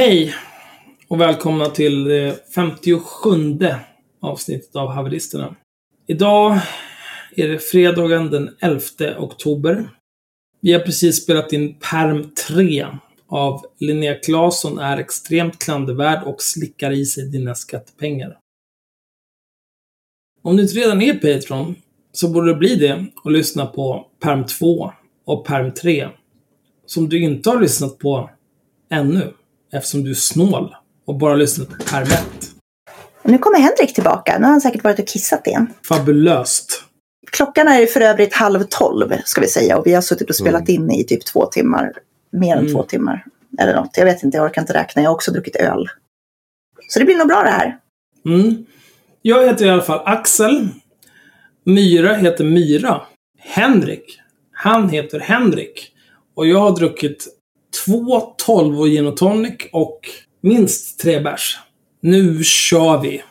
Hej och välkomna till det 57 avsnittet av Haveristerna. Idag är det fredagen den 11 oktober. Vi har precis spelat in Perm 3 av Linnea Claesson är extremt klandervärd och slickar i sig dina skattepengar. Om du inte redan är Patreon så borde du bli det och lyssna på Perm 2 och Perm 3 som du inte har lyssnat på ännu eftersom du är snål och bara lyssnat på 1. Nu kommer Henrik tillbaka. Nu har han säkert varit och kissat igen. Fabulöst. Klockan är för övrigt halv tolv ska vi säga och vi har suttit och spelat in i typ två timmar. Mer än Mm. två timmar. Eller något. Jag vet inte, jag orkar inte räkna. Jag har också druckit öl. Så det blir nog bra det här. Mm. Jag heter i alla fall Axel. Myra heter Myra. Henrik, han heter Henrik. Och jag har druckit två 12 gin och tonic och minst tre bärs. Nu kör vi!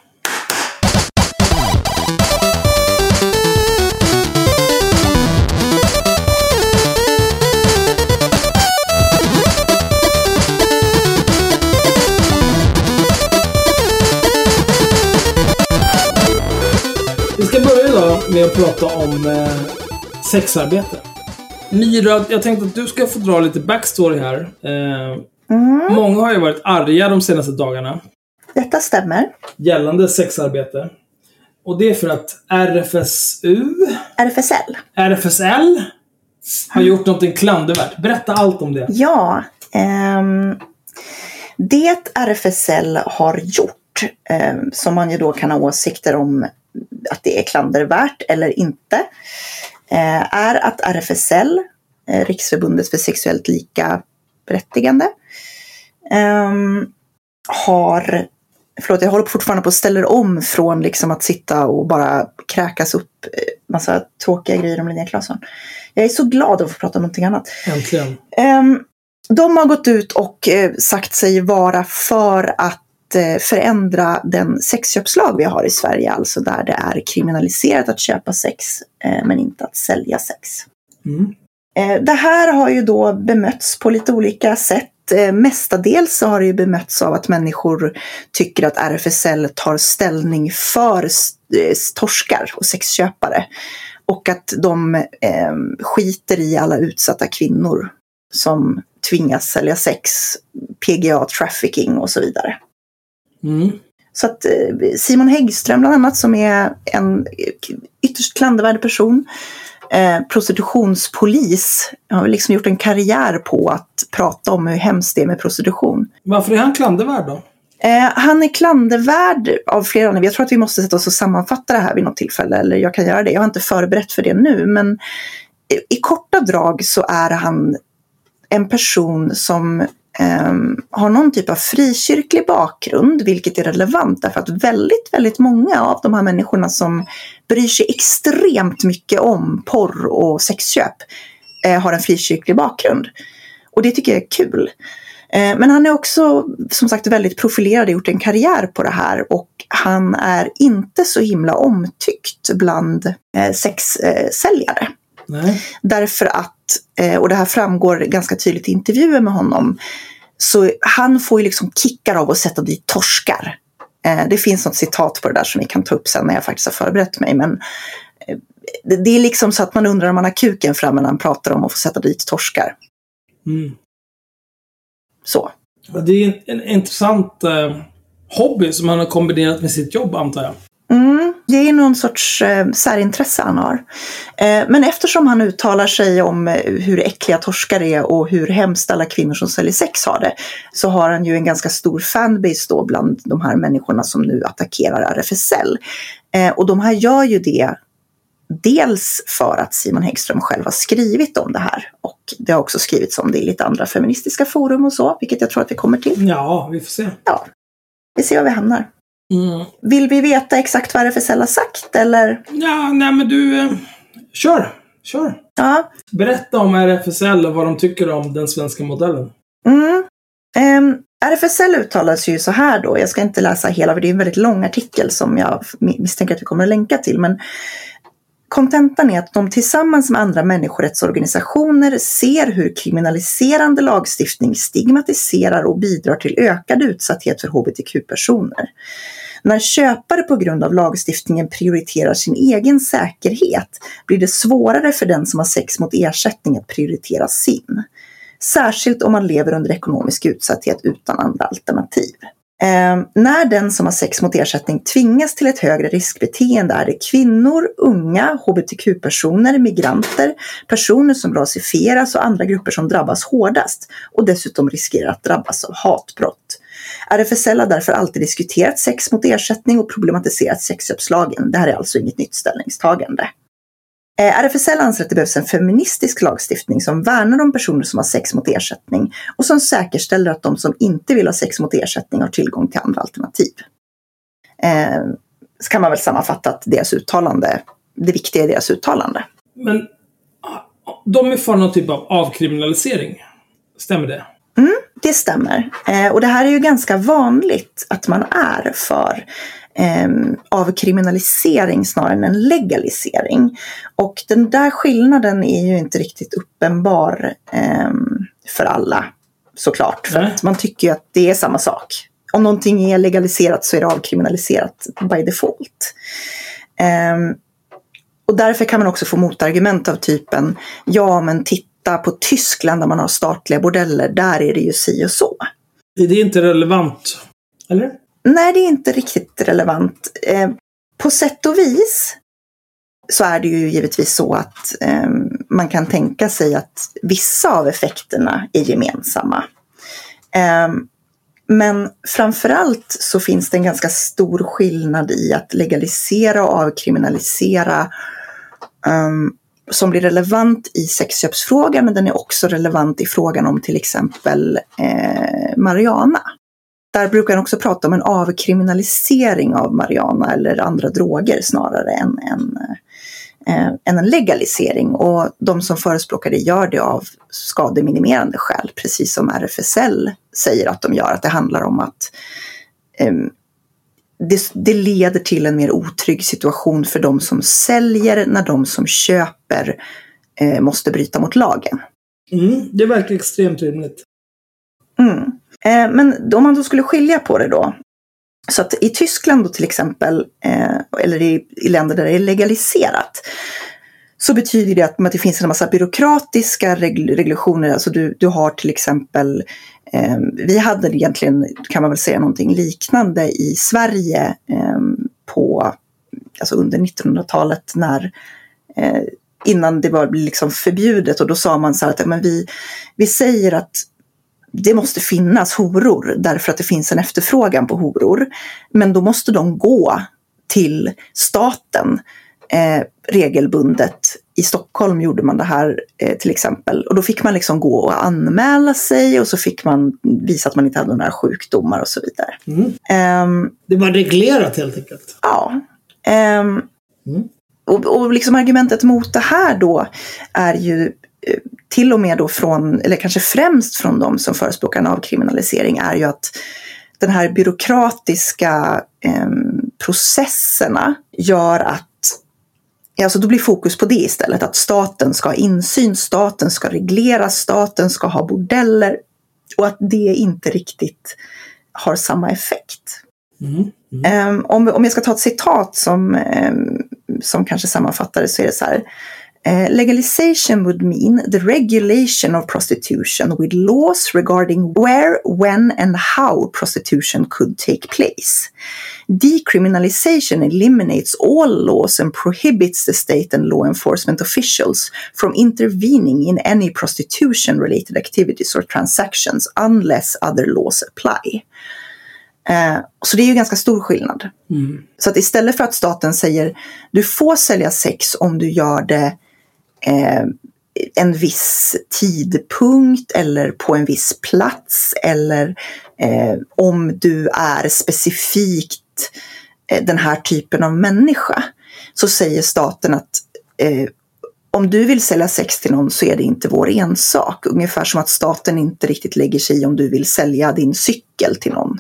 Vi ska börja idag med att prata om eh, sexarbete. Myra, jag tänkte att du ska få dra lite backstory här. Eh, Mm. Många har ju varit arga de senaste dagarna Detta stämmer. gällande sexarbete. Och det är för att RFSU, RFSL. RFSL, har gjort någonting klandervärt. Berätta allt om det. Ja. ehm, det RFSL har gjort, ehm, som man ju då kan ha åsikter om att det är klandervärt eller inte, eh, är att RFSL, eh, Riksförbundet för sexuellt lika berättigande, ehm, har Förlåt, jag håller fortfarande på att ställa om från liksom att sitta och bara kräkas upp eh, massa tråkiga grejer om Linnea Claesson. Jag är så glad att få prata om någonting annat. Äntligen. Ehm, de har gått ut och eh, sagt sig vara för att eh, förändra den sexköpslag vi har i Sverige, alltså där det är kriminaliserat att köpa sex eh, men inte att sälja sex. Mm. Eh, Det här har ju då bemötts på lite olika sätt. Mestadels så har det ju bemötts av att människor tycker att RFSL tar ställning för torskar och sexköpare. Och att de eh, skiter i alla utsatta kvinnor som tvingas sälja sex, PGA, trafficking och så vidare. Mm. Så att eh, Simon Häggström bland annat som är en ytterst klandervärd person, eh, prostitutionspolis, har liksom gjort en karriär på att prata om hur hemskt det är med prostitution. Varför är han klandervärd då? Eh, han är klandervärd av flera anledningar. Jag tror att vi måste sätta oss och sammanfatta det här vid något tillfälle, eller jag kan göra det. Jag har inte förberett för det nu, men i, korta drag så är han en person som har någon typ av frikyrklig bakgrund, vilket är relevant därför att väldigt, väldigt många av de här människorna som bryr sig extremt mycket om porr och sexköp eh, har en frikyrklig bakgrund. Och det tycker jag är kul. Eh, Men han är också som sagt väldigt profilerad och gjort en karriär på det här och han är inte så himla omtyckt bland eh, sexsäljare. Nej. Därför att, och det här framgår ganska tydligt i intervjuer med honom, så han får ju liksom kickar av att sätta dit torskar. Eh, Det finns något citat på det där som vi kan ta upp sen när jag faktiskt har förberett mig. Men eh, det är liksom så att man undrar om man har kuken framme när han pratar om att få sätta dit torskar. Mm. Så. Det är en, en intressant eh, hobby som han har kombinerat med sitt jobb, antar jag. Mm, det är någon sorts eh, särintresse han har. Eh, men eftersom han uttalar sig om eh, hur äckliga torskar är och hur hemskt alla kvinnor som säljer sex har det, så har han ju en ganska stor fanbase då bland de här människorna som nu attackerar RFSL. Eh, och de här gör ju det dels för att Simon Häggström själv har skrivit om det här och det har också skrivits om det i lite andra feministiska forum och så, vilket jag tror att vi kommer till. Ja, vi får se. Ja, vi ser var vi hamnar. Mm. Vill vi veta exakt vad RFSL har sagt eller? Ja, nej men du... Eh, kör! Kör! Ja, Berätta om RFSL och vad de tycker om den svenska modellen. Mm. Ehm, RFSL uttalar sig ju så här då, jag ska inte läsa hela för det är en väldigt lång artikel som jag misstänker att vi kommer att länka till. Men kontentan är att de tillsammans med andra människorättsorganisationer ser hur kriminaliserande lagstiftning stigmatiserar och bidrar till ökad utsatthet för hbtq-personer. När köpare på grund av lagstiftningen prioriterar sin egen säkerhet blir det svårare för den som har sex mot ersättning att prioritera sin. Särskilt om man lever under ekonomisk utsatthet utan andra alternativ. Eh, när den som har sex mot ersättning tvingas till ett högre riskbeteende är det kvinnor, unga, hbtq-personer, migranter, personer som rasifieras och andra grupper som drabbas hårdast och dessutom riskerar att drabbas av hatbrott. RFSL har därför alltid diskuterat sex mot ersättning och problematiserat sexköpslagen. Det här är alltså inget nytt ställningstagande. Eh, RFSL anser att det behövs en feministisk lagstiftning som värnar om personer som har sex mot ersättning och som säkerställer att de som inte vill ha sex mot ersättning har tillgång till andra alternativ. Eh, så kan man väl sammanfatta att deras uttalande, det viktiga i deras uttalande. Men de är för någon typ av avkriminalisering. Stämmer det? Mm, det stämmer. Eh, och det här är ju ganska vanligt att man är för eh, avkriminalisering snarare än en legalisering. Och den där skillnaden är ju inte riktigt uppenbar eh, för alla såklart. För att man tycker ju att det är samma sak. Om någonting är legaliserat så är det avkriminaliserat by default. Eh, och därför kan man också få motargument av typen ja men titta på Tyskland där man har statliga bordeller, där är det ju si och så. Det är inte relevant, eller? Nej, det är inte riktigt relevant. Eh, på sätt och vis så är det ju givetvis så att eh, man kan tänka sig att vissa av effekterna är gemensamma. Eh, men framförallt så finns det en ganska stor skillnad i att legalisera och avkriminalisera um, som blir relevant i sexköpsfrågan, men den är också relevant i frågan om till exempel eh, Mariana. Där brukar han också prata om en avkriminalisering av marijuana eller andra droger snarare än en, eh, än en legalisering. Och de som förespråkar det gör det av skademinimerande skäl, precis som RFSL säger att de gör. Att det handlar om att eh, det, det, leder till en mer otrygg situation för de som säljer när de som köper eh, måste bryta mot lagen. Mm, det verkar extremt rimligt. Mm. Eh, men om man då skulle skilja på det då. Så att i Tyskland då till exempel, eh, eller i, i länder där det är legaliserat, så betyder det att, att det finns en massa byråkratiska regulationer. Alltså du, du har till exempel, Ehm, vi hade egentligen, kan man väl säga, någonting liknande i Sverige eh, på, alltså under 1900-talet när eh, innan det var liksom förbjudet och då sa man så här att men vi, vi säger att det måste finnas horor därför att det finns en efterfrågan på horor. Men då måste de gå till staten eh, regelbundet. I Stockholm gjorde man det här eh, till exempel. Och då fick man liksom gå och anmäla sig och så fick man visa att man inte hade några sjukdomar och så vidare. Mm. Um, det var reglerat helt enkelt? Ja. Um, mm. Och, och liksom argumentet mot det här då är ju eh, till och med då från, eller kanske främst från de som förespråkar en avkriminalisering, är ju att den här byråkratiska eh, processerna gör att Alltså då blir fokus på det istället, att staten ska ha insyn, staten ska reglera, staten ska ha bordeller och att det inte riktigt har samma effekt. Mm. Mm. Um, om, om jag ska ta ett citat som, um, som kanske sammanfattar det så är det så här. Uh, legalization would mean the regulation of prostitution with laws regarding where, when, and how prostitution could take place. Decriminalization eliminates all laws and prohibits the state and law enforcement officials from intervening in any prostitution related activities or transactions unless other laws apply. Uh, så det är ju ganska stor skillnad. Mm. Så att istället för att staten säger du får sälja sex om du gör det eh, en viss tidpunkt eller på en viss plats eller eh, om du är specifikt eh, den här typen av människa så säger staten att eh, om du vill sälja sex till någon så är det inte vår ensak. Ungefär som att staten inte riktigt lägger sig i om du vill sälja din cykel till någon.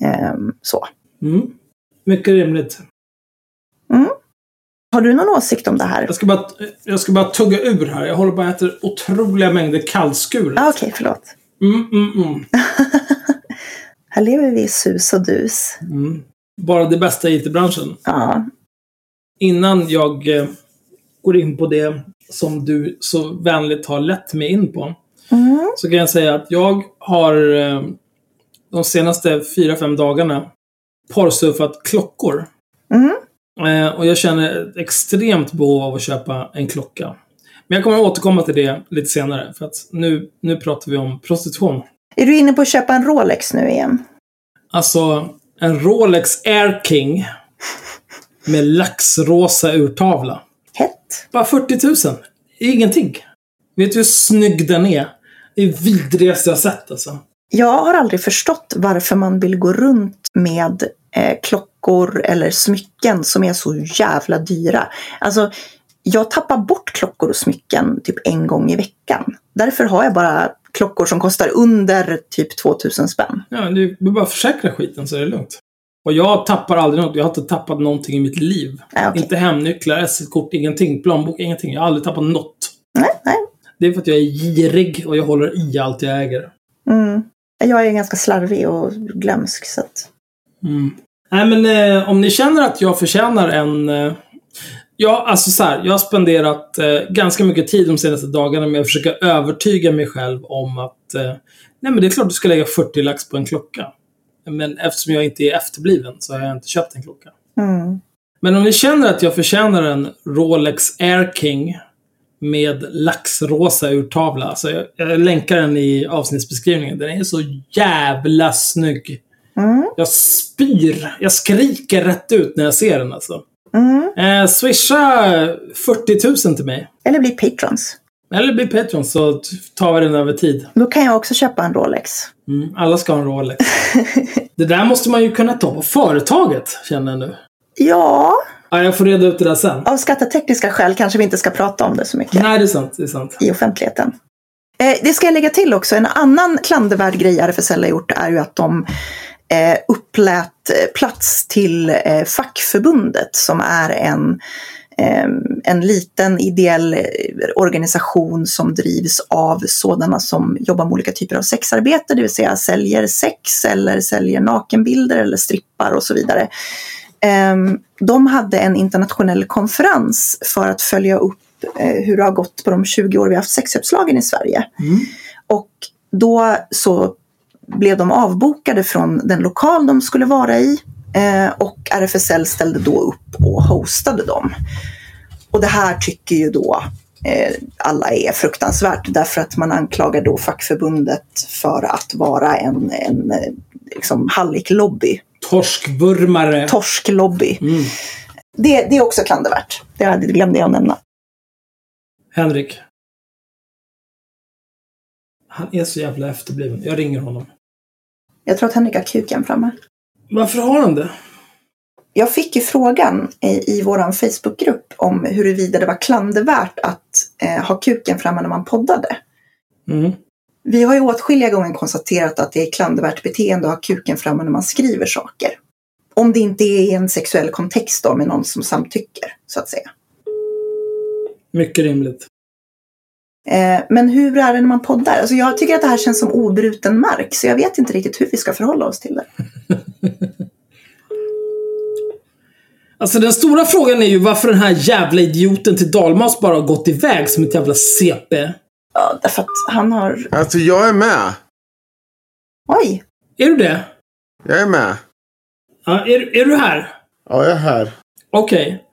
Eh, så. Mm. Mycket rimligt. Mm. Har du någon åsikt om det här? Jag ska bara, jag ska bara tugga ur här. Jag håller på att äta otroliga mängder kallskuret. Ah, Okej, förlåt. Mm, mm, mm. Här lever vi i sus och dus. Bara det bästa i IT-branschen. Ja. Innan jag eh, går in på det som du så vänligt har lett mig in på. Mm. Så kan jag säga att jag har eh, de senaste fyra fem dagarna porrsurfat klockor. Mm. Eh, och jag känner ett extremt behov av att köpa en klocka. Men jag kommer återkomma till det lite senare. För att nu, nu pratar vi om prostitution. Är du inne på att köpa en Rolex nu igen? Alltså, en Rolex Air King med laxrosa urtavla. Hett. Bara 40 000. Ingenting. Vet du hur snygg den är? Det är vidrigaste jag sett alltså. Jag har aldrig förstått varför man vill gå runt med eh, klockor eller smycken som är så jävla dyra. Alltså, jag tappar bort klockor och smycken typ en gång i veckan. Därför har jag bara klockor som kostar under typ 2000 spänn. Ja, du behöver bara försäkra skiten så är det lugnt. Och jag tappar aldrig något. Jag har inte tappat någonting i mitt liv. Nej, okej. Inte hemnycklar, SL-kort, ingenting. Plånbok, ingenting. Jag har aldrig tappat något. Nej, nej. Det är för att jag är girig och jag håller i allt jag äger. Mm. Jag är ganska slarvig och glömsk så att... Mm. Nej, men eh, om ni känner att jag förtjänar en... Eh, ja, alltså så här. Jag har spenderat eh, ganska mycket tid de senaste dagarna med att försöka övertyga mig själv om att... Eh, nej, men det är klart du ska lägga 40 lax på en klocka. Men eftersom jag inte är efterbliven så har jag inte köpt en klocka. Mm. Men om ni känner att jag förtjänar en Rolex Air King med laxrosa urtavla. Alltså jag, jag länkar den i avsnittsbeskrivningen. Den är så jävla snygg. Mm. Jag spyr. Jag skriker rätt ut när jag ser den alltså. Mm. Eh, swisha 40 000 till mig. Eller bli patrons. Eller bli Patreon så tar vi den över tid. Då kan jag också köpa en Rolex. Mm, alla ska ha en Rolex. det där måste man ju kunna ta på företaget, känner jag nu. Ja, Ja, jag får reda ut det där sen. av skattetekniska skäl kanske vi inte ska prata om det så mycket Nej, det är sant. Det är sant. i offentligheten. Eh, det ska jag lägga till också. En annan klandervärd grej RFSL har gjort är ju att de eh, upplät eh, plats till eh, fackförbundet som är en, eh, en liten ideell eh, organisation som drivs av sådana som jobbar med olika typer av sexarbete, det vill säga säljer sex eller säljer nakenbilder eller strippar och så vidare. Ehm, De hade en internationell konferens för att följa upp eh, hur det har gått på de 20 år vi har haft sexköpslagen i Sverige. Mm. Och då så blev de avbokade från den lokal de skulle vara i eh, och RFSL ställde då upp och hostade dem. Och det här tycker ju då alla är fruktansvärt därför att man anklagar då fackförbundet för att vara en, en eh, liksom hallicklobby, Torskvurmare. torsklobby. Mm. Det, det är också klandervärt. Det glömde jag att nämna. Henrik. Han är så jävla efterbliven. Jag ringer honom. Jag tror att Henrik har kuken framme. Varför har han det? Jag fick ju frågan i, i vår Facebookgrupp om huruvida det var klandervärt att eh, ha kuken framme när man poddade. Mm. Vi har ju åtskilliga gånger konstaterat att det är klandervärt beteende att ha kuken framme när man skriver saker. Om det inte är i en sexuell kontext då med någon som samtycker, så att säga. Mycket rimligt. Eh, men hur är det när man poddar? Alltså jag tycker att det här känns som obruten mark, så jag vet inte riktigt hur vi ska förhålla oss till det. Alltså den stora frågan är ju varför den här jävla idioten till Dalmas bara har gått iväg som ett jävla CP. Ja, därför att han har... Alltså jag är med. Oj! Är du det? Jag är med. Ja, är, är du här? Ja, jag är här. Okej.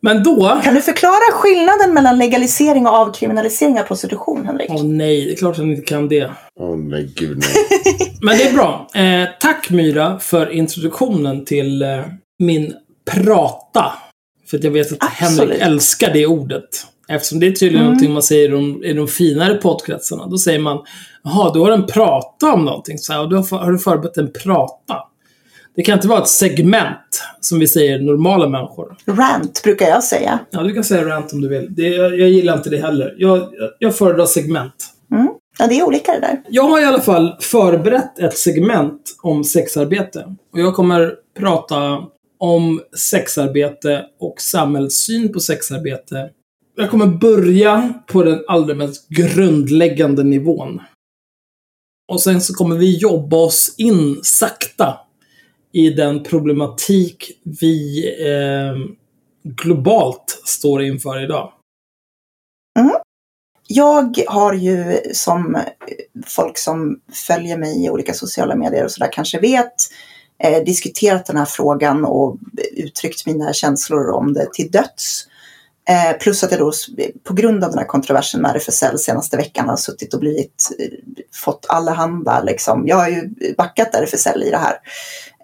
Men då... Kan du förklara skillnaden mellan legalisering och avkriminalisering av prostitution, Henrik? Åh nej, det är klart att han inte kan det. Åh nej, gud nej. Men det är bra. Eh, tack Myra för introduktionen till eh, min prata. För att jag vet att Absolut. Henrik älskar det ordet. Eftersom det är tydligen Mm. någonting man säger i de, i de finare poddkretsarna. Då säger man Jaha, du har en prata om någonting. Så här, och då har, har du förberett en prata. Det kan inte vara ett segment, som vi säger normala människor. Rant brukar jag säga. Ja, du kan säga rant om du vill. Det, jag, jag gillar inte det heller. Jag, jag, jag föredrar segment. Mm. Ja, det är olika det där. Jag har i alla fall förberett ett segment om sexarbete. Och jag kommer prata om sexarbete och samhällets syn på sexarbete. Jag kommer börja på den allra mest grundläggande nivån. Och sen så kommer vi jobba oss in sakta i den problematik vi eh, globalt står inför idag. Mm. Jag har ju som folk som följer mig i olika sociala medier och sådär kanske vet eh, diskuterat den här frågan och uttryckt mina känslor om det till döds. Eh, plus att jag då på grund av den här kontroversen med RFSL senaste veckan har suttit och blivit, eh, fått allehanda liksom. Jag har ju backat RFSL i det här.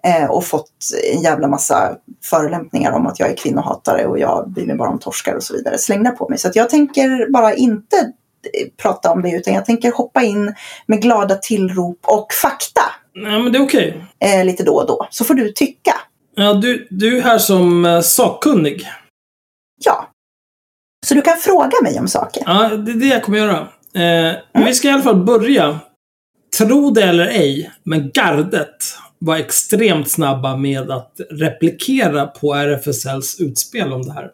Eh, och fått en jävla massa förolämpningar om att jag är kvinnohatare och jag bryr mig bara om torskar och så vidare slängda på mig. Så att jag tänker bara inte eh, prata om det utan jag tänker hoppa in med glada tillrop och fakta Nej, men det är okej. eh, lite då och då. Så får du tycka. Ja, du, du är här som eh, sakkunnig. Ja. Så du kan fråga mig om saker. Ja, det är det jag kommer göra. Eh, men vi ska i alla fall börja. Tro det eller ej, men gardet var extremt snabba med att replikera på RFSLs utspel om det här.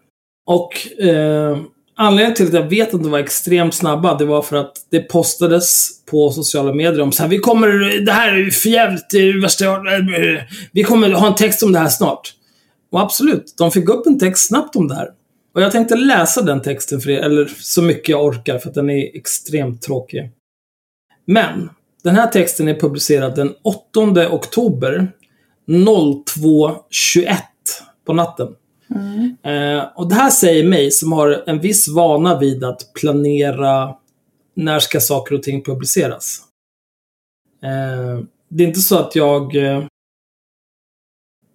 Och eh, anledningen till att jag vet att de var extremt snabba, det var för att det postades på sociala medier om så här, vi kommer, det här är för jävligt, det är värsta eh, vi kommer ha en text om det här snart. Och absolut, de fick upp en text snabbt om det här. Och jag tänkte läsa den texten för er, eller så mycket jag orkar, för att den är extremt tråkig. Men, den här texten är publicerad den 8 oktober 02.21 på natten. Mm. Eh, och det här säger mig, som har en viss vana vid att planera när ska saker och ting publiceras. Eh, det är inte så att jag eh,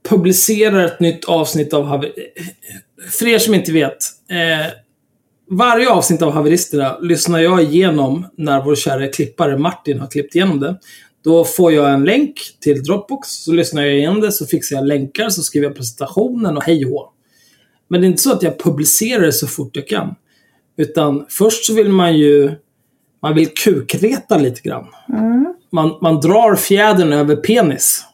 publicerar ett nytt avsnitt av Haver... Eh, för er som inte vet. Eh, varje avsnitt av Haveristerna lyssnar jag igenom när vår kära klippare Martin har klippt igenom det. Då får jag en länk till Dropbox, så lyssnar jag igenom det, så fixar jag länkar, så skriver jag presentationen och hej och hå. Men det är inte så att jag publicerar det så fort jag kan. Utan först så vill man ju... Man vill kukreta lite grann. Man, man drar fjädern över penis.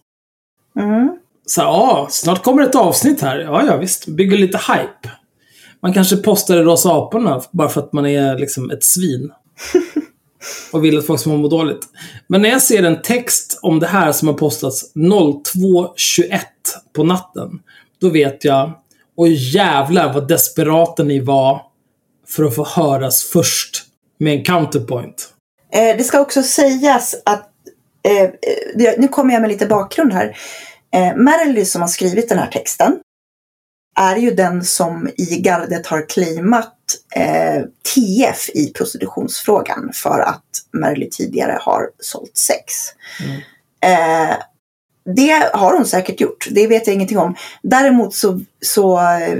Mm. Så ja, snart kommer ett avsnitt här. Ja, ja, visst. Bygger lite hype. Man kanske postar i Rosa Aporna bara för att man är liksom ett svin. Och vill att folk ska må dåligt. Men när jag ser en text om det här som har postats 02.21 på natten. Då vet jag, och jävlar vad desperata ni var för att få höras först med en counterpoint. Eh, det ska också sägas att, eh, eh, det- nu kommer jag med lite bakgrund här. Eh, Merrily som har skrivit den här texten är ju den som i gardet har claimat eh, TF i prostitutionsfrågan för att Merrily tidigare har sålt sex. Eh, det har hon säkert gjort, det vet jag ingenting om. Däremot så, så eh,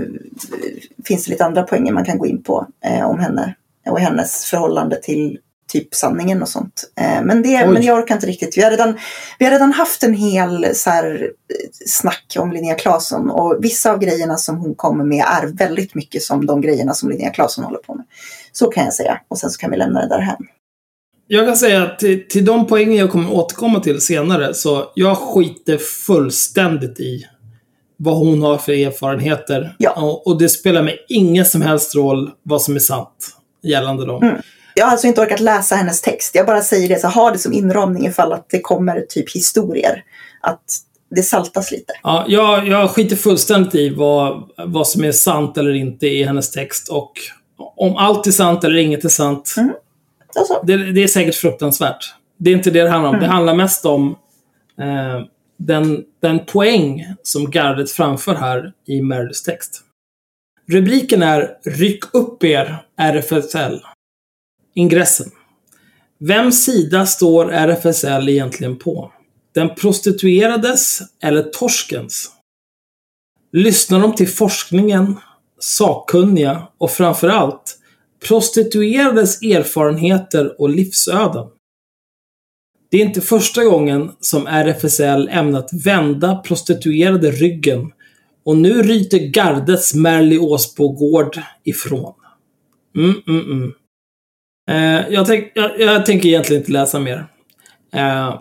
finns det lite andra poänger man kan gå in på eh, om henne och hennes förhållande till typ sanningen och sånt. Eh, men, det, Oj. men jag orkar inte riktigt. Vi har redan, vi har redan haft en hel så här, snack om Linnea Claesson och vissa av grejerna som hon kommer med är väldigt mycket som de grejerna som Linnea Claesson håller på med. Så kan jag säga. Och sen så kan vi lämna det därhän. Jag kan säga att till, till de poängen jag kommer återkomma till senare, så jag skiter fullständigt i vad hon har för erfarenheter. Ja. Och, och det spelar mig ingen som helst roll vad som är sant gällande dem. Mm. Jag har alltså inte orkat läsa hennes text. Jag bara säger det, så ha det som inramning ifall att det kommer typ historier. Att det saltas lite. Ja, jag, jag skiter fullständigt i vad, vad som är sant eller inte i hennes text. Och om allt är sant eller inget är sant, Så, så. det, det är säkert fruktansvärt. Det är inte det det handlar om. Det handlar mest om eh, den, den poäng som gardet framför här i Merrillys text. Rubriken är Ryck upp er, RFSL. Ingressen. Vems sida står RFSL egentligen på? Den prostituerades eller torskens? Lyssnar de till forskningen, sakkunniga och framförallt prostituerades erfarenheter och livsöden? Det är inte första gången som RFSL ämnat vända prostituerade ryggen och nu ryter gardets Merli Åsbogård ifrån. Mm, mm, mm. Eh, jag, tänk, jag, jag tänker egentligen inte läsa mer. Eh,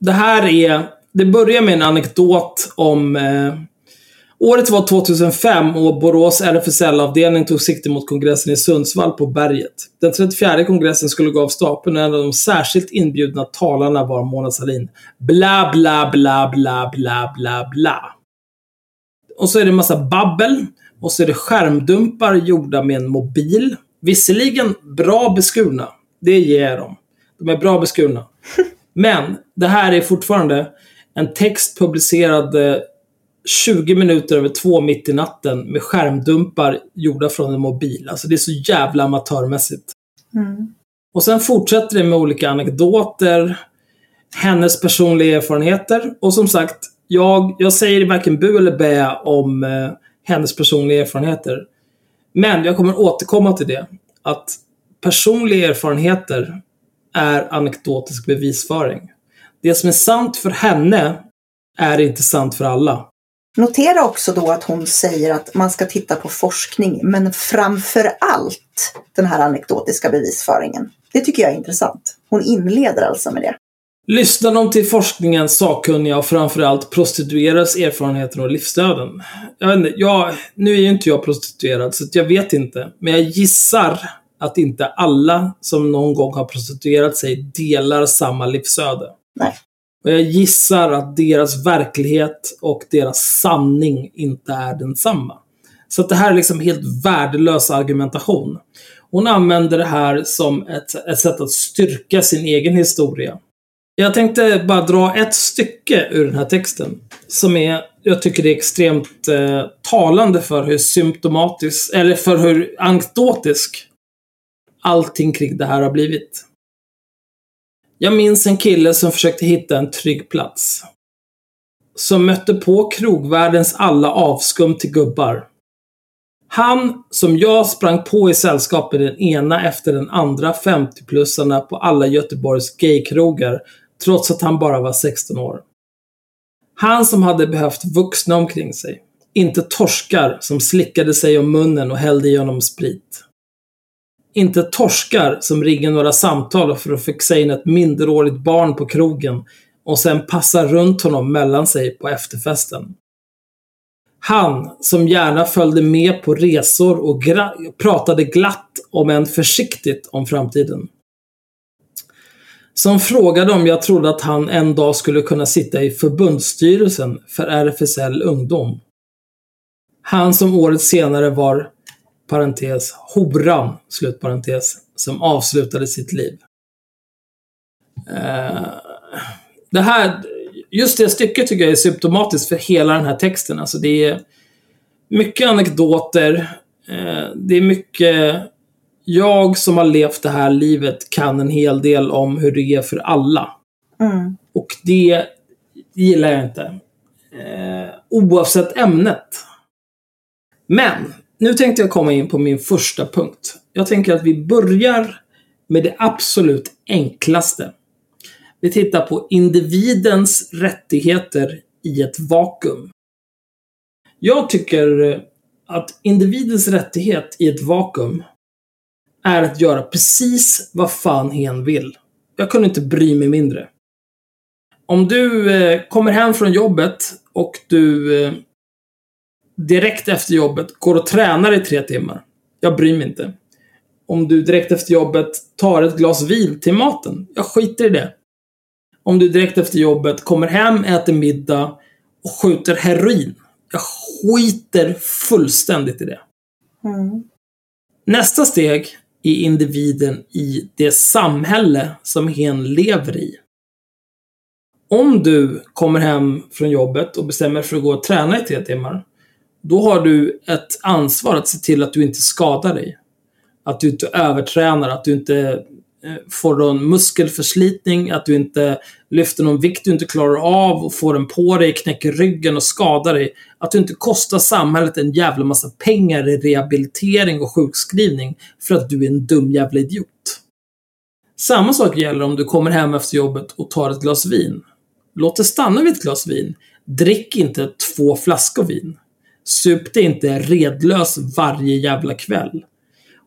det här är... Det börjar med en anekdot om, eh, Året var 2005 och Borås RFSL-avdelning tog sikte mot kongressen i Sundsvall på berget. Den 34 kongressen skulle gå av stapeln och en av de särskilt inbjudna talarna var Mona Sahlin. Bla, bla, bla, bla, bla, bla, bla. Och så är det en massa babbel. Och så är det skärmdumpar gjorda med en mobil. Visserligen bra beskurna. Det ger dem. De är bra beskurna. Men det här är fortfarande en text publicerad eh, 20 minuter över två mitt i natten med skärmdumpar gjorda från en mobil. Alltså det är så jävla amatörmässigt. Mm. Och sen fortsätter det med olika anekdoter, hennes personliga erfarenheter och som sagt, jag, jag säger varken bu eller bä om eh, hennes personliga erfarenheter. Men jag kommer återkomma till det. Att personliga erfarenheter är anekdotisk bevisföring. Det som är sant för henne är inte sant för alla. Notera också då att hon säger att man ska titta på forskning, men framför allt den här anekdotiska bevisföringen. Det tycker jag är intressant. Hon inleder alltså med det. Lyssnar de till forskningens sakkunniga och framförallt prostitueradas erfarenheter och livsöden? Jag vet inte, jag, nu är ju inte jag prostituerad, så jag vet inte. Men jag gissar att inte alla som någon gång har prostituerat sig delar samma livsöde. Nej. Och jag gissar att deras verklighet och deras sanning inte är densamma. Så att det här är liksom helt värdelös argumentation. Hon använder det här som ett, ett sätt att styrka sin egen historia. Jag tänkte bara dra ett stycke ur den här texten. Som är, jag tycker det är extremt eh, talande för hur symptomatisk, eller för hur anekdotisk allting kring det här har blivit. Jag minns en kille som försökte hitta en trygg plats. Som mötte på krogvärldens alla avskum till gubbar. Han, som jag sprang på i sällskap med den ena efter den andra 50-plussarna på alla Göteborgs gaykrogar, trots att han bara var 16 år. Han som hade behövt vuxna omkring sig. Inte torskar som slickade sig om munnen och hällde i honom sprit. Inte torskar som ringer några samtal för att fixa in ett minderårigt barn på krogen och sen passar runt honom mellan sig på efterfesten. Han som gärna följde med på resor och gra- pratade glatt, om än försiktigt, om framtiden. Som frågade om jag trodde att han en dag skulle kunna sitta i förbundsstyrelsen för RFSL Ungdom. Han som året senare var, parentes, horan, slutparentes, som avslutade sitt liv. Eh, det här, just det stycket tycker jag är symptomatiskt för hela den här texten. Alltså det är mycket anekdoter. Eh, det är mycket... Jag som har levt det här livet kan en hel del om hur det är för alla. Mm. Och det gillar jag inte. Eh, oavsett ämnet. Men, nu tänkte jag komma in på min första punkt. Jag tänker att vi börjar med det absolut enklaste. Vi tittar på individens rättigheter i ett vakuum. Jag tycker att individens rättighet i ett vakuum är att göra precis vad fan hen vill. Jag kunde inte bry mig mindre. Om du eh, kommer hem från jobbet och du eh, direkt efter jobbet går och tränar i tre timmar. Jag bryr mig inte. Om du direkt efter jobbet tar ett glas vin till maten. Jag skiter i det. Om du direkt efter jobbet kommer hem, äter middag och skjuter heroin. Jag skiter fullständigt i det. Mm. Nästa steg är individen i det samhälle som hen lever i. Om du kommer hem från jobbet och bestämmer för att gå och träna i tre timmar, då har du ett ansvar att se till att du inte skadar dig. Att du inte övertränar, att du inte eh, får någon muskelförslitning, att du inte lyfter någon vikt du inte klarar av och får den på dig, knäcker ryggen och skadar dig. Att du inte kostar samhället en jävla massa pengar i rehabilitering och sjukskrivning för att du är en dum jävla idiot. Samma sak gäller om du kommer hem efter jobbet och tar ett glas vin. Låt det stanna vid ett glas vin. Drick inte två flaskor vin. Sup inte redlös varje jävla kväll.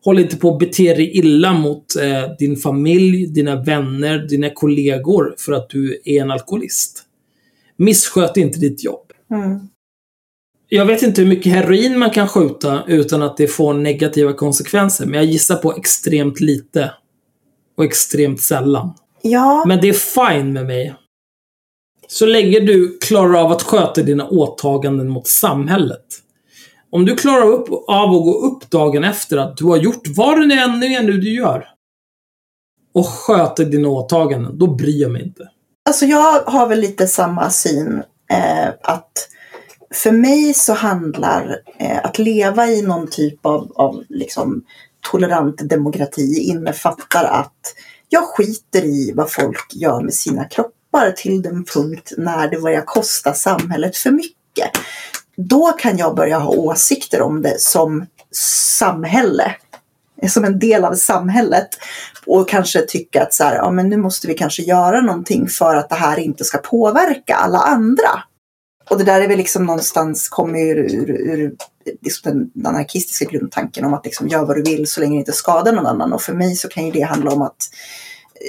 Håll inte på att bete dig illa mot eh, din familj, dina vänner, dina kollegor för att du är en alkoholist. Missköt inte ditt jobb. Mm. Jag vet inte hur mycket heroin man kan skjuta utan att det får negativa konsekvenser. Men jag gissar på extremt lite. Och extremt sällan. Ja, Men det är fine med mig. Så länge du klarar av att sköta dina åtaganden mot samhället. Om du klarar upp, av att gå upp dagen efter att du har gjort vad det än är nu du gör. Och sköter dina åtaganden, då bryr jag mig inte. Alltså jag har väl lite samma syn. Eh, att för mig så handlar eh, att leva i någon typ av, av liksom, tolerant demokrati innefattar att jag skiter i vad folk gör med sina kroppar till den punkt när det börjar kosta samhället för mycket. Då kan jag börja ha åsikter om det som samhälle som en del av samhället och kanske tycka att så här, ja, men nu måste vi kanske göra någonting för att det här inte ska påverka alla andra. Och det där är väl liksom någonstans kommer ur, ur, ur liksom den anarkistiska grundtanken om att liksom gör vad du vill så länge det inte skadar någon annan. Och för mig så kan ju det handla om att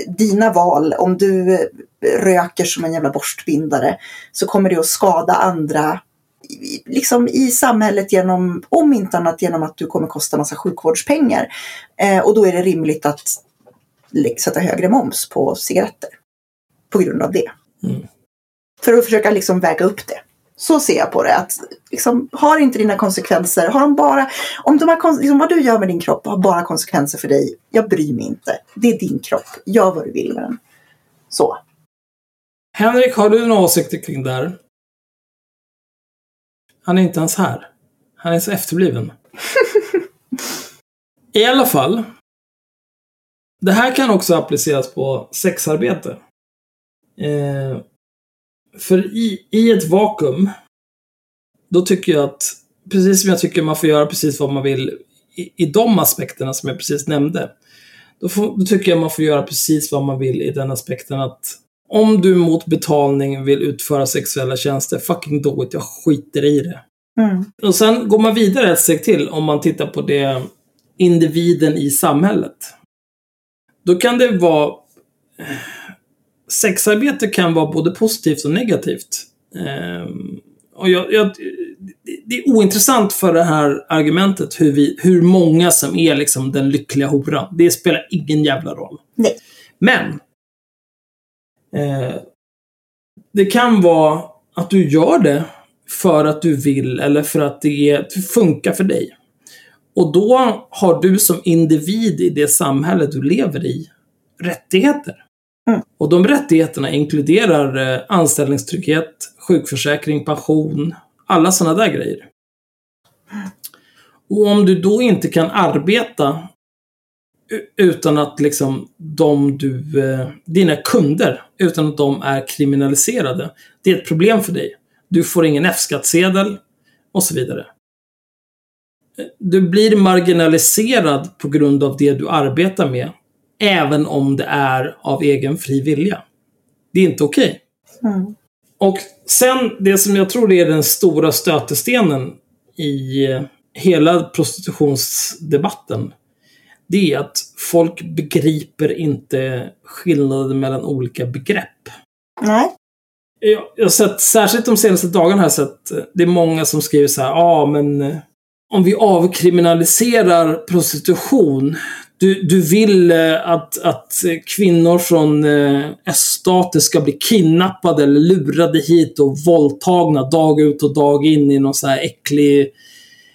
dina val, om du röker som en jävla borstbindare så kommer det att skada andra liksom i samhället genom, om inte annat genom att du kommer kosta massa sjukvårdspengar. Eh, och då är det rimligt att sätta högre moms på cigaretter. På grund av det. Mm. För att försöka liksom väga upp det. Så ser jag på det. Att liksom, har inte dina konsekvenser, har de bara, om de har, liksom, vad du gör med din kropp har bara konsekvenser för dig. Jag bryr mig inte. Det är din kropp. Gör vad du vill med den. Så. Henrik, har du några åsikter kring det här? Han är inte ens här. Han är så efterbliven. I alla fall. Det här kan också appliceras på sexarbete. Eh, för i, i ett vakuum, då tycker jag att, precis som jag tycker man får göra precis vad man vill i, i de aspekterna som jag precis nämnde, då, får, då tycker jag man får göra precis vad man vill i den aspekten att om du mot betalning vill utföra sexuella tjänster, fucking do it. Jag skiter i det. Mm. Och sen går man vidare ett steg till om man tittar på det individen i samhället. Då kan det vara... Sexarbete kan vara både positivt och negativt. Ehm, och jag, jag, det- är ointressant för det här argumentet hur, vi, hur många som är liksom den lyckliga horan. Det spelar ingen jävla roll. Nej. Men. Eh, det kan vara att du gör det för att du vill eller för att det, är, det funkar för dig. Och då har du som individ i det samhälle du lever i rättigheter. Mm. Och de rättigheterna inkluderar eh, anställningstrygghet, sjukförsäkring, pension, alla sådana där grejer. Och om du då inte kan arbeta utan att liksom de du, eh, dina kunder, utan att de är kriminaliserade. Det är ett problem för dig. Du får ingen F-skattsedel och så vidare. Du blir marginaliserad på grund av det du arbetar med, även om det är av egen fri vilja. Det är inte okej. Mm. Och sen, det som jag tror är den stora stötestenen i eh, hela prostitutionsdebatten. Det är att folk begriper inte skillnaden mellan olika begrepp. Nej. Jag, jag har sett, särskilt de senaste dagarna har jag sett, eh, det är många som skriver så här, ja ah, men eh, om vi avkriminaliserar prostitution, du, du vill eh, att, att eh, kvinnor från eh, öststater ska bli kidnappade eller lurade hit och våldtagna dag ut och dag in i någon så här äcklig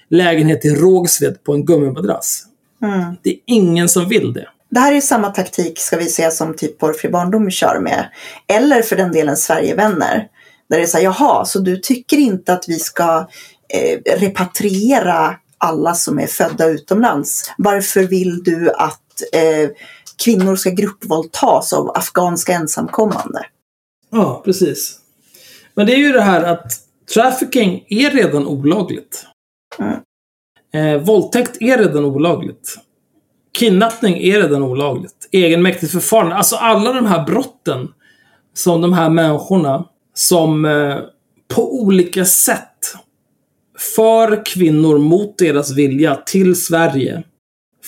lägenhet i Rågsved på en gummimadrass. Mm. Det är ingen som vill det. Det här är samma taktik ska vi säga som typ Porrfri barndom kör med. Eller för den delen Sverigevänner. Där det är så här, jaha, så du tycker inte att vi ska eh, repatriera alla som är födda utomlands? Varför vill du att eh, kvinnor ska gruppvåldtas av afghanska ensamkommande? Ja, precis. Men det är ju det här att trafficking är redan olagligt. Mm. Eh, våldtäkt är redan olagligt. Kidnappning är redan olagligt. Egenmäktigt förfarande. Alltså alla de här brotten som de här människorna som eh, på olika sätt för kvinnor mot deras vilja till Sverige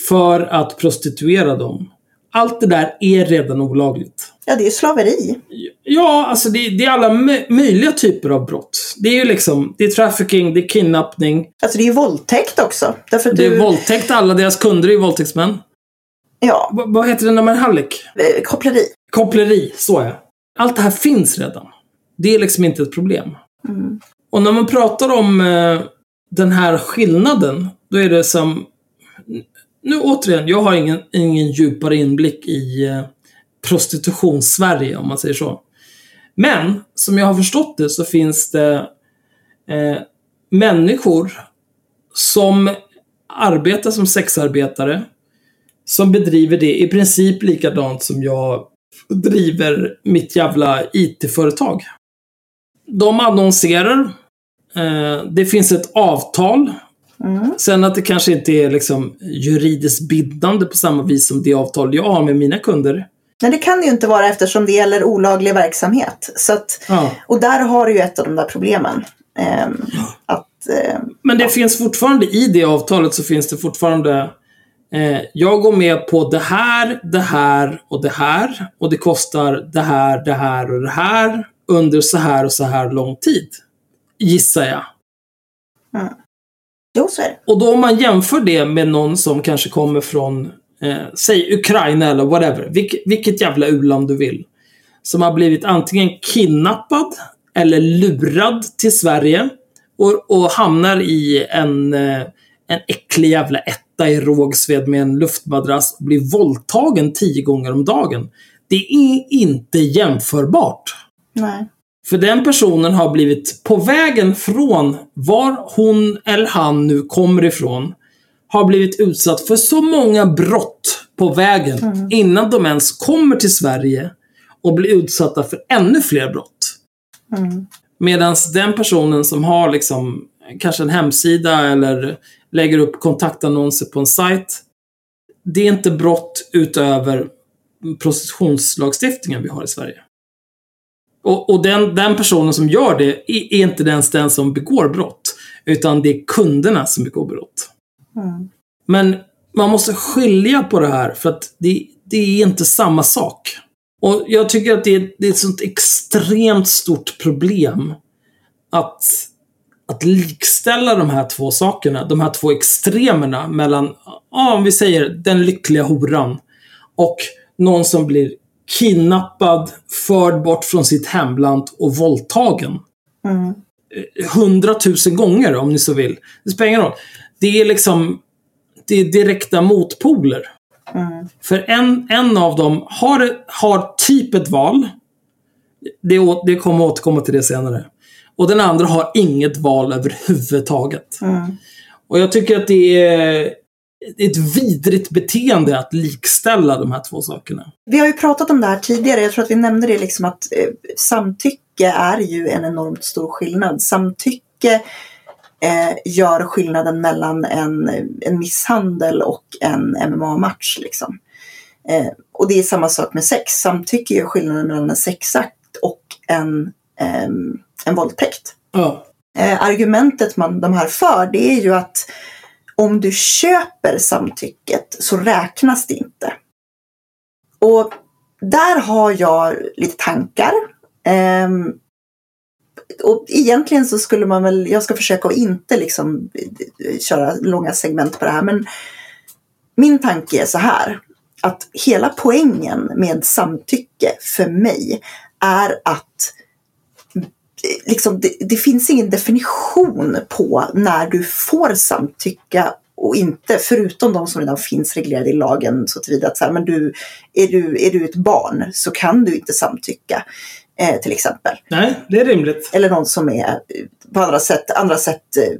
för att prostituera dem. Allt det där är redan olagligt. Ja, det är slaveri. Ja, alltså det, det är alla mö- möjliga typer av brott. Det är ju liksom, det är trafficking, det är kidnappning, Alltså det är ju våldtäkt också. Därför det är du, våldtäkt. Alla deras kunder är ju våldtäktsmän. Ja, Va- vad heter det när man är hallick? eh, koppleri. Koppleri, så är Allt det här finns redan. Det är liksom inte ett problem. Mm. Och när man pratar om eh, den här skillnaden, då är det som... Nu återigen, jag har ingen, ingen djupare inblick i eh, prostitutions-Sverige, om man säger så. Men, som jag har förstått det, så finns det eh, människor som arbetar som sexarbetare, som bedriver det i princip likadant som jag driver mitt jävla IT-företag. De annonserar. Eh, det finns ett avtal. Mm. Sen att det kanske inte är liksom juridiskt bindande på samma vis som det avtal jag har med mina kunder. Men det kan det ju inte vara eftersom det gäller olaglig verksamhet. Så att, Ja. och där har du ju ett av de där problemen. Ehm, att, ehm, Men det finns fortfarande, i det avtalet så finns det fortfarande eh, jag går med på det här, det här och det här. Och det kostar det här, det här och det här. Under så här och så här lång tid. Gissar jag. jo, så är det. Och då om man jämför det med någon som kanske kommer från, eh, säg Ukraina eller whatever. Vilk, vilket jävla u-land du vill. Som har blivit antingen kidnappad eller lurad till Sverige. Och, och hamnar i en, eh, en äcklig jävla etta i Rågsved med en luftmadrass och blir våldtagen tio gånger om dagen. Det är inte jämförbart. Nej. För den personen har blivit på vägen från var hon eller han nu kommer ifrån. Har blivit utsatt för så många brott på vägen innan de ens kommer till Sverige och blir utsatta för ännu fler brott. Mm. Medan den personen som har liksom kanske en hemsida eller lägger upp kontaktannonser på en sajt. Det är inte brott utöver prostitutionslagstiftningen vi har i Sverige. Och, och den, den personen som gör det är, är inte ens den som begår brott. Utan det är kunderna som begår brott. Mm. Men man måste skilja på det här för att det, det är inte samma sak. Och jag tycker att det är, det är ett sånt extremt stort problem att, att likställa de här två sakerna, de här två extremerna mellan, ja, om vi säger den lyckliga horan och någon som blir kidnappad, förd bort från sitt hemland och våldtagen Mm. hundratusen gånger om ni så vill. Det spelar ingen roll. Det är liksom det är direkta motpoler. Mm. För en, en av dem har, har typ ett val. Det, det kommer återkomma till det senare. Och den andra har inget val överhuvudtaget. Mm. Och jag tycker att det är ett vidrigt beteende att likställa de här två sakerna. Vi har ju pratat om det här tidigare. Jag tror att vi nämnde det liksom att eh, samtycke är ju en enormt stor skillnad. Samtycke eh, gör skillnaden mellan en, en misshandel och en MMA-match. Liksom. Eh, och det är samma sak med sex. Samtycke gör skillnaden mellan en sexakt och en, en våldtäkt. Ja. Eh, argumentet man, de här för det är ju att om du köper samtycket så räknas det inte. Och där har jag lite tankar. Ehm, och egentligen så skulle man väl, jag ska försöka att inte liksom eh, köra långa segment på det här, men min tanke är så här, att hela poängen med samtycke för mig är att liksom, det, det finns ingen definition på när du får samtycka och inte, förutom de som redan finns reglerade i lagen så tillvida att så här, men du, är, du, är du ett barn så kan du inte samtycka eh, till exempel. Nej, det är rimligt. Eller någon som är eh, på andra sätt, andra sätt eh,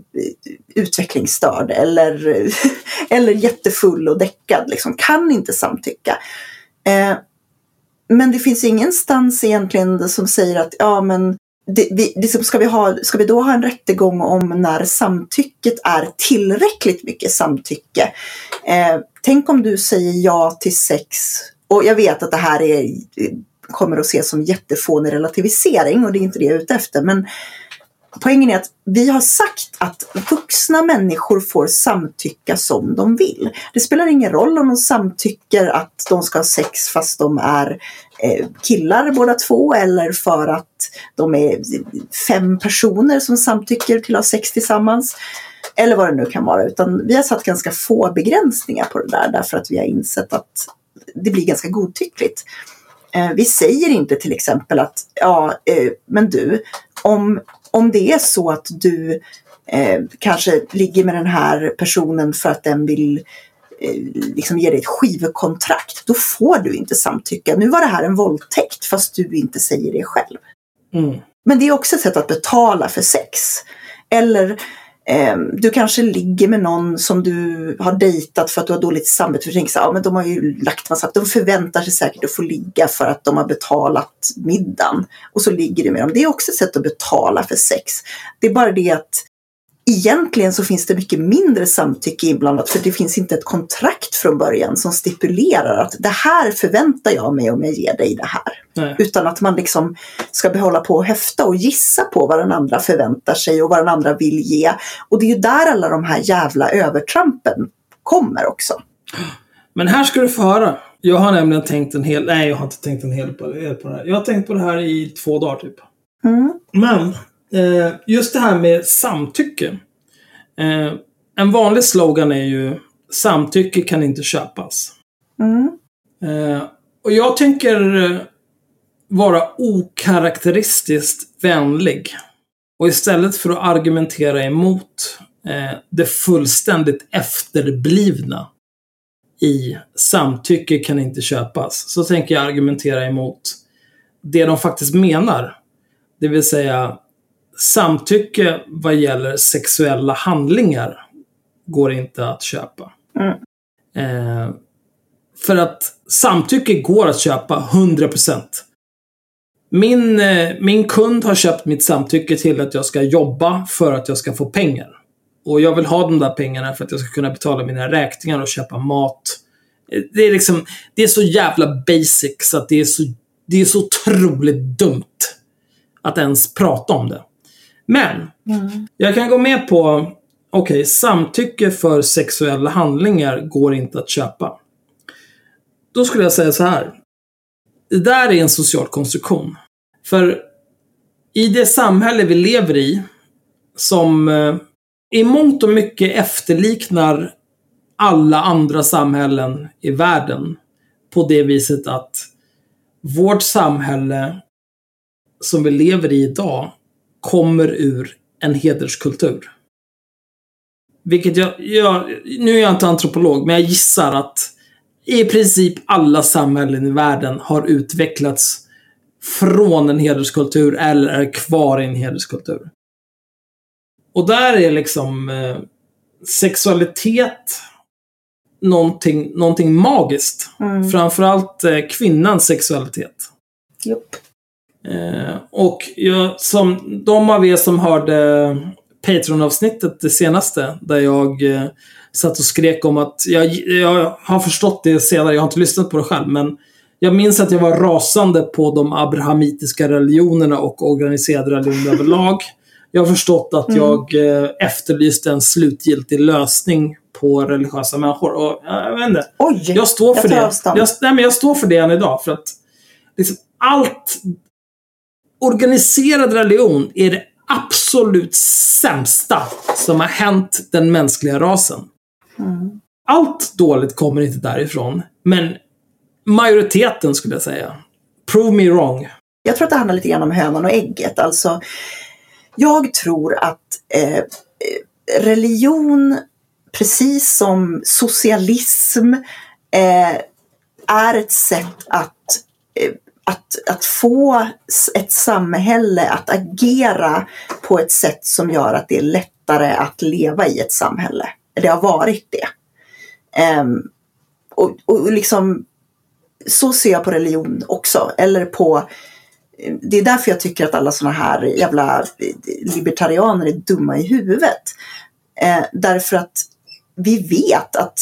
utvecklingsstörd eller, eller jättefull och däckad. Liksom, kan inte samtycka. Eh, men det finns ingenstans egentligen som säger att ja men det, vi, liksom, ska, vi ha, ska vi då ha en rättegång om när samtycket är tillräckligt mycket samtycke? Eh, tänk om du säger ja till sex och jag vet att det här är, kommer att ses som jättefånig relativisering och det är inte det jag är ute efter men poängen är att vi har sagt att vuxna människor får samtycka som de vill. Det spelar ingen roll om de samtycker att de ska ha sex fast de är eh, killar båda två eller för att de är fem personer som samtycker till att ha sex tillsammans. Eller vad det nu kan vara. Utan vi har satt ganska få begränsningar på det där därför att vi har insett att det blir ganska godtyckligt. Eh, vi säger inte till exempel att ja, eh, men du, om, om det är så att du eh, kanske ligger med den här personen för att den vill eh, liksom ge dig ett skivkontrakt, då får du inte samtycka. Nu var det här en våldtäkt fast du inte säger det själv. Mm. Men det är också ett sätt att betala för sex. Eller Ehm, du kanske ligger med någon som du har dejtat för att du har dåligt samvete. För du tänker så här, ja, men de har ju lagt massa, de förväntar sig säkert att få ligga för att de har betalat middagen. Och så ligger du med dem. Det är också ett sätt att betala för sex. Det är bara det att egentligen så finns det mycket mindre samtycke inblandat för det finns inte ett kontrakt från början som stipulerar att det här förväntar jag mig om jag ger dig det här. Nej. Utan att man liksom ska behålla på och höfta och gissa på vad den andra förväntar sig och vad den andra vill ge. Och det är ju där alla de här jävla övertrampen kommer också. Men här ska du få höra. Jag har nämligen tänkt en hel... Nej, jag har inte tänkt en hel på, det här. Jag har tänkt på det här i två dagar typ. Mm. Men just det här med samtycke. Eh, en vanlig slogan är ju samtycke kan inte köpas. Mm. Eh, och jag tänker eh, vara okaraktäristiskt vänlig. Och istället för att argumentera emot eh, det fullständigt efterblivna i samtycke kan inte köpas, så tänker jag argumentera emot det de faktiskt menar. Det vill säga samtycke vad gäller sexuella handlingar går inte att köpa. Mm. Eh, för att samtycke går att köpa 100%. Min, eh, min kund har köpt mitt samtycke till att jag ska jobba för att jag ska få pengar. Och jag vill ha de där pengarna för att jag ska kunna betala mina räkningar och köpa mat. Eh, Det är liksom, det är så jävla basic så att det är så, det är så otroligt dumt att ens prata om det. Men, jag kan gå med på, okej, samtycke för sexuella handlingar går inte att köpa. Då skulle jag säga så här. Det där är en social konstruktion. För i det samhälle vi lever i, som eh, i mångt och mycket efterliknar alla andra samhällen i världen, på det viset att vårt samhälle som vi lever i idag kommer ur en hederskultur. Vilket jag, jag, nu är jag inte antropolog, men jag gissar att i princip alla samhällen i världen har utvecklats från en hederskultur eller är kvar i en hederskultur. Och där är liksom eh, sexualitet någonting, någonting magiskt. Mm. Framförallt eh, kvinnans sexualitet. Japp. Eh, och jag, som de av er som hörde Patreon-avsnittet, det senaste, där jag eh, satt och skrek om att jag, jag har förstått det senare, jag har inte lyssnat på det själv, men jag minns att jag var rasande på de abrahamitiska religionerna och organiserade religioner överlag. Jag har förstått att jag eh, efterlyste en slutgiltig lösning på religiösa människor. Och, jag vet inte. Oj! Jag står för Jag det. Jag, nej, men jag står för det än idag. För att liksom, allt... Organiserad religion är det absolut sämsta som har hänt den mänskliga rasen. Mm. Allt dåligt kommer inte därifrån. Men majoriteten skulle jag säga. Prove me wrong. Jag tror att det handlar lite grann om hönan och ägget. Alltså, jag tror att eh, religion, precis som socialism, eh, är ett sätt att, eh, att, att få ett samhälle att agera på ett sätt som gör att det är lättare att leva i ett samhälle. Det har varit det. Um, och, och liksom, så ser jag på religion också. Eller på det är därför jag tycker att alla såna här jävla libertarianer är dumma i huvudet. Eh, därför att vi vet att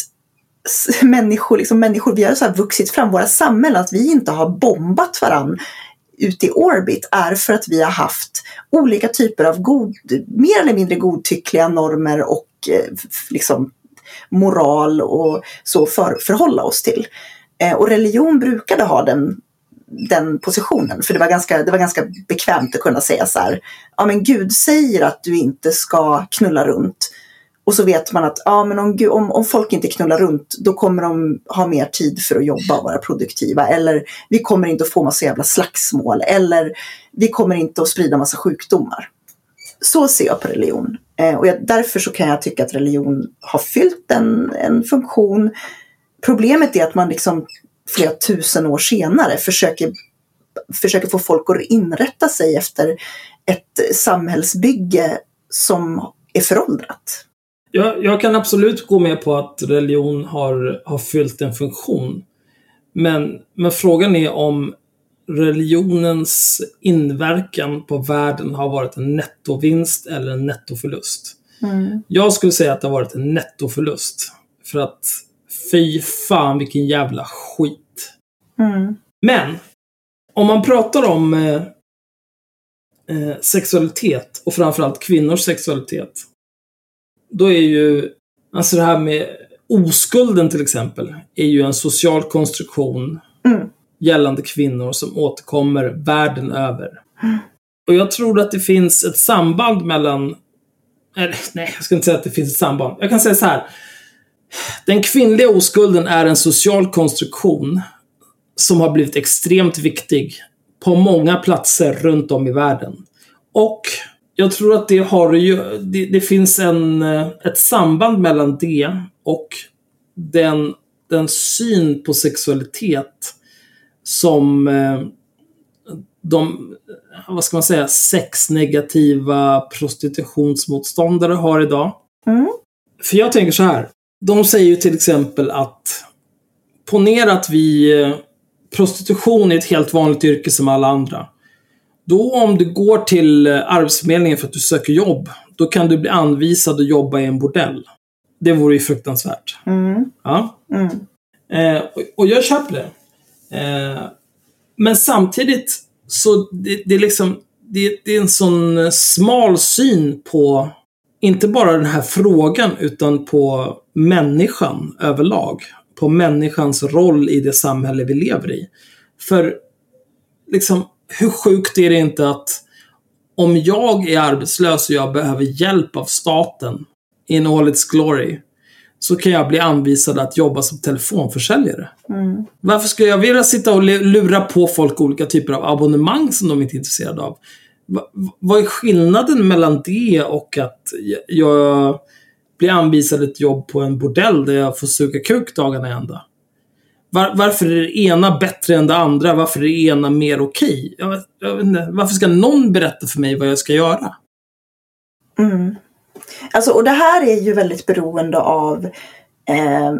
människor, liksom människor, vi har så här vuxit fram, våra samhällen, att vi inte har bombat varandra ute i orbit är för att vi har haft olika typer av god, mer eller mindre godtyckliga normer och eh, liksom moral och så för, förhålla oss till. Eh, och religion brukade ha den, den positionen, för det var, ganska, det var ganska bekvämt att kunna säga så här, ja men Gud säger att du inte ska knulla runt. Och så vet man att ja, men om, om, om folk inte knullar runt då kommer de ha mer tid för att jobba och vara produktiva. Eller vi kommer inte att få massa jävla slagsmål. Eller vi kommer inte att sprida massa sjukdomar. Så ser jag på religion. Eh, och jag, därför så kan jag tycka att religion har fyllt en, en funktion. Problemet är att man liksom flera tusen år senare försöker, försöker få folk att inrätta sig efter ett samhällsbygge som är föråldrat. Jag, jag kan absolut gå med på att religion har, har fyllt en funktion. Men, men frågan är om religionens inverkan på världen har varit en nettovinst eller en nettoförlust. Mm. Jag skulle säga att det har varit en nettoförlust. För att fy fan vilken jävla skit. Mm. Men, om man pratar om eh, eh, sexualitet och framförallt kvinnors sexualitet. Då är ju, alltså det här med oskulden till exempel, är ju en social konstruktion Mm. gällande kvinnor som återkommer världen över. Och jag tror att det finns ett samband mellan... Eller, nej, jag ska inte säga att det finns ett samband. Jag kan säga så här. Den kvinnliga oskulden är en social konstruktion som har blivit extremt viktig på många platser runt om i världen. Och jag tror att det har ju, det, det finns en, eh, ett samband mellan det och den, den syn på sexualitet som eh, de, vad ska man säga, sexnegativa prostitutionsmotståndare har idag. Mm. För jag tänker så här. De säger ju till exempel att ponera att vi eh, prostitution är ett helt vanligt yrke som alla andra. Då om du går till eh, Arbetsförmedlingen för att du söker jobb, då kan du bli anvisad att jobba i en bordell. Det vore ju fruktansvärt. Mm. Ja. Mm. Eh, och, och jag köper det. Eh, men samtidigt så det, det är liksom det, det är en sån eh, smal syn på inte bara den här frågan utan på människan överlag. På människans roll i det samhälle vi lever i. För liksom, hur sjukt är det inte att om jag är arbetslös och jag behöver hjälp av staten in all its glory så kan jag bli anvisad att jobba som telefonförsäljare. Mm. Varför ska jag vilja sitta och lura på folk olika typer av abonnemang som de inte är intresserade av? Va, vad är skillnaden mellan det och att jag blir anvisad ett jobb på en bordell där jag får suga kuk dagarna i ända? Var, varför är det ena bättre än det andra? Varför är det ena mer okej? Jag, jag vet inte. Varför ska någon berätta för mig vad jag ska göra? Mm. Alltså, och det här är ju väldigt beroende av eh,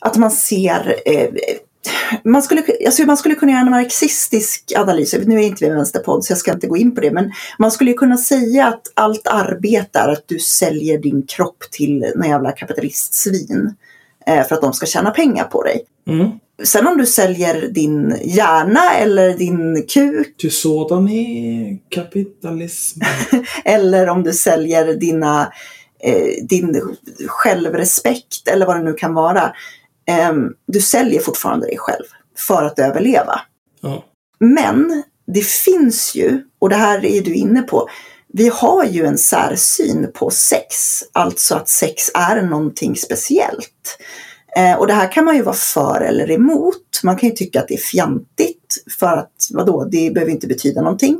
att man ser eh, man skulle, alltså man skulle kunna göra en marxistisk analys, nu är inte vi en vänsterpodd så jag ska inte gå in på det, men man skulle kunna säga att allt arbete är att du säljer din kropp till några jävla kapitalistsvin eh, för att de ska tjäna pengar på dig. Mm. Sen om du säljer din hjärna eller din kuk Ty sådan är kapitalismen. eller om du säljer dina, eh, din självrespekt eller vad det nu kan vara. Eh, du säljer fortfarande dig själv för att överleva. Ja. Men det finns ju, och det här är du inne på, vi har ju en särsyn på sex, alltså att sex är någonting speciellt. Eh, och det här kan man ju vara för eller emot. Man kan ju tycka att det är fjantigt för att vadå, det behöver inte betyda någonting.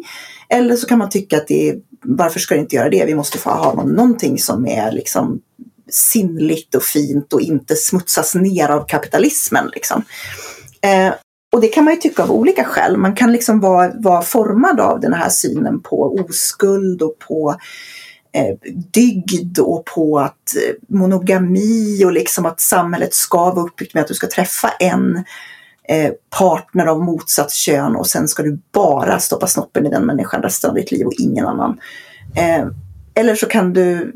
Eller så kan man tycka att det är, varför ska det inte göra det? Vi måste få ha någonting som är liksom sinnligt och fint och inte smutsas ner av kapitalismen. Liksom. Eh, och det kan man ju tycka av olika skäl. Man kan liksom vara, vara formad av den här synen på oskuld och på eh, dygd och på att eh, monogami och liksom att samhället ska vara uppbyggt med att du ska träffa en eh, partner av motsatt kön och sen ska du bara stoppa snoppen i den människan resten av ditt liv och ingen annan. Eh, eller så kan du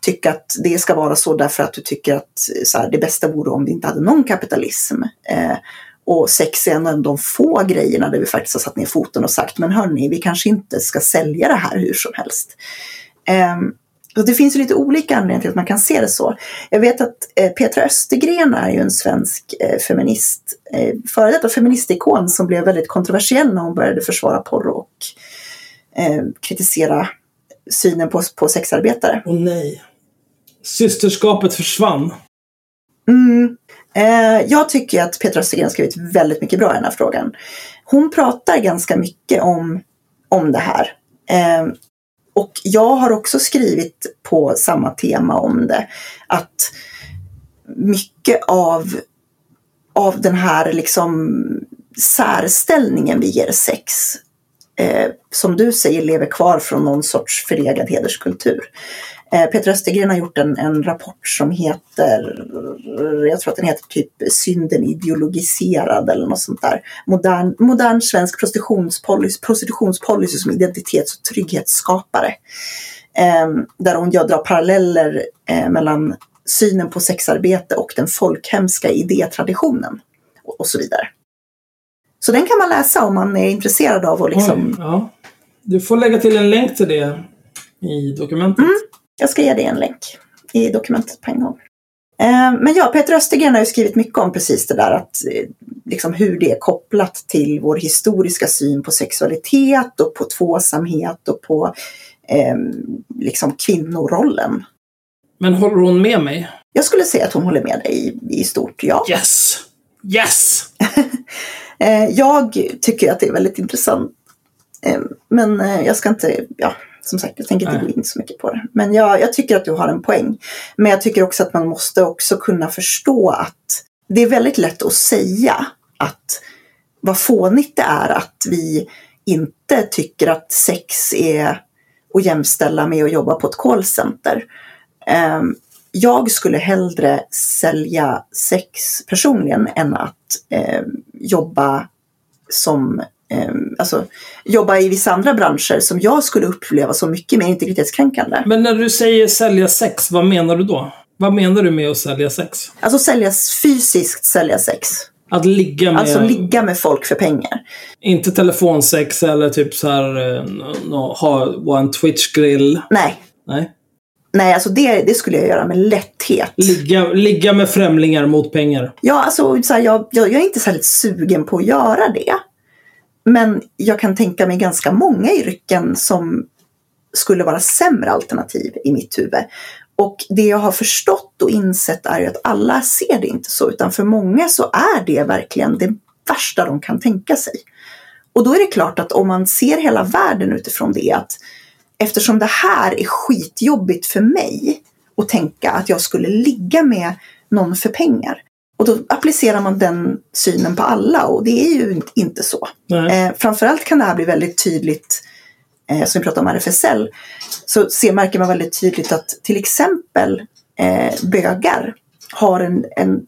tycka att det ska vara så därför att du tycker att eh, så här, det bästa vore om vi inte hade någon kapitalism. Eh, och sex är en av de få grejerna där vi faktiskt har satt ner foten och sagt men hörni, vi kanske inte ska sälja det här hur som helst. Um, och det finns ju lite olika anledningar till att man kan se det så. Jag vet att eh, Petra Östergren är ju en svensk eh, feminist, eh, före detta feministikon som blev väldigt kontroversiell när hon började försvara porr och eh, kritisera synen på, på sexarbetare. Åh nej. Systerskapet försvann. Mm. Eh, jag tycker att Petra Östergren har skrivit väldigt mycket bra i den här frågan. Hon pratar ganska mycket om, om det här. Eh, och jag har också skrivit på samma tema om det. Att mycket av, av den här liksom särställningen vi ger sex, eh, som du säger, lever kvar från någon sorts förlegad hederskultur. Eh, Peter Östergren har gjort en, en rapport som heter, jag tror att den heter typ Synden ideologiserad eller något sånt där. Modern, modern svensk prostitutionspolicy, prostitutionspolicy som identitets och trygghetsskapare. Eh, där hon jag drar paralleller eh, mellan synen på sexarbete och den folkhemska idétraditionen och, och så vidare. Så den kan man läsa om man är intresserad av att liksom... Oj, ja. Du får lägga till en länk till det i dokumentet. Mm. Jag ska ge dig en länk i dokumentet på en gång. Eh, Men ja, Peter Östergren har ju skrivit mycket om precis det där att eh, liksom hur det är kopplat till vår historiska syn på sexualitet och på tvåsamhet och på eh, liksom kvinnorollen. Men håller hon med mig? Jag skulle säga att hon håller med dig i, i stort, ja. Yes! Yes! Eh, jag tycker att det är väldigt intressant. Men jag ska inte, ja, som sagt, jag tänker inte Nej. gå in så mycket på det. Men jag, jag tycker att du har en poäng. Men jag tycker också att man måste också kunna förstå att det är väldigt lätt att säga att vad fånigt det är att vi inte tycker att sex är att jämställa med att jobba på ett callcenter. Ehm, Jag skulle hellre sälja sex personligen än att eh, jobba som alltså, jobba i vissa andra branscher som jag skulle uppleva som mycket mer integritetskränkande. Men när du säger sälja sex, vad menar du då? Vad menar du med att sälja sex? Alltså sälja fysiskt sälja sex. Att ligga med... Alltså ligga med folk för pengar. Inte telefonsex eller typ så här eh, ha vara en Twitch-grill. Nej, Nej. nej alltså det, det skulle jag göra med lätthet. Ligga, ligga med främlingar mot pengar. Ja, alltså så här, jag, jag, jag är inte särskilt sugen på att göra det. Men jag kan tänka mig ganska många yrken som skulle vara sämre alternativ i mitt huvud. Och det jag har förstått och insett är ju att alla ser det inte så, utan för många så är det verkligen det värsta de kan tänka sig. Och då är det klart att om man ser hela världen utifrån det, att eftersom det här är skitjobbigt för mig att tänka att jag skulle ligga med någon för pengar. Och då applicerar man den synen på alla och det är ju inte så. Eh, framförallt kan det här bli väldigt tydligt, eh, som vi pratade om RFSL, så ser, märker man väldigt tydligt att till exempel eh, bögar har en, en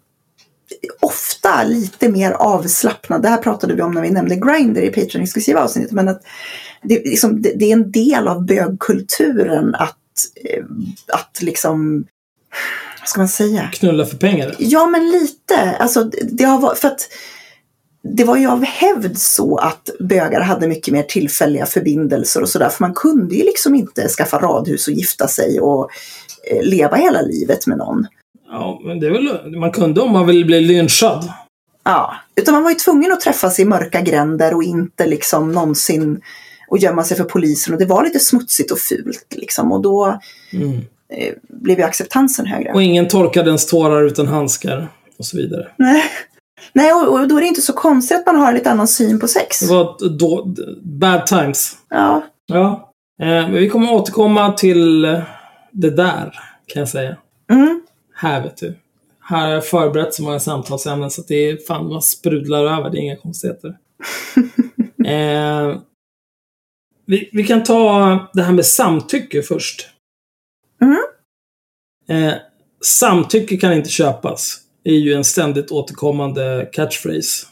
ofta lite mer avslappnad, det här pratade vi om när vi nämnde Grindr i Patreon-exklusiva avsnittet, men att det, liksom, det, det är en del av bögkulturen att, eh, att liksom, vad ska man säga? Knulla för pengar. Ja, men lite. Alltså, det- har varit, för att det var ju av hävd så att bögar hade mycket mer tillfälliga förbindelser och sådär. För man kunde ju liksom inte skaffa radhus och gifta sig och eh, leva hela livet med någon. Ja, men det är väl... Man kunde om man vill bli lynchad. Ja, utan man var ju tvungen att träffas i mörka gränder och inte liksom någonsin och gömma sig för polisen. Och det var lite smutsigt och fult liksom. Och då Mm. Eh, blev ju acceptansen högre. Och ingen torkade ens tårar utan handskar. Och så vidare. Nej, Nej och, och då är det inte så konstigt att man har en lite annan syn på sex. Det var då, bad times. Ja, Ja. Eh, men vi kommer återkomma till det där, kan jag säga. mm. Här, vet du. Här har jag förberett så många samtalsämnen så att det är fan vad sprudlar över. Det är inga konstigheter. eh, vi, vi kan ta det här med samtycke först. Mm. Eh, samtycke kan inte köpas. Det är ju en ständigt återkommande catchphrase.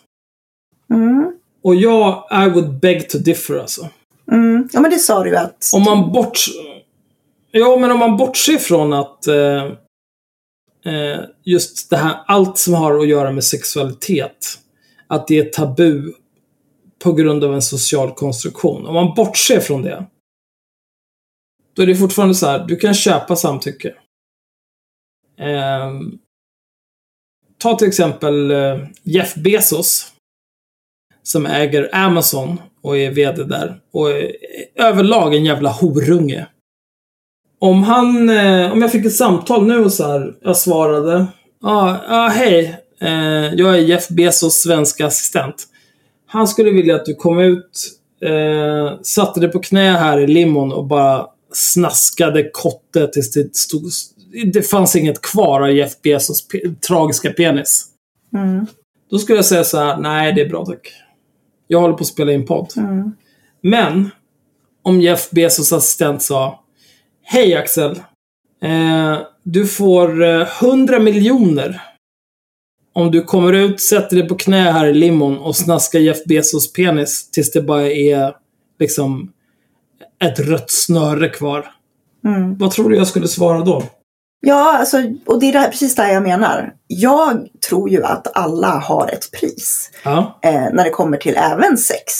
Mm. Och jag, I would beg to differ alltså. Mm. Ja, men det sa du ju att... Om man bort... Ja, men om man bortser från att eh, eh, just det här, allt som har att göra med sexualitet att det är tabu på grund av en social konstruktion. Om man bortser från det, då är det fortfarande så här, du kan köpa samtycke. Eh, ta till exempel eh, Jeff Bezos, som äger Amazon och är VD där. Och är eh, överlag en jävla horunge. Om han, eh, om jag fick ett samtal nu och så här, jag svarade. Ja, ah, ah, hej. Eh, jag är Jeff Bezos svenska assistent. Han skulle vilja att du kom ut, eh, satte dig på knä här i limon och bara snaskade kotte tills det stod... Det fanns inget kvar av Jeff Bezos tragiska penis. Mm. Då skulle jag säga så här, nej det är bra tack. Jag håller på att spela in podd. Mm. Men, om Jeff Bezos assistent sa Hej Axel. Eh, du får eh, 100 miljoner. Om du kommer ut, sätter dig på knä här i limon och snaskar Jeff Bezos penis tills det bara är liksom ett rött snöre kvar. Mm. Vad tror du jag skulle svara då? Ja, alltså, och det är det här, precis det här jag menar. Jag tror ju att alla har ett pris Ja. eh, när det kommer till även sex.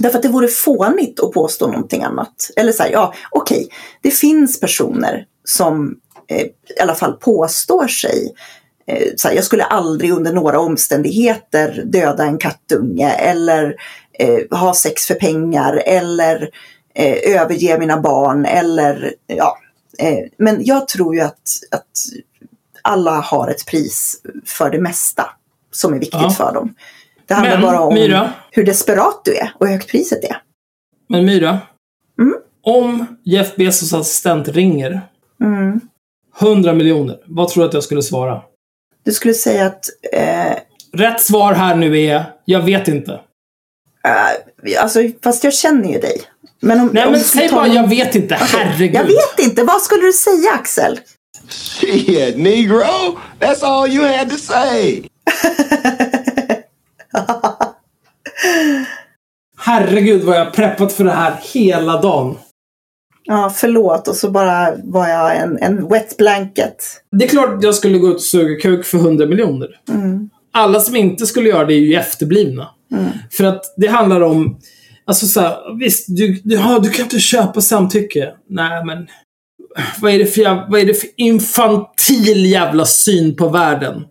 Därför att det vore fånigt att påstå någonting annat. Eller så här, ja, okej, det finns personer som eh, i alla fall påstår sig eh, så här, jag skulle aldrig under några omständigheter döda en kattunge eller eh, ha sex för pengar eller eh, överge mina barn eller ja. Eh, men jag tror ju att, att alla har ett pris för det mesta som är viktigt Ja. för dem. Det handlar Men, bara om Myra? hur desperat du är och hur högt priset är. Men Myra? Mm. Om Jeff Bezos assistent ringer Mm. 100 miljoner, vad tror du att jag skulle svara? Du skulle säga att eh, Rätt svar här nu är, jag vet inte. eh, alltså, fast jag känner ju dig. Men om, Nej om men säg bara, någon- jag vet inte. Herregud. Jag vet inte, vad skulle du säga Axel? Shit, Negro, that's all you had to say. Herregud vad jag preppat för det här hela dagen. Ja, förlåt. Och så bara var jag en, en wet blanket. Det är klart att jag skulle gå ut och suga kuk för 100 miljoner. Mm. Alla som inte skulle göra det är ju efterblivna. För att det handlar om, alltså så här, visst, du, du, du kan inte köpa samtycke. Nej, men vad är det för, jäv- vad är det för infantil jävla syn på världen?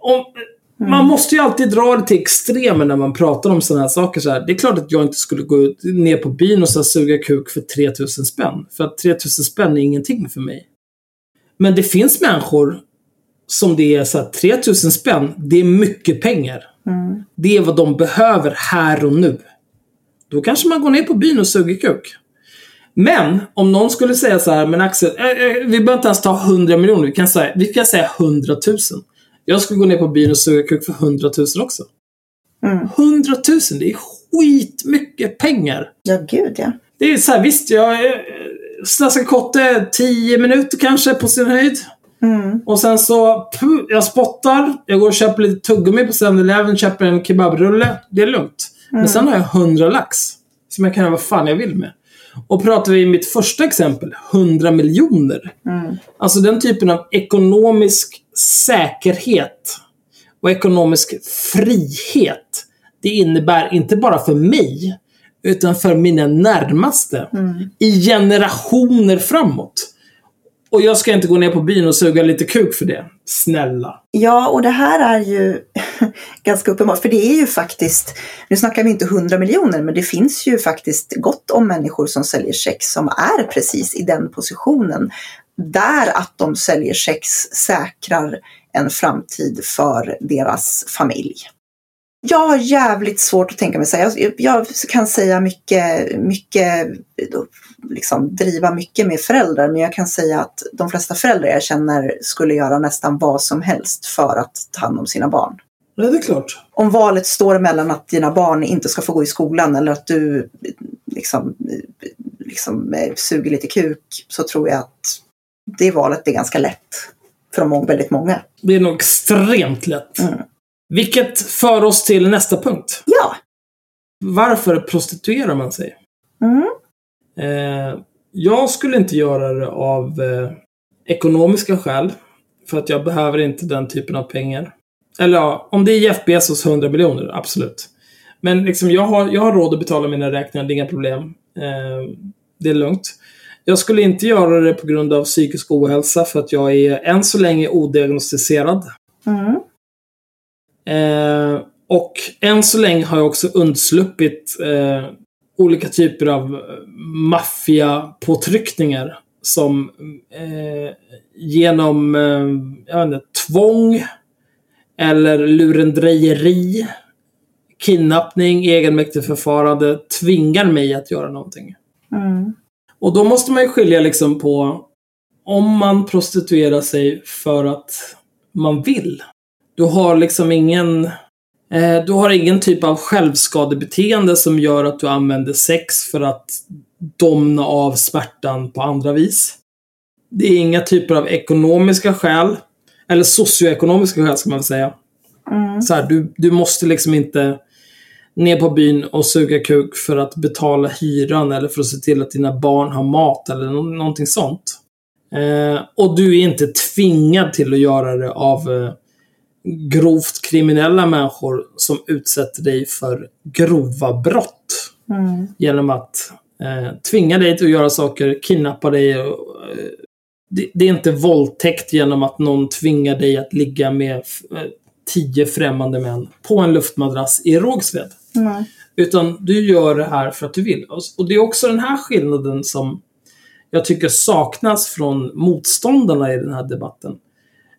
Om, Man måste ju alltid dra det till extremen när man pratar om sådana här saker. Så här. Det är klart att jag inte skulle gå ut, ner på byn och så här, suga kuk för 3000 spänn. För att 3000 spänn är ingenting för mig. Men det finns människor som det är så här, 3000 spänn, det är mycket pengar. Det är vad de behöver här och nu. Då kanske man går ner på byn och suger kuk. Men om någon skulle säga så här, men Axel, eh, eh, vi behöver inte ens ta 100 miljoner, vi kan säga, vi kan säga 100 000. Jag skulle gå ner på byn och suga kuk för 100 000 också. Mm. 100 000, det är skitmycket pengar. Ja, gud ja. Det är så här, visst, jag eh, snaskar kotte 10 minuter kanske på sin höjd. Mm. Och sen så, puh, jag spottar, jag går och köper lite tuggummi på 7-Eleven, köper en kebabrulle. Det är lugnt. Men sen har jag 100 lax. Som jag kan göra vad fan jag vill med. Och pratar vi i mitt första exempel, 100 miljoner. Alltså den typen av ekonomisk säkerhet och ekonomisk frihet. Det innebär inte bara för mig, utan för mina närmaste. I generationer framåt. Och jag ska inte gå ner på byn och suga lite kuk för det. Snälla. Ja, och det här är ju ganska uppenbart. För det är ju faktiskt, nu snackar vi inte 100 miljoner, men det finns ju faktiskt gott om människor som säljer sex som är precis i den positionen. Där att de säljer sex säkrar en framtid för deras familj. Jag har jävligt svårt att tänka mig så här. Jag, jag kan säga mycket, mycket, liksom driva mycket med föräldrar, men jag kan säga att de flesta föräldrar jag känner skulle göra nästan vad som helst för att ta hand om sina barn. Ja, det är klart. Om valet står mellan att dina barn inte ska få gå i skolan eller att du liksom, liksom eh, suger lite kuk så tror jag att det valet är ganska lätt för de väldigt många. Det är nog extremt lätt. Mm. Vilket för oss till nästa punkt. Ja. Varför prostituerar man sig? Mm. Eh, jag skulle inte göra det av eh, ekonomiska skäl. För att jag behöver inte den typen av pengar. Eller ja, om det är Jeff Bezos 100 miljoner, absolut. Men liksom, jag, har, jag har råd att betala mina räkningar, det är inga problem. Eh, det är lugnt. Jag skulle inte göra det på grund av psykisk ohälsa för att jag är än så länge odiagnostiserad. Mm. Eh, och än så länge har jag också undsluppit eh, olika typer av maffiapåtryckningar som eh, genom eh, jag vet inte, tvång eller lurendrejeri, kidnappning, egenmäktigt förfarande tvingar mig att göra någonting. Mm. Och då måste man ju skilja liksom på om man prostituerar sig för att man vill. Du har liksom ingen eh, du har ingen typ av självskadebeteende som gör att du använder sex för att domna av smärtan på andra vis. Det är inga typer av ekonomiska skäl. Eller socioekonomiska skäl ska man väl säga. Mm. Så här, du, du måste liksom inte ner på byn och suga kuk för att betala hyran eller för att se till att dina barn har mat eller nå- någonting sånt. Eh, och du är inte tvingad till att göra det av eh, grovt kriminella människor som utsätter dig för grova brott. Mm. Genom att eh, tvinga dig till att göra saker, kidnappa dig. Och, eh, det, det är inte våldtäkt genom att någon tvingar dig att ligga med eh, tio främmande män på en luftmadrass i Rågsved. Nej. Utan du gör det här för att du vill. Och- Och det är också den här skillnaden som jag tycker saknas från motståndarna i den här debatten.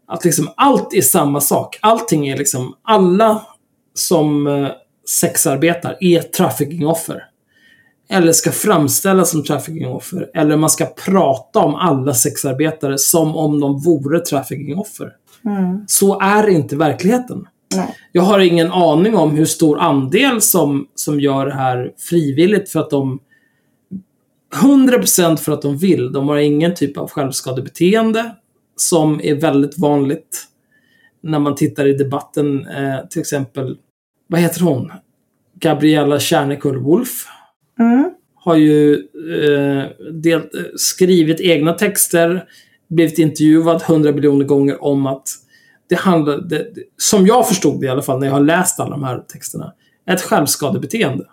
Att liksom allt är samma sak. Allting är liksom, alla som eh, sexarbetar är traffickingoffer. Eller ska framställas som traffickingoffer. Eller man ska prata om alla sexarbetare som om de vore traffickingoffer. Mm. Så är inte verkligheten. Nej. Jag har ingen aning om hur stor andel som, som gör det här frivilligt för att de 100% för att de vill. De har ingen typ av självskadebeteende som är väldigt vanligt när man tittar i debatten. Eh, till exempel, vad heter hon? Gabriella Kärnekull Wolf Mm. har ju eh, del, eh, skrivit egna texter, blivit intervjuad hundra miljoner gånger om att det handlar, det, som jag förstod det i alla fall när jag har läst alla de här texterna, ett självskadebeteende.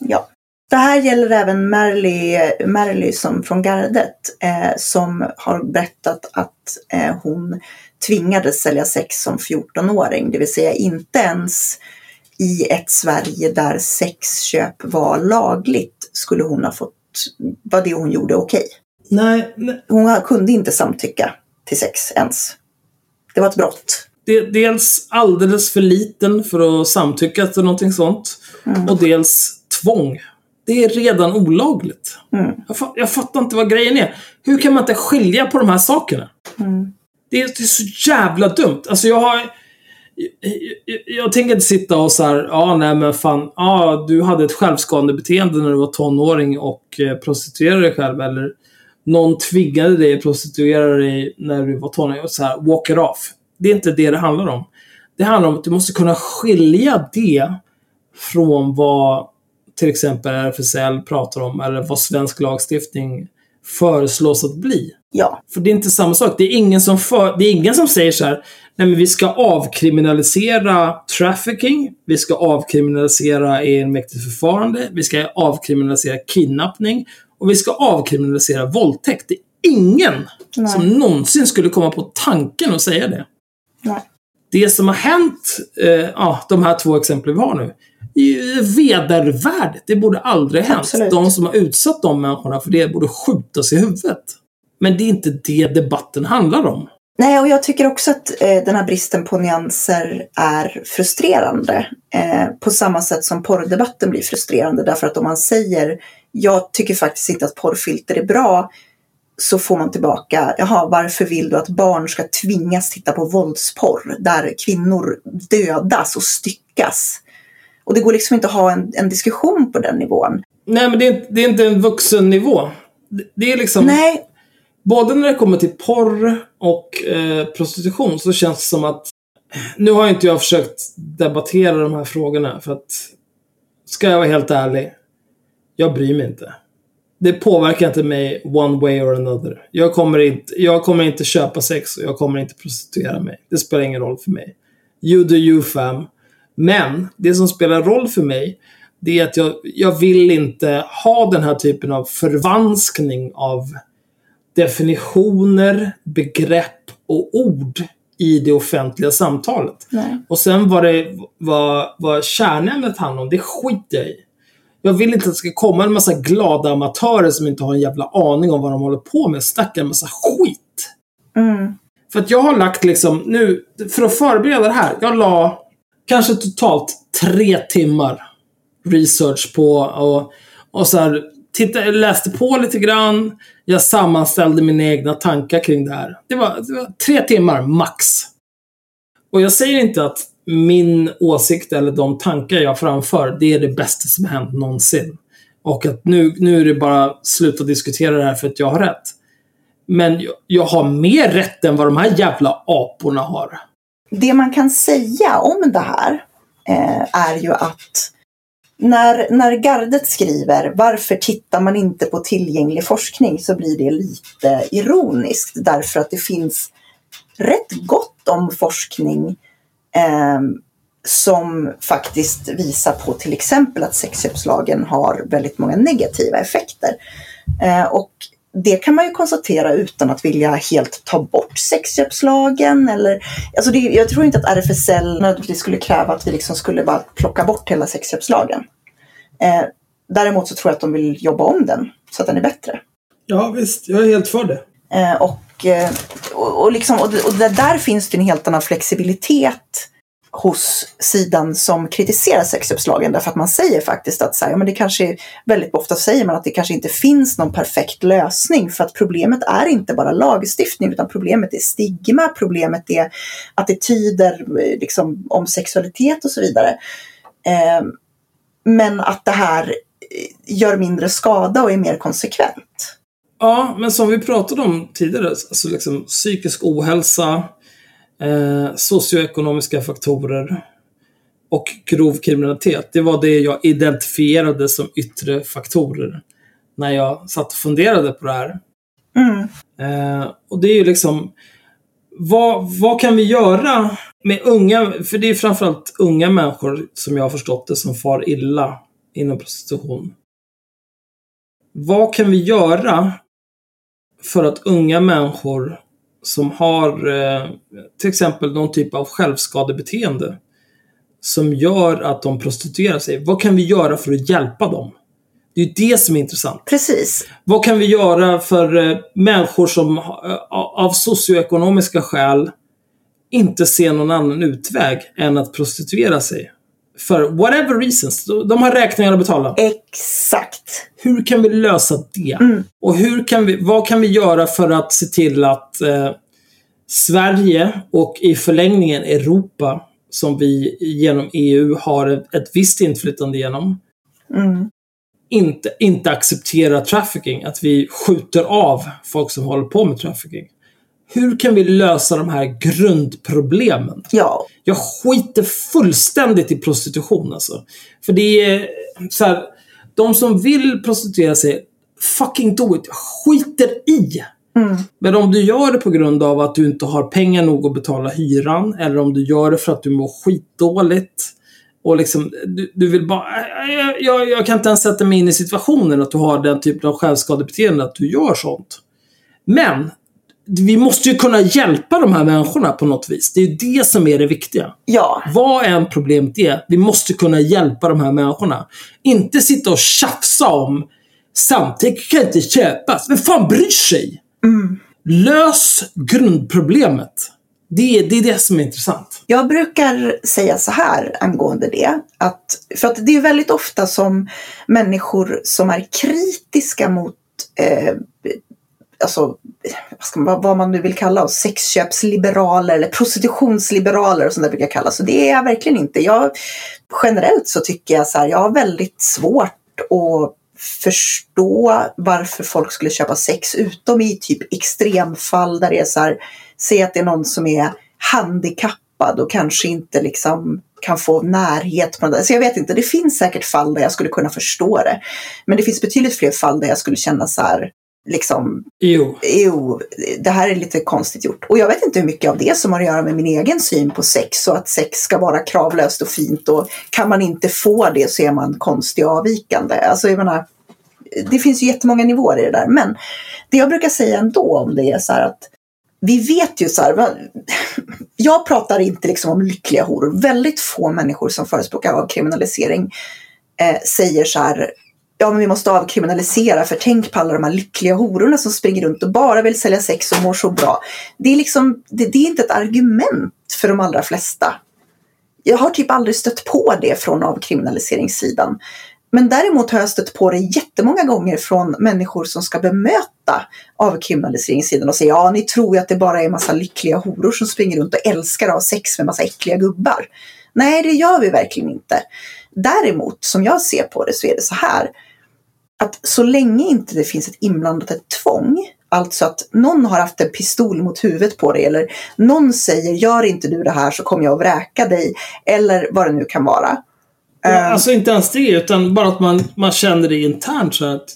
Ja. Det här gäller även Merly, Merly som från gardet eh, som har berättat att eh, hon tvingades sälja sex som 14-åring. Det vill säga inte ens i ett Sverige där sexköp var lagligt skulle hon ha fått, var det hon gjorde okej. Nej, nej. Hon kunde inte samtycka till sex ens. Det var ett brott. Dels alldeles för liten för att samtycka till någonting sånt. Mm. Och dels tvång. Det är redan olagligt. Mm. Jag, fa- jag fattar inte vad grejen är. Hur kan man inte skilja på de här sakerna? Mm. Det är, det är så jävla dumt. Alltså jag har... Jag, jag, jag tänker inte sitta och så här, ja nej men fan, ja du hade ett självskadebeteende när du var tonåring och eh, prostituerade dig själv eller någon tvingade dig att prostituera dig när du var tonåring och så här, walk it off. Det är inte det det handlar om. Det handlar om att du måste kunna skilja det från vad till exempel RFSL pratar om eller vad svensk lagstiftning föreslås att bli. Ja. För det är inte samma sak. Det är ingen som, för, det är ingen som säger så här, nej men vi ska avkriminalisera trafficking, vi ska avkriminalisera egenmäktigt förfarande, vi ska avkriminalisera kidnappning och vi ska avkriminalisera våldtäkt. Det är ingen Nej. som någonsin skulle komma på tanken att säga det. Nej. Det som har hänt, eh, ja, de här två exemplen vi har nu, vedervärdigt. Det borde aldrig hänt. Absolut. De som har utsatt de människorna för det borde skjutas i huvudet. Men det är inte det debatten handlar om. Nej, och jag tycker också att eh, den här bristen på nyanser är frustrerande. Eh, på samma sätt som porrdebatten blir frustrerande. Därför att om man säger jag tycker faktiskt inte att porrfilter är bra så får man tillbaka, jaha, varför vill du att barn ska tvingas titta på våldsporr där kvinnor dödas och styckas? Och det går liksom inte att ha en, en diskussion på den nivån. Nej, men det är, det är inte en vuxen nivå. Det, det är liksom... Nej, Både när det kommer till porr och eh, prostitution så känns det som att... Nu har inte jag försökt debattera de här frågorna för att... Ska jag vara helt ärlig? Jag bryr mig inte. Det påverkar inte mig one way or another. Jag kommer inte, jag kommer inte köpa sex och jag kommer inte prostituera mig. Det spelar ingen roll för mig. You do you fam. Men det som spelar roll för mig, det är att jag, jag vill inte ha den här typen av förvanskning av definitioner, begrepp och ord i det offentliga samtalet. Nej. Och sen vad, det, vad, vad kärnämnet handlar om, det skiter jag i. Jag vill inte att det ska komma en massa glada amatörer som inte har en jävla aning om vad de håller på med. Snacka en massa skit. Mm. För att jag har lagt liksom, nu, för att förbereda det här, jag la kanske totalt tre timmar research på och, och så här, titta, läste på lite grann. Jag sammanställde mina egna tankar kring det här. Det var, det var tre timmar max. Och jag säger inte att min åsikt eller de tankar jag framför, det är det bästa som hänt någonsin. Och att nu, nu är det bara sluta diskutera det här för att jag har rätt. Men jag, jag har mer rätt än vad de här jävla aporna har. Det man kan säga om det här eh, är ju att när, när gardet skriver varför tittar man inte på tillgänglig forskning så blir det lite ironiskt därför att det finns rätt gott om forskning eh, som faktiskt visar på till exempel att sexköpslagen har väldigt många negativa effekter. Eh, och det kan man ju konstatera utan att vilja helt ta bort sexköpslagen. Eller, alltså det, jag tror inte att RFSL nödvändigtvis skulle kräva att vi liksom skulle bara plocka bort hela sexköpslagen. Eh, däremot så tror jag att de vill jobba om den så att den är bättre. Ja, visst. Jag är helt för det. Eh, och, eh, och, och, liksom, och, och där, där finns det en helt annan flexibilitet hos sidan som kritiserar sexköpslagen därför att man säger faktiskt att så här, ja, men det kanske väldigt ofta säger man att det kanske inte finns någon perfekt lösning för att problemet är inte bara lagstiftning utan problemet är stigma, problemet är attityder liksom, om sexualitet och så vidare. Eh, men att det här eh, gör mindre skada och är mer konsekvent. Ja, men som vi pratade om tidigare, alltså liksom psykisk ohälsa, eh, socioekonomiska faktorer och grov kriminalitet. Det var det jag identifierade som yttre faktorer när jag satt och funderade på det här. Mm. Eh, och det är ju liksom, vad, vad kan vi göra med unga, för det är framförallt unga människor som jag har förstått det som far illa inom prostitution. Vad kan vi göra för att unga människor som har eh, till exempel någon typ av självskadebeteende som gör att de prostituerar sig. Vad kan vi göra för att hjälpa dem? Det är ju det som är intressant. Precis. Vad kan vi göra för eh, människor som eh, av socioekonomiska skäl inte ser någon annan utväg än att prostituera sig? För whatever reasons. De har räkningar att betala. Exakt. Hur kan vi lösa det? Mm. Och hur kan vi, vad kan vi göra för att se till att eh, Sverige och i förlängningen Europa, som vi genom EU har ett, ett visst inflytande genom, Mm. inte, inte accepterar trafficking. Att vi skjuter av folk som håller på med trafficking. Hur kan vi lösa de här grundproblemen? Ja, Jag skiter fullständigt i prostitution alltså. För det är så här, de som vill prostituera sig, fucking do it. Skiter i. Mm. Men om du gör det på grund av att du inte har pengar nog att betala hyran, eller om du gör det för att du mår skitdåligt, och liksom, du, du vill bara... Jag, jag, jag kan inte ens sätta mig in i situationen att du har den typen av självskadebeteende, att du gör sånt. Men, vi måste ju kunna hjälpa de här människorna på något vis. Det är ju det som är det viktiga. ja, Vad än problemet är, vi måste kunna hjälpa de här människorna. Inte sitta och tjafsa om samtycke kan inte köpas. Vem fan bryr sig? mm. Lös grundproblemet. Det, är- det är det som är intressant. Jag brukar säga så här angående det. Att, för att det är väldigt ofta som människor som är kritiska mot eh, alltså, vad, ska man, vad- man nu vill kalla oss, sexköpsliberaler eller prostitutionsliberaler och sånt där brukar kallas. Så det är jag verkligen inte. Jag, generellt så tycker jag så här, jag har väldigt svårt att förstå varför folk skulle köpa sex utom i typ extremfall där det är så här, säg att det är någon som är handikappad och kanske inte liksom kan få närhet på den. Så jag vet inte, det finns säkert fall där jag skulle kunna förstå det. Men det finns betydligt fler fall där jag skulle känna så här, liksom, Jo. jo, det här är lite konstigt gjort. Och jag vet inte hur mycket av det som har att göra med min egen syn på sex och att sex ska vara kravlöst och fint och kan man inte få det så är man konstig och avvikande. Alltså jag menar, det finns ju jättemånga nivåer i det där. Men det jag brukar säga ändå om det är så här att vi vet ju så här, jag pratar inte liksom om lyckliga horor. Väldigt få människor som förespråkar avkriminalisering eh, säger så här, ja men vi måste avkriminalisera för tänk på alla de här lyckliga hororna som springer runt och bara vill sälja sex och mår så bra. Det är liksom, det, det är inte ett argument för de allra flesta. Jag har typ aldrig stött på det från avkriminaliseringssidan. Men däremot har jag stött på det jättemånga gånger från människor som ska bemöta avkriminaliseringssidan och säga ja, ni tror ju att det bara är massa lyckliga horor som springer runt och älskar att ha sex med massa äckliga gubbar. Nej, det gör vi verkligen inte. Däremot, som jag ser på det, så är det så här att så länge inte det finns ett inblandat ett tvång, alltså att någon har haft en pistol mot huvudet på dig eller någon säger gör inte du det här så kommer jag att vräka dig eller vad det nu kan vara. Ja, Alltså inte ens det, utan bara att man, man känner det internt så att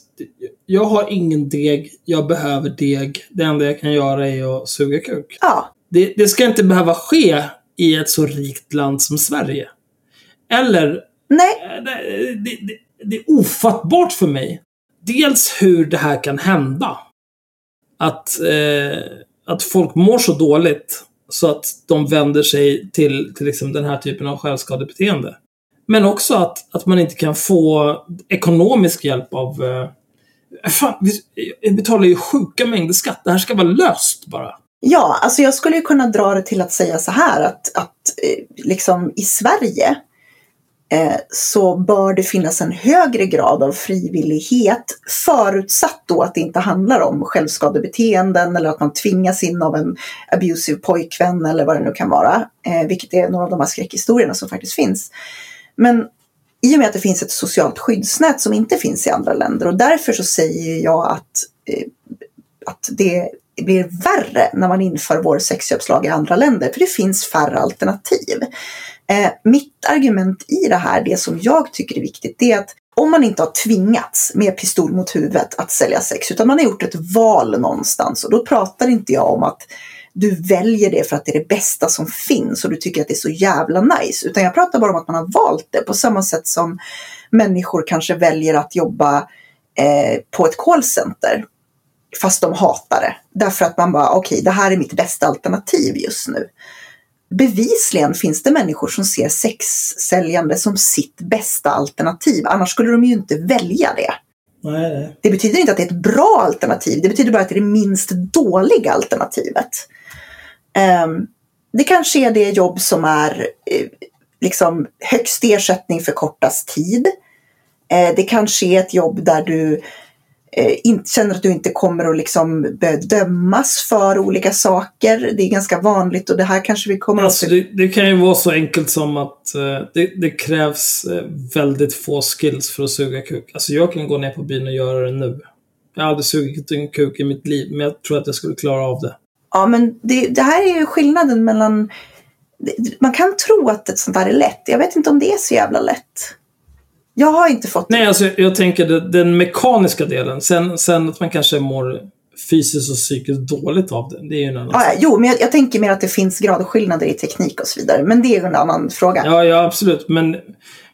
jag har ingen deg, jag behöver deg. Det enda jag kan göra är att suga kuk. Ja, Det, det ska inte behöva ske i ett så rikt land som Sverige. Eller, nej, eh, det, det, det, är ofattbart för mig. Dels hur det här kan hända. Att, eh, att folk mår så dåligt så att de vänder sig till, till liksom den här typen av självskadebeteende. Men också att, att man inte kan få ekonomisk hjälp av... Eh, fan, vi jag betalar ju sjuka mängder skatt. Det här ska vara löst bara. Ja, alltså jag skulle ju kunna dra det till att säga så här att, att eh, liksom i Sverige Eh, så bör det finnas en högre grad av frivillighet förutsatt då att det inte handlar om självskadebeteenden eller att man tvingas in av en abusive pojkvän eller vad det nu kan vara. Eh, vilket är några av de här skräckhistorierna som faktiskt finns. Men i och med att det finns ett socialt skyddsnät som inte finns i andra länder och därför så säger jag att, eh, att det blir värre när man inför vår sexköpslag i andra länder, för det finns färre alternativ. Eh, mitt argument i det här, det som jag tycker är viktigt, det är att om man inte har tvingats med pistol mot huvudet att sälja sex, utan man har gjort ett val någonstans, och då pratar inte jag om att du väljer det för att det är det bästa som finns och du tycker att det är så jävla nice. Utan jag pratar bara om att man har valt det på samma sätt som människor kanske väljer att jobba eh, på ett callcenter fast de hatar det. Därför att man bara, okej, okay, det här är mitt bästa alternativ just nu. Bevisligen finns det människor som ser sexsäljande som sitt bästa alternativ. Annars skulle de ju inte välja det. Nej, nej. Det betyder inte att det är ett bra alternativ. Det betyder bara att det är det minst dåliga alternativet. Um, det kanske är det jobb som är eh, liksom högst ersättning för kortast tid. Eh, det kanske är ett jobb där du eh, inte, känner att du inte kommer att liksom dömas för olika saker. Det är ganska vanligt och det här kanske vi kommer Alltså, att... det, det kan ju vara så enkelt som att eh, det, det krävs eh, väldigt få skills för att suga kuk. Alltså jag kan gå ner på byn och göra det nu. Jag har aldrig sugit en kuk i mitt liv, men jag tror att jag skulle klara av det. Ja, men det, det här är ju skillnaden mellan... Man kan tro att ett sånt här är lätt. Jag vet inte om det är så jävla lätt. Jag har inte fått... Nej, alltså jag tänker det, den mekaniska delen. Sen, sen att man kanske mår fysiskt och psykiskt dåligt av det. Det är ju en annan Ja, jo, men jag, jag tänker mer att det finns gradskillnader i teknik och så vidare. Men det är ju en annan fråga. Ja, ja, absolut. Men,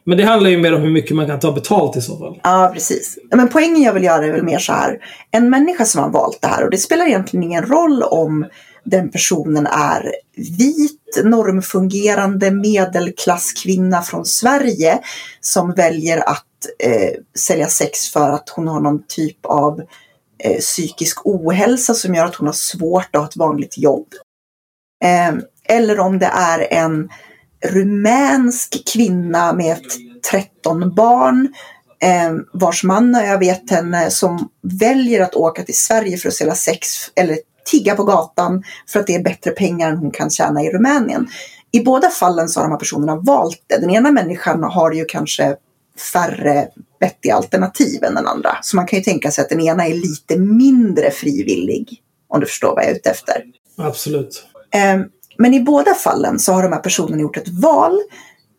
men det handlar ju mer om hur mycket man kan ta betalt i så fall. Ja, precis. Men poängen jag vill göra är väl mer så här. En människa som har valt det här och det spelar egentligen ingen roll om den personen är vit, normfungerande medelklasskvinna från Sverige som väljer att eh, sälja sex för att hon har någon typ av eh, psykisk ohälsa som gör att hon har svårt att ha ett vanligt jobb. Eh, eller om det är en rumänsk kvinna med 13 barn eh, vars man, jag vet henne, som väljer att åka till Sverige för att sälja sex eller tigga på gatan för att det är bättre pengar än hon kan tjäna i Rumänien. I båda fallen så har de här personerna valt det. Den ena människan har ju kanske färre vettiga alternativ än den andra. Så man kan ju tänka sig att den ena är lite mindre frivillig. Om du förstår vad jag är ute efter. Absolut. Eh, men i båda fallen så har de här personerna gjort ett val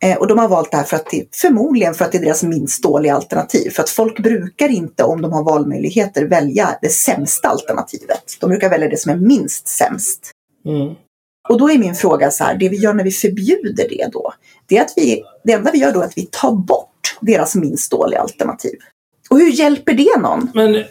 Eh, och de har valt det här för att det, förmodligen för att det är deras minst dåliga alternativ. För att folk brukar inte, om de har valmöjligheter, välja det sämsta alternativet. De brukar välja det som är minst sämst. Mm. Och då är min fråga så här, det vi gör när vi förbjuder det då, det är att vi, det enda vi gör då är att vi tar bort deras minst dåliga alternativ. Och hur hjälper det någon? Men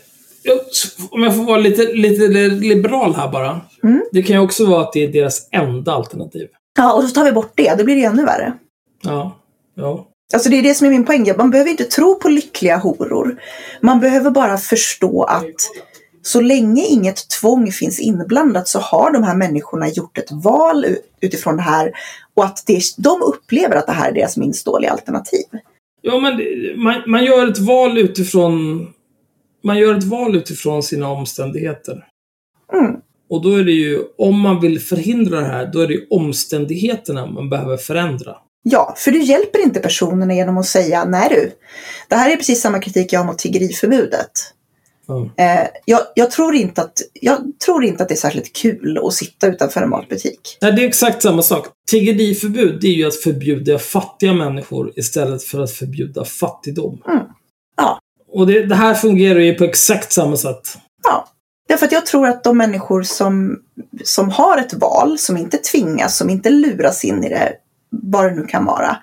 om jag får vara lite, lite liberal här bara. Mm. Det kan ju också vara att det är deras enda alternativ. Ja, och så tar vi bort det, då blir det ännu värre. Ja. Ja. Alltså det är det som är min poäng. Man behöver inte tro på lyckliga horor. Man behöver bara förstå att så länge inget tvång finns inblandat så har de här människorna gjort ett val utifrån det här och att det, de upplever att det här är deras minst dåliga alternativ. Ja, men man, man gör ett val utifrån... Man gör ett val utifrån sina omständigheter. Mm. Och då är det ju, om man vill förhindra det här, då är det ju omständigheterna man behöver förändra. Ja, för du hjälper inte personerna genom att säga nej du, det här är precis samma kritik jag har mot tiggeriförbudet. Ja. Eh, jag, jag, tror inte att, jag tror inte att det är särskilt kul att sitta utanför en matbutik. Nej, det är exakt samma sak. Tiggeriförbud, det är ju att förbjuda fattiga människor istället för att förbjuda fattigdom. Mm. Ja. Och det, det här fungerar ju på exakt samma sätt. Ja, därför att jag tror att de människor som, som har ett val, som inte tvingas, som inte luras in i det, vad det nu kan vara.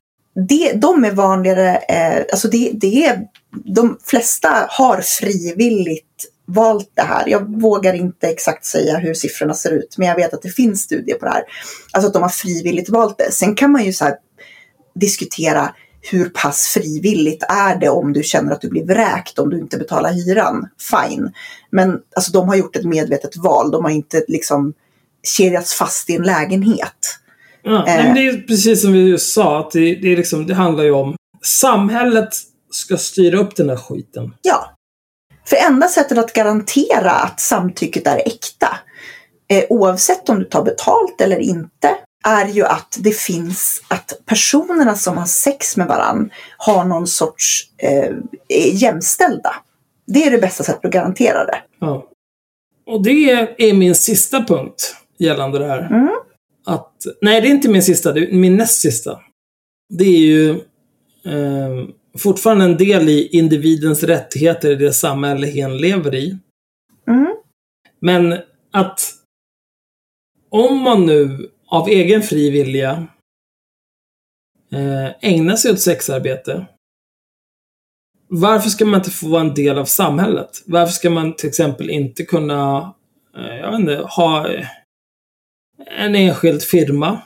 Det, de är vanligare, eh, alltså det, det är, de flesta har frivilligt valt det här. Jag vågar inte exakt säga hur siffrorna ser ut, men jag vet att det finns studier på det här. Alltså att de har frivilligt valt det. Sen kan man ju så här diskutera hur pass frivilligt är det om du känner att du blir vräkt om du inte betalar hyran? Fine. Men alltså, de har gjort ett medvetet val. De har inte liksom kedjats fast i en lägenhet. Ja, nej, men det är precis som vi just sa, att det, det, är liksom, det handlar ju om samhället ska styra upp den här skiten. Ja. För enda sättet att garantera att samtycket är äkta, eh, oavsett om du tar betalt eller inte, är ju att det finns, att personerna som har sex med varann har någon sorts eh, jämställda. Det är det bästa sättet att garantera det. Ja. Och det är min sista punkt gällande det här. Mm. Att, nej, det är inte min sista, det är min näst sista. Det är ju eh, fortfarande en del i individens rättigheter i det samhälle hen lever i. Mm. Men att om man nu av egen fri vilja eh, ägnar sig åt sexarbete. Varför ska man inte få vara en del av samhället? Varför ska man till exempel inte kunna eh, jag vet inte, ha en enskild firma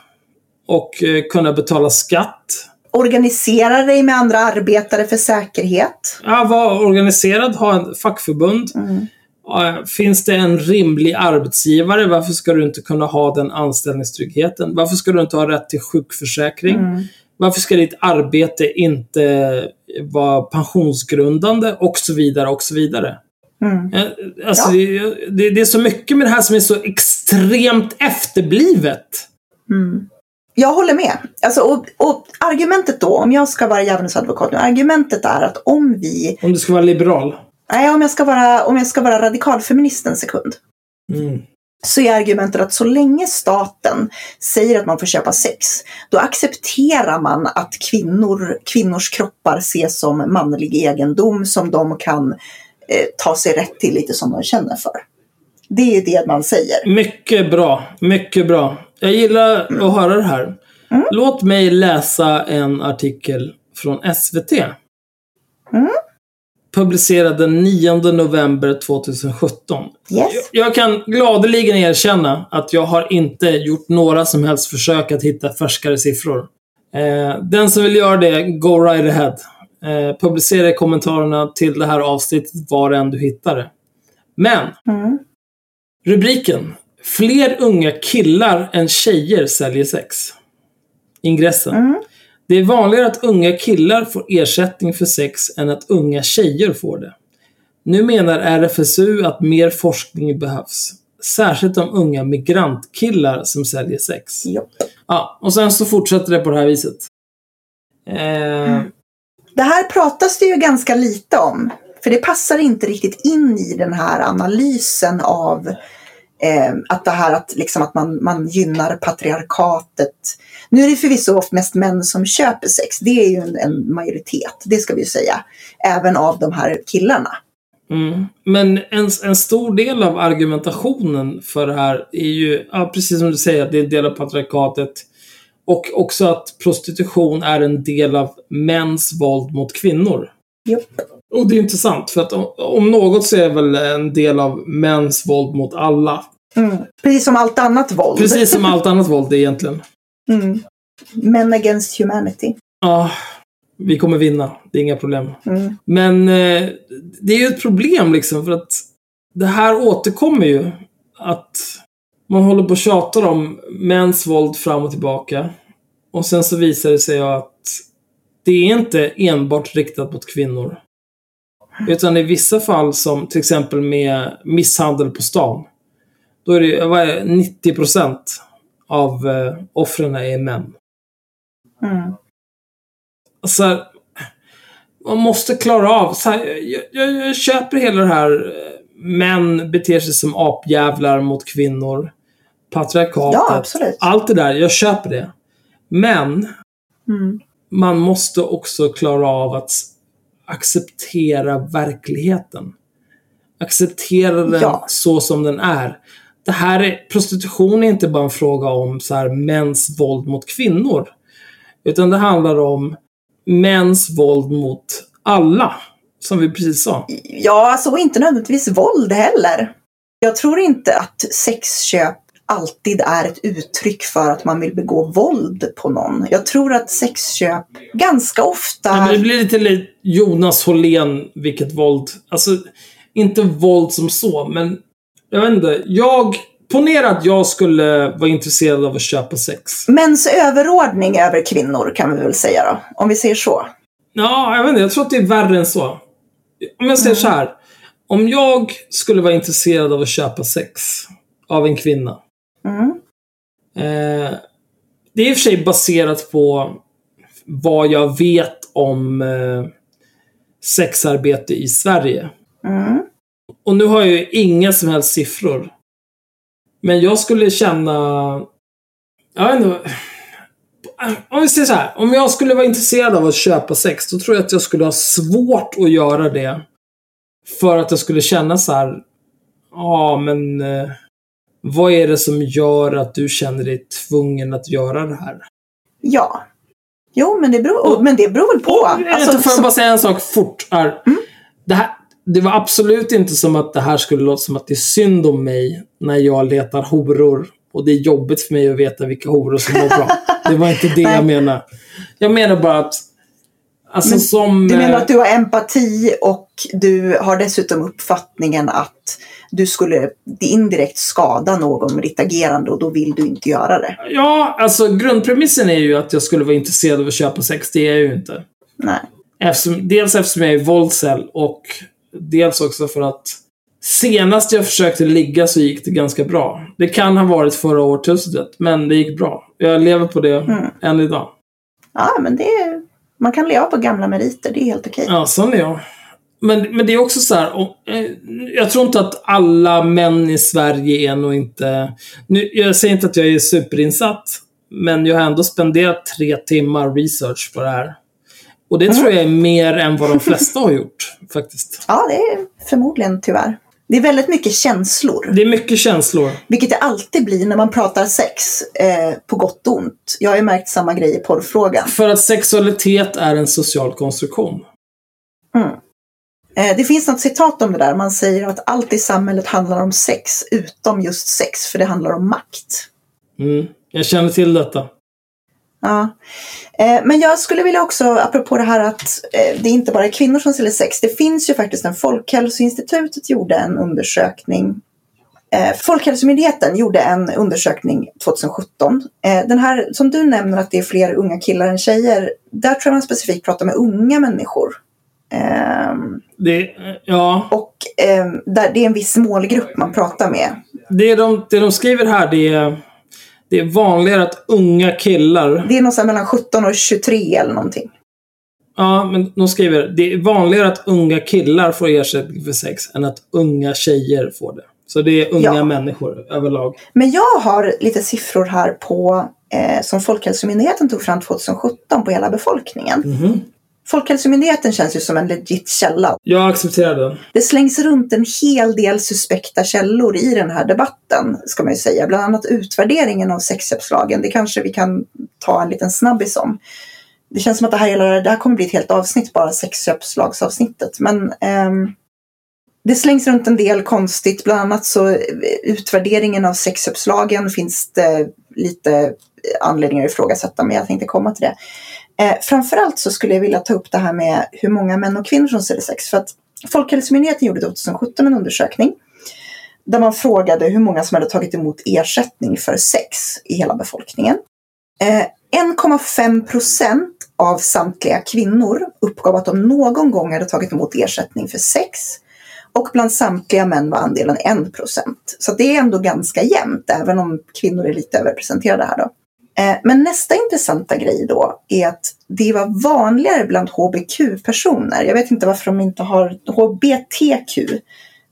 och eh, kunna betala skatt? Organisera dig med andra arbetare för säkerhet. Ja, vara organiserad, ha en fackförbund. Mm. Finns det en rimlig arbetsgivare, varför ska du inte kunna ha den anställningstryggheten? Varför ska du inte ha rätt till sjukförsäkring? Mm. Varför ska ditt arbete inte vara pensionsgrundande? Och så vidare, och så vidare. Mm. Eh, Alltså, Ja. det, det, det är så mycket med det här som är så extremt efterblivet. Mm. Jag håller med. Alltså, och, och argumentet då, om jag ska vara djävulens advokat nu, argumentet är att om vi, Om du ska vara liberal. nej om jag ska vara, om jag ska vara radikalfeminist en sekund, Mm. så är argumentet att så länge staten säger att man får köpa sex, då accepterar man att kvinnor, kvinnors kroppar ses som manlig egendom som de kan eh, ta sig rätt till lite som de känner för. Det är det man säger. Mycket bra. Mycket bra. Jag gillar att höra det här. Mm. Låt mig läsa en artikel från SVT. Mm. Publicerad den 9 november 2017. Yes. Jag- Jag kan gladeligen erkänna att jag har inte gjort några som helst försök att hitta färskare siffror. Eh, den som vill göra det, go right ahead. Eh, publicera i kommentarerna till det här avsnittet var än du hittar det. Men, Mm. rubriken. Fler unga killar än tjejer säljer sex. Ingressen. Mm. Det är vanligare att unga killar får ersättning för sex än att unga tjejer får det. Nu menar RFSU att mer forskning behövs. Särskilt om unga migrantkillar som säljer sex. Ja. Ja, och sen så fortsätter det på det här viset. Eh, det här pratas det ju ganska lite om. För det passar inte riktigt in i den här analysen av eh, att det här att, liksom, att man, man gynnar patriarkatet. Nu är det förvisso ofta mest män som köper sex. Det är ju en, en majoritet, det ska vi ju säga. Även av de här killarna. Mm. Men en, en stor del av argumentationen för det här är ju, ja, precis som du säger, att det är en del av patriarkatet. Och också att prostitution är en del av mäns våld mot kvinnor. Japp. Och det är intressant, för att om, något så är väl en del av mäns våld mot alla. Mm. Precis som allt annat våld. Precis som allt annat våld egentligen. Mm. Men against humanity. Ja, vi kommer vinna. Det är inga problem. Mm. Men eh, det är ju ett problem liksom för att det här återkommer ju. Att man håller på och tjatar om mäns våld fram och tillbaka. Och sen så visar det sig att det är inte enbart riktat mot kvinnor. Utan i vissa fall som till exempel med misshandel på stan. Då är det vad är det, 90% av eh, offren är män. Mm. så här, man måste klara av. Så här, jag, jag, jag köper hela det här. eh, Män beter sig som apjävlar mot kvinnor. Patriarkatet. Ja, absolut. Allt det där, jag köper det. Men Mm. man måste också klara av att acceptera verkligheten. Acceptera den Ja. så som den är. Det här är, prostitution är inte bara en fråga om så här, mäns våld mot kvinnor. Utan det handlar om mäns våld mot alla. Som vi precis sa. Ja, alltså inte nödvändigtvis våld heller. Jag tror inte att sexköp alltid är ett uttryck för att man vill begå våld på någon. Jag tror att sexköp ganska ofta... Ja, men det blir lite li- Jonas Hållén, vilket våld. Alltså, inte våld som så, men jag vet inte. Jag, ponera att jag skulle vara intresserad av att köpa sex. Mäns överordning över kvinnor kan vi väl säga då, om vi säger så. Ja, jag vet inte. Jag tror att det är värre än så. Om jag säger så här. Om jag skulle vara intresserad av att köpa sex av en kvinna. Eh, det är i och för sig baserat på vad jag vet om eh, sexarbete i Sverige. Mm. Och nu har jag ju inga som helst siffror. Men jag skulle känna... Jag vet inte. Om vi säger så här. Om jag skulle vara intresserad av att köpa sex, då tror jag att jag skulle ha svårt att göra det. För att jag skulle känna så här. Ja, men... Vad är det som gör att du känner dig tvungen att göra det här? Ja. Jo, men det beror, men det beror väl på. Och, Alltså, får jag som- bara säga en sak fort? Här. Det, här, det var absolut inte som att det här skulle låta som att det är synd om mig när jag letar horor. Och det är jobbigt för mig att veta vilka horor som mår bra. Det var inte det jag menade. Jag menar bara att... Alltså Men som... Du menar eh, att du har empati och du har dessutom uppfattningen att du skulle indirekt skada någon med ditt agerande och då vill du inte göra det. Ja, alltså grundpremissen är ju att jag skulle vara intresserad av att köpa sex. Det är jag ju inte. Nej. Eftersom, dels eftersom jag är våldsel och dels också för att senast jag försökte ligga så gick det ganska bra. Det kan ha varit förra årtusendet, men det gick bra. Jag lever på det Mm. än idag. Ja, men det är, man kan leva på gamla meriter, det är helt okej. Ja, sån är jag. Men, men det är också så här, och, eh, jag tror inte att alla män i Sverige är nog inte... Nu, jag säger inte att jag är superinsatt, men jag har ändå spenderat tre timmar research på det här. Och det tror jag är mer än vad de flesta har gjort, faktiskt. Ja, det är förmodligen tyvärr. Det är väldigt mycket känslor, Det är mycket känslor. vilket det alltid blir när man pratar sex, eh, på gott och ont. Jag har ju märkt samma grej i porrfrågan. För att sexualitet är en social konstruktion. Eh, det finns något citat om det där, man säger att allt i samhället handlar om sex, utom just sex, för det handlar om makt. Mm. Jag känner till detta. Ja. Eh, Men jag skulle vilja också, apropå det här att eh, det inte bara är kvinnor som säljer sex. Det finns ju faktiskt en Folkhälsoinstitutet gjorde en undersökning. Eh, Folkhälsomyndigheten gjorde en undersökning 2017. Eh, Den här som du nämner att det är fler unga killar än tjejer. Där tror jag man specifikt pratar med unga människor. Ehm, Det, ja, Och ehm, där det är en viss målgrupp man pratar med. det de, det de skriver här, det är, det är vanligare att unga killar... Det är någonstans mellan 17 och 23 eller någonting. Ja, men de skriver det är vanligare att unga killar får ersättning för sex än att unga tjejer får det. Så det är unga Ja. människor överlag. Men jag har lite siffror här på eh, som Folkhälsomyndigheten tog fram 2017 på hela befolkningen. Mhm. Folkhälsomyndigheten känns ju som en legit källa. Jag accepterar den. Det slängs runt en hel del suspekta källor i den här debatten, ska man ju säga. Bland annat utvärderingen av sexköpslagen. Det kanske vi kan ta en liten snabbis om. Det känns som att det här, det här kommer bli ett helt avsnitt, bara sexköpslagsavsnittet. Men ehm, det slängs runt en del konstigt. Bland annat så eh, utvärderingen av sexköpslagen finns det lite anledningar att ifrågasätta, men jag tänkte komma till det. Eh, framförallt så skulle jag vilja ta upp det här med hur många män och kvinnor som säljer sex. För att Folkhälsomyndigheten gjorde 2017 en undersökning där man frågade hur många som hade tagit emot ersättning för sex i hela befolkningen. Eh, 1,5 procent av samtliga kvinnor uppgav att de någon gång hade tagit emot ersättning för sex. Och bland samtliga män var andelen 1 procent. Så det är ändå ganska jämnt, även om kvinnor är lite överrepresenterade här då. Eh, Men nästa intressanta grej då är att det var vanligare bland HBQ-personer. Jag vet inte varför de inte har HBTQ.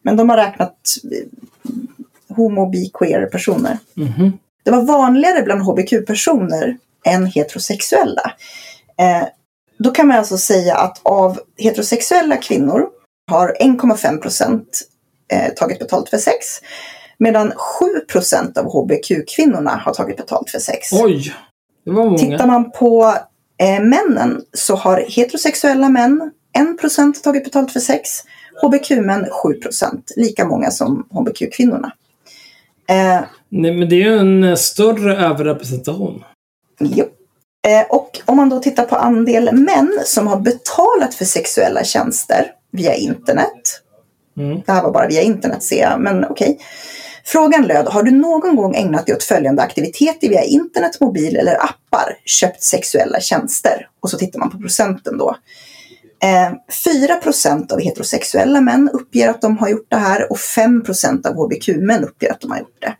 Men de har räknat eh, homo, bi, queer personer. Mhm. Det var vanligare bland HBQ-personer än heterosexuella. Eh, då kan man alltså säga att av heterosexuella kvinnor har 1,5 procent eh, tagit betalt för sex. Medan 7 procent av HBQ-kvinnorna har tagit betalt för sex. Oj! Det var många. Tittar man på eh, männen så har heterosexuella män 1 procent tagit betalt för sex. HBQ-män 7 procent, lika många som HBQ-kvinnorna. Eh, Nej, men det är ju en eh, större överrepresentation. Jo. Eh, och om man då tittar på andel män som har betalat för sexuella tjänster via internet. Mm. Det här var bara via internet ser jag, men okej. Frågan löd, har du någon gång ägnat dig åt följande aktiviteter via internet, mobil eller appar, köpt sexuella tjänster? Och så tittar man på procenten då. Eh, 4 procent av heterosexuella män uppger att de har gjort det här och 5 procent av HBQ-män uppger att de har gjort det.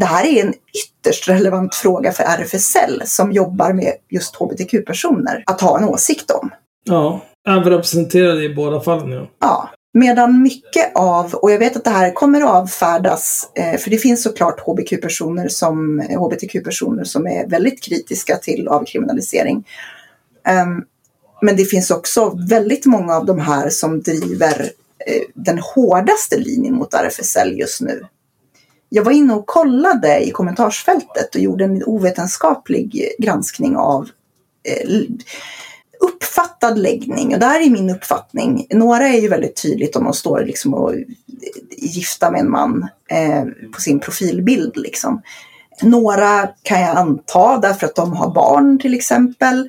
Det här är en ytterst relevant fråga för RFSL som jobbar med just HBTQ-personer att ha en åsikt om. Ja, överrepresenterade i båda fallen. Ja. Ja, medan mycket av, och jag vet att det här kommer att avfärdas, eh, för det finns såklart hbtq-personer som, HBTQ-personer som är väldigt kritiska till avkriminalisering. Ehm, men det finns också väldigt många av de här som driver eh, den hårdaste linjen mot RFSL just nu. Jag var inne och kollade i kommentarsfältet och gjorde en ovetenskaplig granskning av eh, uppfattad läggning. Och där är min uppfattning. Några är ju väldigt tydligt om de står liksom och är gifta med en man eh, på sin profilbild. Liksom. Några kan jag anta därför att de har barn till exempel.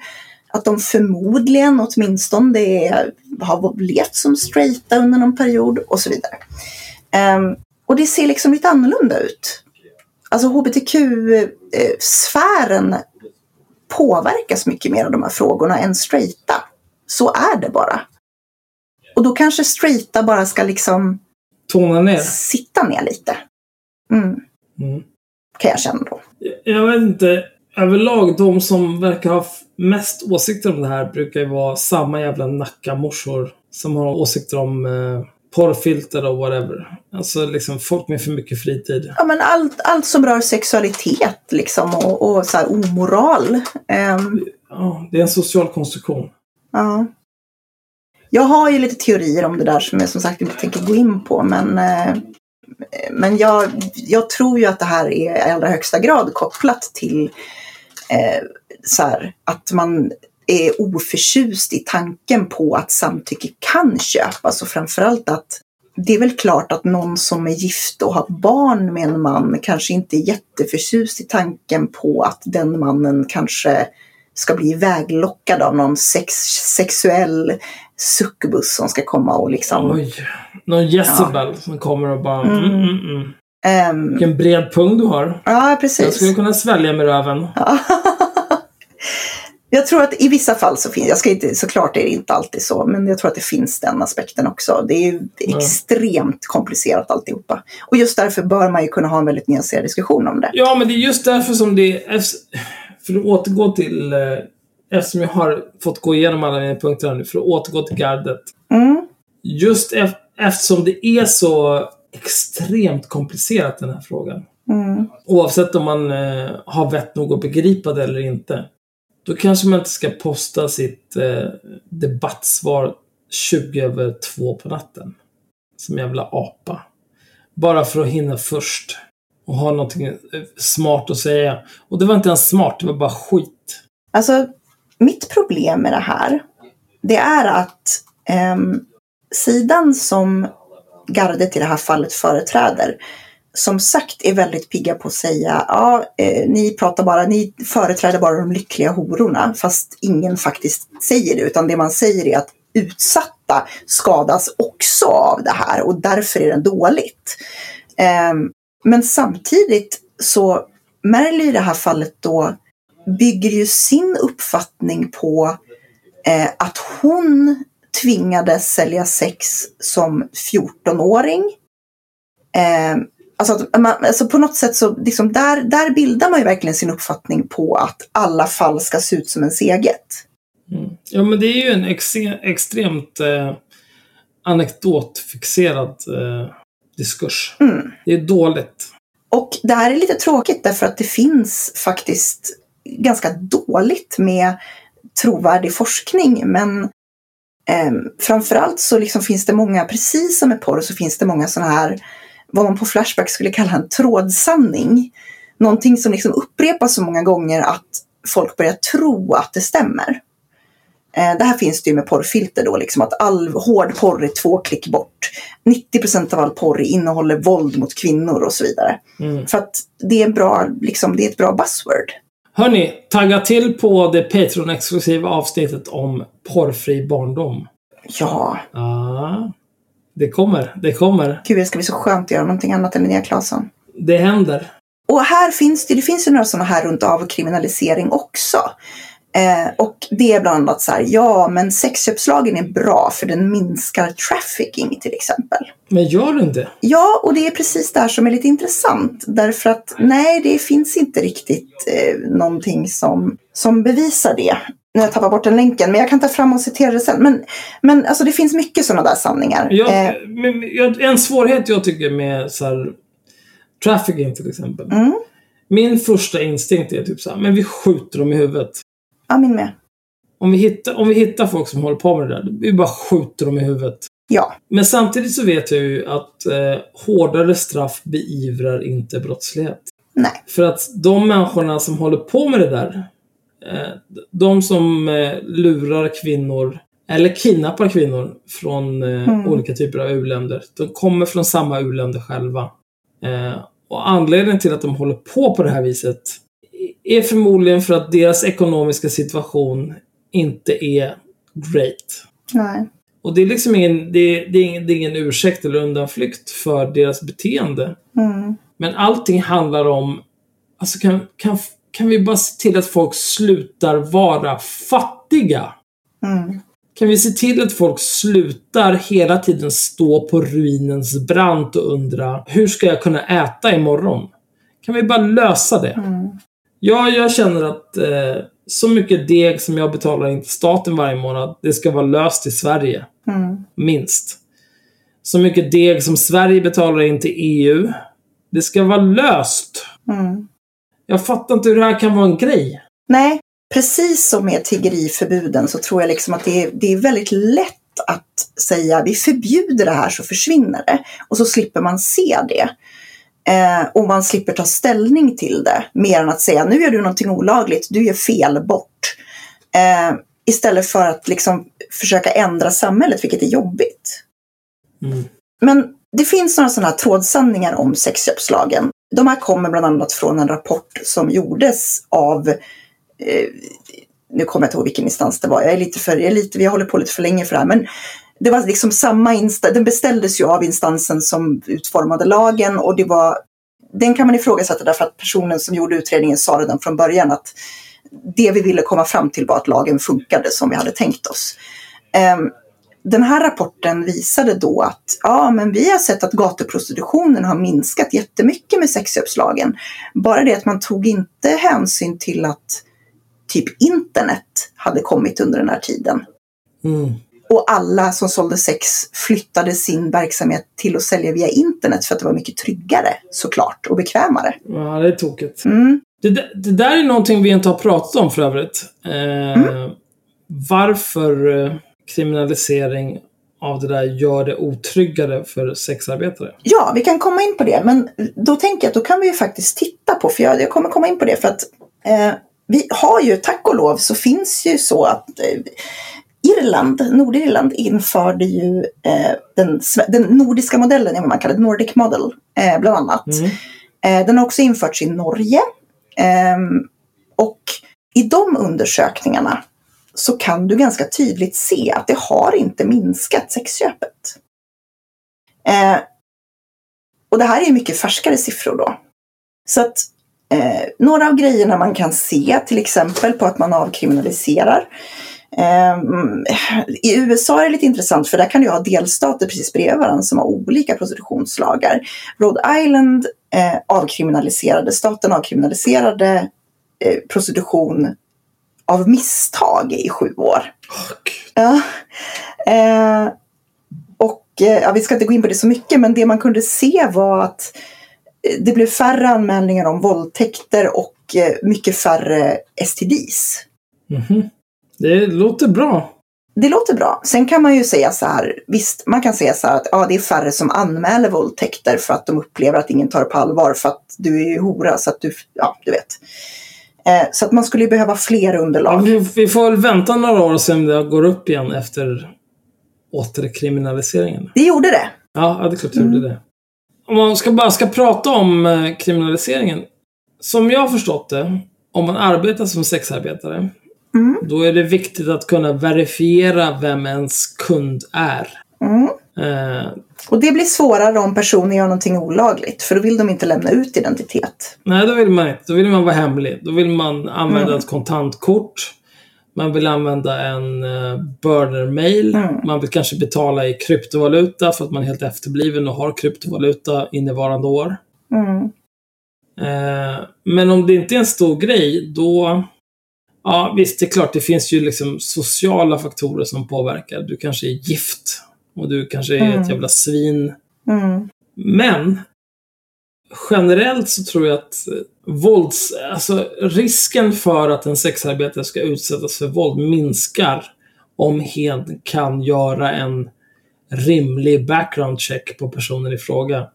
Att de förmodligen åtminstone det är, har levt som straighta under någon period och så vidare. Ehm, och det ser liksom lite annorlunda ut. Alltså hbtq-sfären eh, påverkas mycket mer av de här frågorna än straighta. Så är det bara. Och då kanske straighta bara ska liksom Tona ner. sitta ner lite. Mm, Mm. kan jag känna då. Jag vet inte. Överlag, de som verkar ha mest åsikter om det här brukar ju vara samma jävla nackamorsor som har åsikter om eh, porrfilter och whatever. Alltså liksom folk med för mycket fritid. Ja, men allt, allt som rör sexualitet liksom och, och så här omoral. Ehm, Ja, det är en social konstruktion. ja. Jag har ju lite teorier om det där som jag som sagt inte tänker gå in på. Men, eh, men jag, jag tror ju att det här är i allra högsta grad kopplat till eh, så här, att man är oförtjust i tanken på att samtycke kan köpas och framförallt att det är väl klart att någon som är gift och har barn med en man kanske inte är jätteförtjust i tanken på att den mannen kanske ska bli iväglockad av någon sex, sexuell succubus som ska komma och liksom... Oj. Någon Jezebel som kommer och bara... Mm. Mm. Mm. Ehm, Vilken bred pung du har. ja, Jag precis. skulle kunna svälja med röven. Ja. Jag tror att i vissa fall så finns, jag ska inte, såklart är det inte alltid så, men jag tror att det finns den aspekten också. Det är ju Ja. extremt komplicerat alltihopa. Och just därför bör man ju kunna ha en väldigt nyanserad diskussion om det. Ja, men det är just därför som det är... För att återgå till... eh, Eftersom jag har fått gå igenom alla mina punkter här nu. För att återgå till gardet. Mm. Just ef- eftersom det är så extremt komplicerat den här frågan. Mm. Oavsett om man eh, har vett nog att begripa det eller inte. Då kanske man inte ska posta sitt eh, debattsvar 20 över två på natten. Som jävla apa. Bara för att hinna först. Och ha någonting eh, smart att säga. Och det var inte ens smart, det var bara skit. Alltså, mitt problem med det här, det är att eh, sidan som gardet i det här fallet företräder, som sagt är väldigt pigga på att säga, ja, eh, ni pratar bara, ni företräder bara de lyckliga hororna, fast ingen faktiskt säger det, utan det man säger är att utsatta skadas också av det här och därför är den dåligt. Eh, men samtidigt så Merly i det här fallet då bygger ju sin uppfattning på eh, att hon tvingades sälja sex som 14-åring. Eh, alltså, att man, alltså på något sätt så liksom där, där bildar man ju verkligen sin uppfattning på att alla fall ska se ut som ens eget. Mm. Ja, men det är ju en ex extremt eh, anekdotfixerad eh, diskurs. Mm. Det är dåligt. Och det här är lite tråkigt därför att det finns faktiskt ganska dåligt med trovärdig forskning. Men eh, framförallt så liksom finns det många, precis som med porr, så finns det många sådana här, vad man på Flashback skulle kalla en trådsanning. Någonting som liksom upprepas så många gånger att folk börjar tro att det stämmer. Eh, det här finns det ju med porrfilter då, liksom att all hård porr är två klick bort. 90% av all porr innehåller våld mot kvinnor och så vidare. Mm. För att det är, bra, liksom, det är ett bra buzzword. Hörni, tagga till på det Patreon-exklusiva avsnittet om porrfri barndom. Ja, Ja, det kommer, det kommer. gud det ska bli så skönt att göra någonting annat än Linnea Claesson. Det händer. Och här finns det, det finns ju några sådana här runt avkriminalisering också. Eh, och det är bland annat så här, ja men sexköpslagen är bra för den minskar trafficking till exempel. Men gör den det? Ja, och det är precis det här som är lite intressant. Därför att nej, det finns inte riktigt eh, någonting som, som bevisar det. Nu har jag tappat bort den länken, men jag kan ta fram och citera det sen. Men, men alltså, det finns mycket sådana där sanningar. Jag, Eh, men, jag, en svårighet jag tycker med så här, trafficking till exempel. mm, Min första instinkt är typ så här, men vi skjuter dem i huvudet. ja, min med. Om vi, hittar, om vi hittar folk som håller på med det där, vi bara skjuter dem i huvudet. Ja, Men samtidigt så vet jag ju att eh, hårdare straff beivrar inte brottslighet. nej. För att de människorna som håller på med det där, de som eh, lurar kvinnor eller kidnappar kvinnor från eh, Mm. olika typer av u-länder, de kommer från samma u-länder själva. Eh, och anledningen till att de håller på på det här viset är förmodligen för att deras ekonomiska situation inte är great. nej. Och det är liksom ingen, det, det är ingen, det är ingen ursäkt eller undanflykt för deras beteende. Mm, Men allting handlar om, alltså kan, kan, kan vi bara se till att folk slutar vara fattiga? mm, Kan vi se till att folk slutar hela tiden stå på ruinens brant och undra, hur ska jag kunna äta imorgon? Kan vi bara lösa det? mm, Ja, jag känner att eh, så mycket deg som jag betalar in till staten varje månad, det ska vara löst i Sverige. mm. Minst. Så mycket deg som Sverige betalar in till EU, det ska vara löst. Mm. Jag fattar inte hur det här kan vara en grej. Nej, precis som med tiggeriförbuden så tror jag liksom att det är, det är väldigt lätt att säga vi förbjuder det här så försvinner det. Och så slipper man se det. Eh, och man slipper ta ställning till det. Mer än att säga nu gör du någonting olagligt, du gör fel, bort. Eh, istället för att liksom försöka ändra samhället, vilket är jobbigt. Mm. Men det finns några sådana här trådsanningar om sexköpslagen. De här kommer bland annat från en rapport som gjordes av, eh, nu kommer jag inte ihåg vilken instans det var, jag är lite för, jag är lite, vi håller på lite för länge för det här, men det var liksom samma instans, den beställdes ju av instansen som utformade lagen och det var, den kan man ifrågasätta därför att personen som gjorde utredningen sa redan från början att det vi ville komma fram till var att lagen funkade som vi hade tänkt oss. Ehm, den här rapporten visade då att ja, men vi har sett att gatuprostitutionen har minskat jättemycket med sexköpslagen. Bara det att man tog inte hänsyn till att typ internet hade kommit under den här tiden. Mm. Och alla som sålde sex flyttade sin verksamhet till att sälja via internet för att det var mycket tryggare såklart och bekvämare. Ja, det är tokigt. Mm. Det, där- det där är någonting vi inte har pratat om för övrigt. Eh, Varför eh, kriminalisering av det där gör det otryggare för sexarbetare? Ja, vi kan komma in på det, men då tänker jag att då kan vi ju faktiskt titta på, för jag, jag kommer komma in på det för att eh, vi har ju, tack och lov, så finns ju så att eh, Irland, Nordirland införde ju eh, den, den nordiska modellen, vad man kallar det, Nordic Model, eh, bland annat. Mm. Eh, den har också införts i Norge. Ehm, och i de undersökningarna så kan du ganska tydligt se att det har inte minskat sexköpet. Eh, och det här är mycket färskare siffror då. Så att eh, några av grejerna man kan se till exempel på att man avkriminaliserar. Eh, I USA är det lite intressant för där kan du ha delstater precis bredvid varandra som har olika prostitutionslagar. Rhode Island eh, avkriminaliserade, staten avkriminaliserade eh, prostitution av misstag i sju år. Gud. Ja. Eh, och eh, ja, vi ska inte gå in på det så mycket, men det man kunde se var att eh, det blev färre anmälningar om våldtäkter och eh, mycket färre STDs. Mhm. Det låter bra. Det låter bra. Sen kan man ju säga så här, visst, man kan säga så här att ja, det är färre som anmäler våldtäkter för att de upplever att ingen tar det på allvar för att du är ju hora så att du, ja, du vet. Eh, så att man skulle ju behöva fler Ja, underlag. vi, vi får väl vänta några år och se om det går upp igen efter återkriminaliseringen. Det gjorde det. Ja, ja, det är klart det gjorde det. Om man ska bara ska prata om eh, kriminaliseringen. Som jag har förstått det, om man arbetar som sexarbetare, Mm. då är det viktigt att kunna verifiera vem ens kund är. Mm. Eh, Och det blir svårare om personer gör någonting olagligt, för då vill de inte lämna ut identitet. nej, då vill man inte. Då vill man vara hemlig. Då vill man använda Mm. ett kontantkort. Man vill använda en uh, burner-mail. Mm. Man vill kanske betala i kryptovaluta för att man är helt efterbliven och har kryptovaluta innevarande år. Mm. Eh, men om det inte är en stor grej, då... Ja, visst, det är klart, det finns ju liksom sociala faktorer som påverkar. Du kanske är gift och du kanske är Mm. ett jävla svin. Mm. Men generellt så tror jag att eh, vålds... Alltså risken för att en sexarbetare ska utsättas för våld minskar om hen kan göra en rimlig background check på personen i fråga.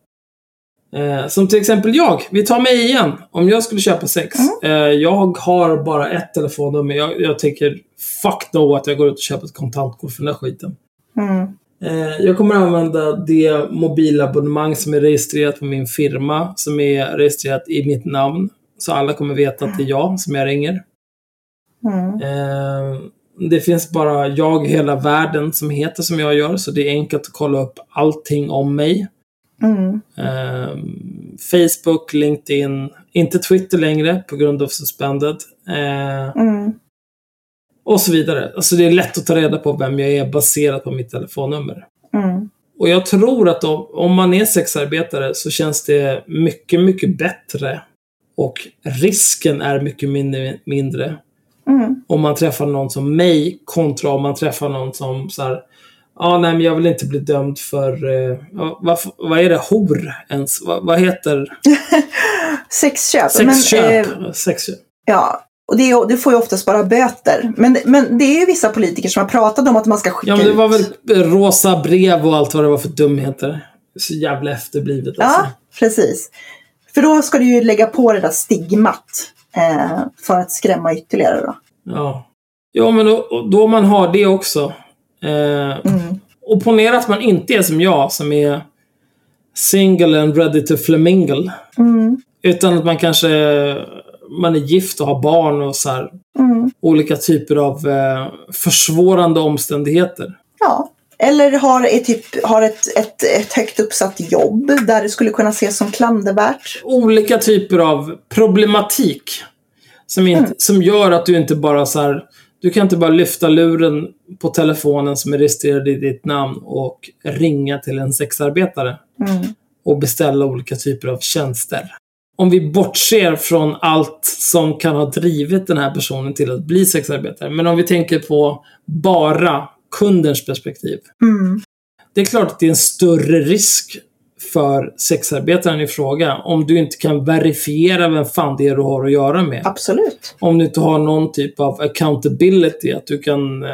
Eh, som till exempel jag. Vi tar mig igen. Om jag skulle köpa sex. Eh, jag har bara ett telefonnummer. Jag, jag tänker fuck no att jag går ut och köper ett kontantkort för den där skiten. Mm. Eh, jag kommer använda det mobilabonnemang som är registrerat på min firma, som är registrerat i mitt namn. Så alla kommer veta att det är jag som jag ringer. Mm. Eh, det finns bara jag i hela världen som heter som jag gör, så det är enkelt att kolla upp allting om mig. Mm. Eh, Facebook, LinkedIn, inte Twitter längre på grund av suspended. Mm. Och så vidare. Alltså det är lätt att ta reda på vem jag är baserat på mitt telefonnummer. Mm. Och jag tror att om, om man är sexarbetare så känns det mycket, mycket bättre. Och risken är mycket mindre, mindre Mm. om man träffar någon som mig kontra om man träffar någon som så här, Ja, nej, men jag vill inte bli dömd för... Ja, vad, vad är det? Hor ens? Vad, vad heter... Sexköp. Sexköp. Men, eh, Sexköp. ja, och det, är, det får ju oftast bara böter. Men, men det är ju vissa politiker som har pratat om att man ska skicka Ja, men det ut. var väl rosa brev och allt vad det var för dumheter. Så jävla efterblivet alltså. Ja, precis. För då ska du ju lägga på det där stigmat eh, för att skrämma ytterligare då. Ja. Ja, men då, då man har det också. Eh, Mm. och ponera att man inte är som jag, som är single and ready to flamingle. Mm. Utan att man kanske man är gift och har barn och så här, Mm. olika typer av eh, försvårande omständigheter. Ja. Eller har, är typ, har ett, ett, ett högt uppsatt jobb där det skulle kunna ses som klandervärt. Olika typer av problematik. Som, inte, som gör att du inte bara så här, du kan inte bara lyfta luren på telefonen som är registrerad i ditt namn och ringa till en sexarbetare. Mm. och beställa olika typer av tjänster. Om vi bortser från allt som kan ha drivit den här personen till att bli sexarbetare. Men om vi tänker på bara kundens perspektiv. Mm. Det är klart att det är en större risk för sexarbetaren i fråga om du inte kan verifiera vem fan det är du har att göra med. Absolut. Om du inte har någon typ av accountability, att du kan... Eh,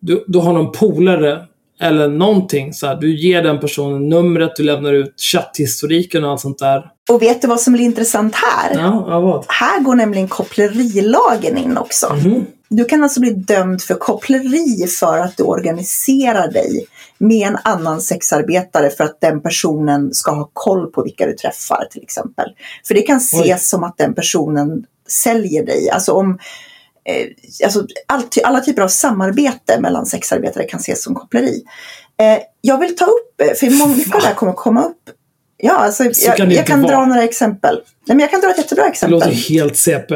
du, du har någon polare eller någonting så här, Du ger den personen numret, du lämnar ut chatthistoriken och allt sånt där. Och vet du vad som blir intressant här? Ja, ja vad? Här går nämligen kopplerilagen in också. Mhm. Du kan alltså bli dömd för koppleri för att du organiserar dig med en annan sexarbetare för att den personen ska ha koll på vilka du träffar till exempel. För det kan ses Oj. som att den personen säljer dig. Alltså om alltså all, alla typer av samarbete mellan sexarbetare kan ses som koppleri. Eh, jag vill ta upp, eh, för många mycket av det här kommer komma upp. Ja, alltså, Så jag, kan det jag kan dra några exempel. Nej, men jag kan dra ett jättebra Det exempel. låter helt CP.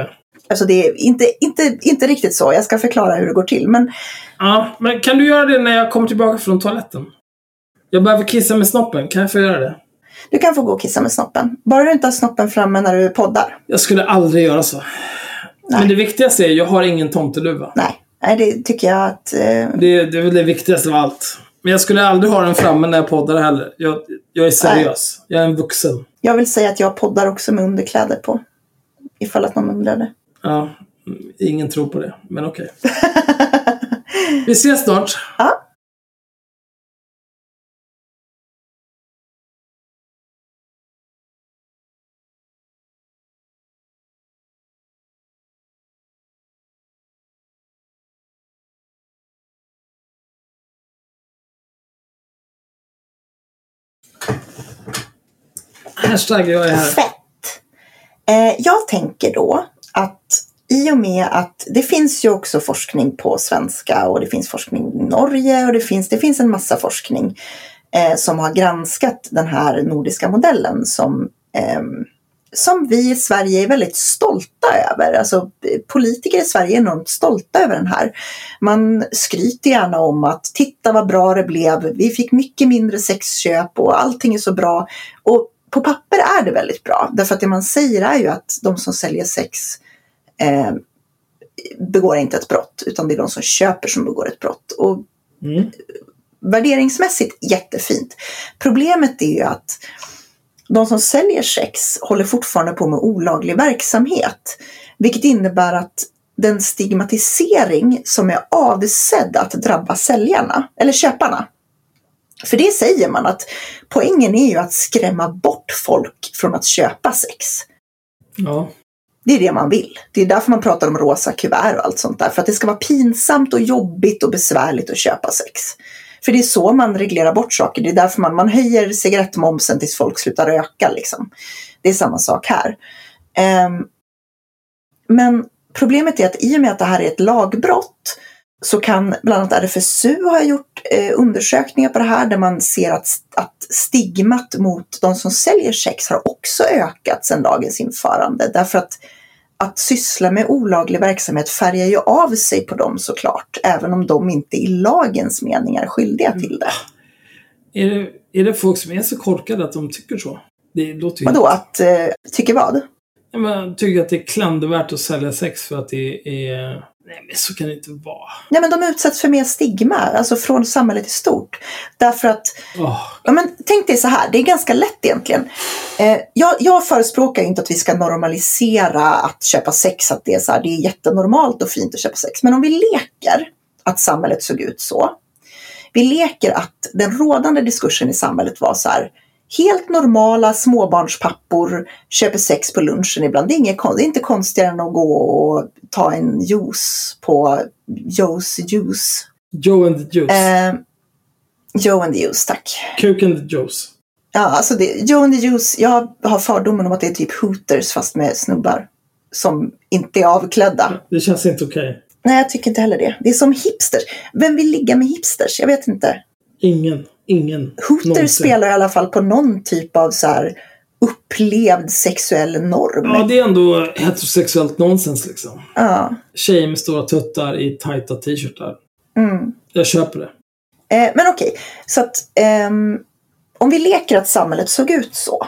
Alltså det är inte, inte, inte riktigt så. Jag ska förklara hur det går till. Men Ja, men kan du göra det när jag kommer tillbaka från toaletten? Jag behöver kissa med snoppen. Kan jag få göra det? du kan få gå och kissa med snoppen. Bara du inte har snoppen framme när du poddar. Jag skulle aldrig göra så. Nej. Men det viktigaste är, jag har ingen tomteluva. Nej, Nej det tycker jag att... Eh, Det, det är väl det viktigaste av allt. Men jag skulle aldrig ha den framme när jag poddar heller. Jag, jag är seriös. Jag är en vuxen. jag vill säga att jag poddar också med underkläder på. Ifall att någon undrade. Ja, ingen tror på det. Men okej. Vi ses snart. Ja. Hashtag jag är här. Fett! Eh, jag tänker då att i och med att det finns ju också forskning på svenska och det finns forskning i Norge och det finns, det finns en massa forskning eh, som har granskat den här nordiska modellen som, eh, som vi i Sverige är väldigt stolta över. Alltså politiker i Sverige är enormt stolta över den här. Man skryter gärna om att titta vad bra det blev, vi fick mycket mindre sexköp och allting är så bra. Och på papper är det väldigt bra. Därför att det man säger är ju att de som säljer sex eh, begår inte ett brott. Utan det är de som köper som begår ett brott. Och Mm. värderingsmässigt jättefint. Problemet är ju att de som säljer sex håller fortfarande på med olaglig verksamhet. Vilket innebär att den stigmatisering som är avsedd att drabba säljarna, eller köparna. För det säger man att poängen är ju att skrämma bort folk från att köpa sex. Ja. Det är det man vill. Det är därför man pratar om rosa kuvert och allt sånt där. För att det ska vara pinsamt och jobbigt och besvärligt att köpa sex. För det är så man reglerar bort saker. Det är därför man, man höjer cigarettmomsen tills folk slutar röka. Liksom. Det är samma sak här. Ehm, men problemet är att i och med att det här är ett lagbrott så kan bland annat RFSU ha gjort eh, undersökningar på det här där man ser att, att stigmat mot de som säljer sex har också ökat sedan lagens införande. Därför att att syssla med olaglig verksamhet färgar ju av sig på dem såklart, även om de inte i lagens mening är skyldiga till det. Är, det, är det folk som är så korkade att de tycker så? Det låter. Vadå, att, eh, tycker vad? Ja, men tycker att det är klandervärt att sälja sex för att det är... Nej, men så kan det inte vara. Nej men de utsätts för mer stigma, alltså från samhället i stort. Därför att Åh, Ja, men tänk dig så här, det är ganska lätt egentligen. Eh, jag, jag förespråkar ju inte att vi ska normalisera att köpa sex, att det är, så här, det är jättenormalt och fint att köpa sex. Men om vi leker att samhället såg ut så. Vi leker att den rådande diskursen i samhället var så här, helt normala småbarnspappor köper sex på lunchen ibland. Det är, inget, det är inte konstigare än att gå och ta en juice på Joe's Juice. Joe and the Juice. Eh, Joe and the Juice, tack. Cook and the Juice. Ja, alltså det, Joe and the Juice, jag har fördomen om att det är typ Hooters fast med snubbar som inte är avklädda. Det känns inte okej. Nej, jag tycker inte heller det. Det är som hipsters. Vem vill ligga med hipsters? Jag vet inte. Ingen. Ingen. Hooters någonsin. spelar i alla fall på någon typ av så här upplevd sexuell norm. Ja, det är ändå heterosexuellt nonsens liksom. Ja. Tjejer med stora tuttar i tajta t-shirtar. Mm. Jag köper det. Eh, men okej, så att ehm, om vi leker att samhället såg ut så.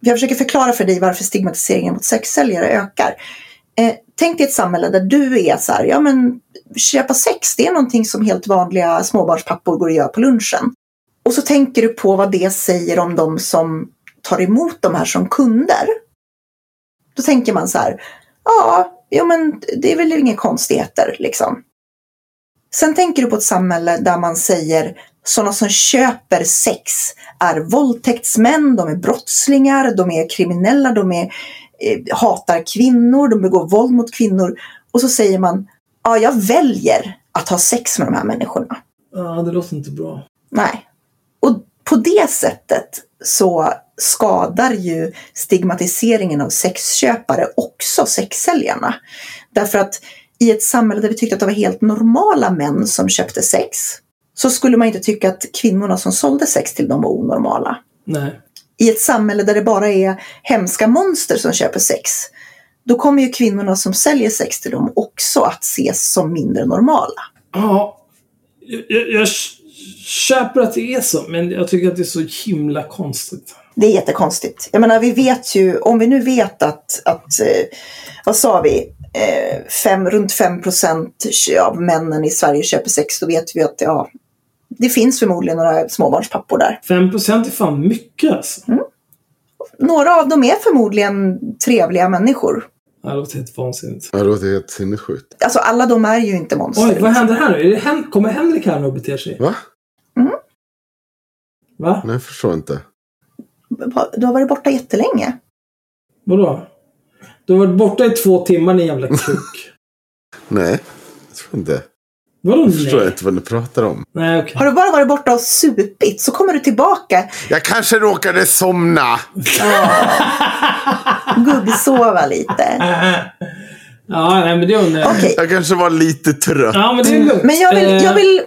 Jag försöker förklara för dig varför stigmatiseringen mot sexsäljare ökar. Eh, tänk dig ett samhälle där du är så här, ja men köpa sex, det är någonting som helt vanliga småbarnspappor går och gör på lunchen. Och så tänker du på vad det säger om de som tar emot de här som kunder. Då tänker man så här, ja, ja men det är väl inga konstigheter liksom. Sen tänker du på ett samhälle där man säger sådana som köper sex är våldtäktsmän, de är brottslingar, de är kriminella, de är, eh, hatar kvinnor, de begår våld mot kvinnor. Och så säger man, ja jag väljer att ha sex med de här människorna. Ja, det låter inte bra. Nej. Och på det sättet så skadar ju stigmatiseringen av sexköpare också sexsäljarna. Därför att i ett samhälle där vi tyckte att det var helt normala män som köpte sex så skulle man inte tycka att kvinnorna som sålde sex till dem var onormala. Nej. I ett samhälle där det bara är hemska monster som köper sex då kommer ju kvinnorna som säljer sex till dem också att ses som mindre normala. Ja, jag, jag köper att det är så, men jag tycker att det är så himla konstigt. Det är jättekonstigt. Jag menar, vi vet ju, om vi nu vet att, att eh, vad sa vi, eh, fem, runt 5 procent av männen i Sverige köper sex, då vet vi att ja, det finns förmodligen några småbarnspappor där. 5 procent är fan mycket alltså. Några av dem är förmodligen trevliga människor. Ja, Det låter helt vansinnigt. Det låter helt sinnessjukt. Alltså alla de är ju inte monster. Oj, vad händer här nu? Är det Hen- kommer Henrik här nu och beter sig? Va? Va? Nej, jag förstår inte. Du har varit borta jättelänge. Vadå? Du har varit borta i två timmar din jävla kuk. Nej, jag tror inte. Vadå Jag förstår inte vad ni pratar om. Nej, okej. Har du bara varit borta och supit så kommer du tillbaka Jag kanske råkade somna. guggsova lite. Ja, nej men det är onödigt. Okej, Jag kanske var lite trött. Ja, men det är lugnt. men jag vill, Eh, jag vill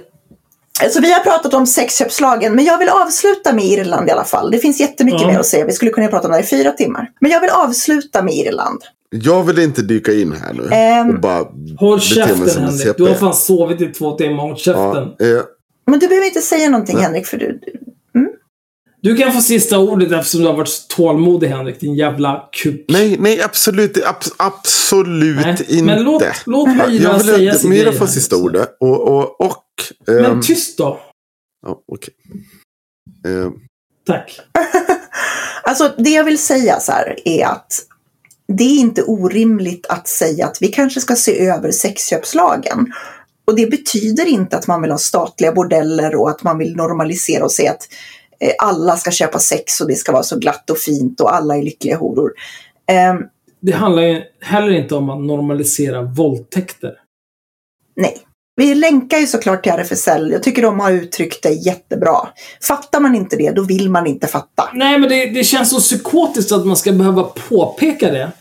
Alltså vi har pratat om sexköpslagen, men jag vill avsluta med Irland i alla fall. Det finns jättemycket Ja. mer att säga. Vi skulle kunna prata om det här i fyra timmar. Men jag vill avsluta med Irland. Jag vill inte dyka in här nu. Ehm, och bara Håll käften som en Henrik. CP. Du har fan sovit i två timmar. Håll käften. Ja, eh, Men du behöver inte säga någonting Henrik, för du... Du kan få sista ordet eftersom du har varit tålmodig Henrik. Din jävla kuk. nej, nej, absolut, abs- absolut Nej, inte. Men låt, låt Myra jag vill säga sin Myra får sista ordet. Och, och, och ehm, Men tyst då. ja, okej. Ehm, Tack. Alltså det jag vill säga så här är att det är inte orimligt att säga att vi kanske ska se över sexköpslagen. Och det betyder inte att man vill ha statliga bordeller och att man vill normalisera och säga att eh, alla ska köpa sex och det ska vara så glatt och fint och alla är lyckliga horor. Ehm, Det handlar ju heller inte om att normalisera våldtäkter. nej. Vi länkar ju såklart till RFSL. Jag tycker de har uttryckt det jättebra. Fattar man inte det, då vill man inte fatta. Nej, men det, det känns så psykotiskt att man ska behöva påpeka det.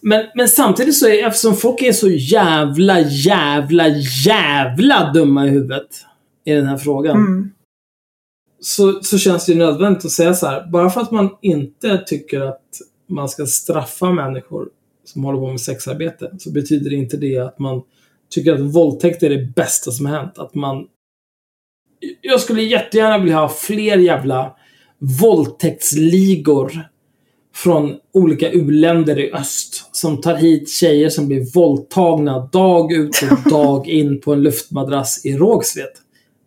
Men, men samtidigt så är eftersom folk är så jävla, jävla, jävla dumma i huvudet i den här frågan. Mm. Så, så känns det ju nödvändigt att säga så här. Bara för att man inte tycker att man ska straffa människor som håller på med sexarbete så betyder det inte det att man tycker att våldtäkt är det bästa som har hänt. Att man... Jag skulle jättegärna vilja ha fler jävla våldtäktsligor från olika uländer i öst som tar hit tjejer som blir våldtagna dag ut och dag in på en luftmadrass i Rågsved.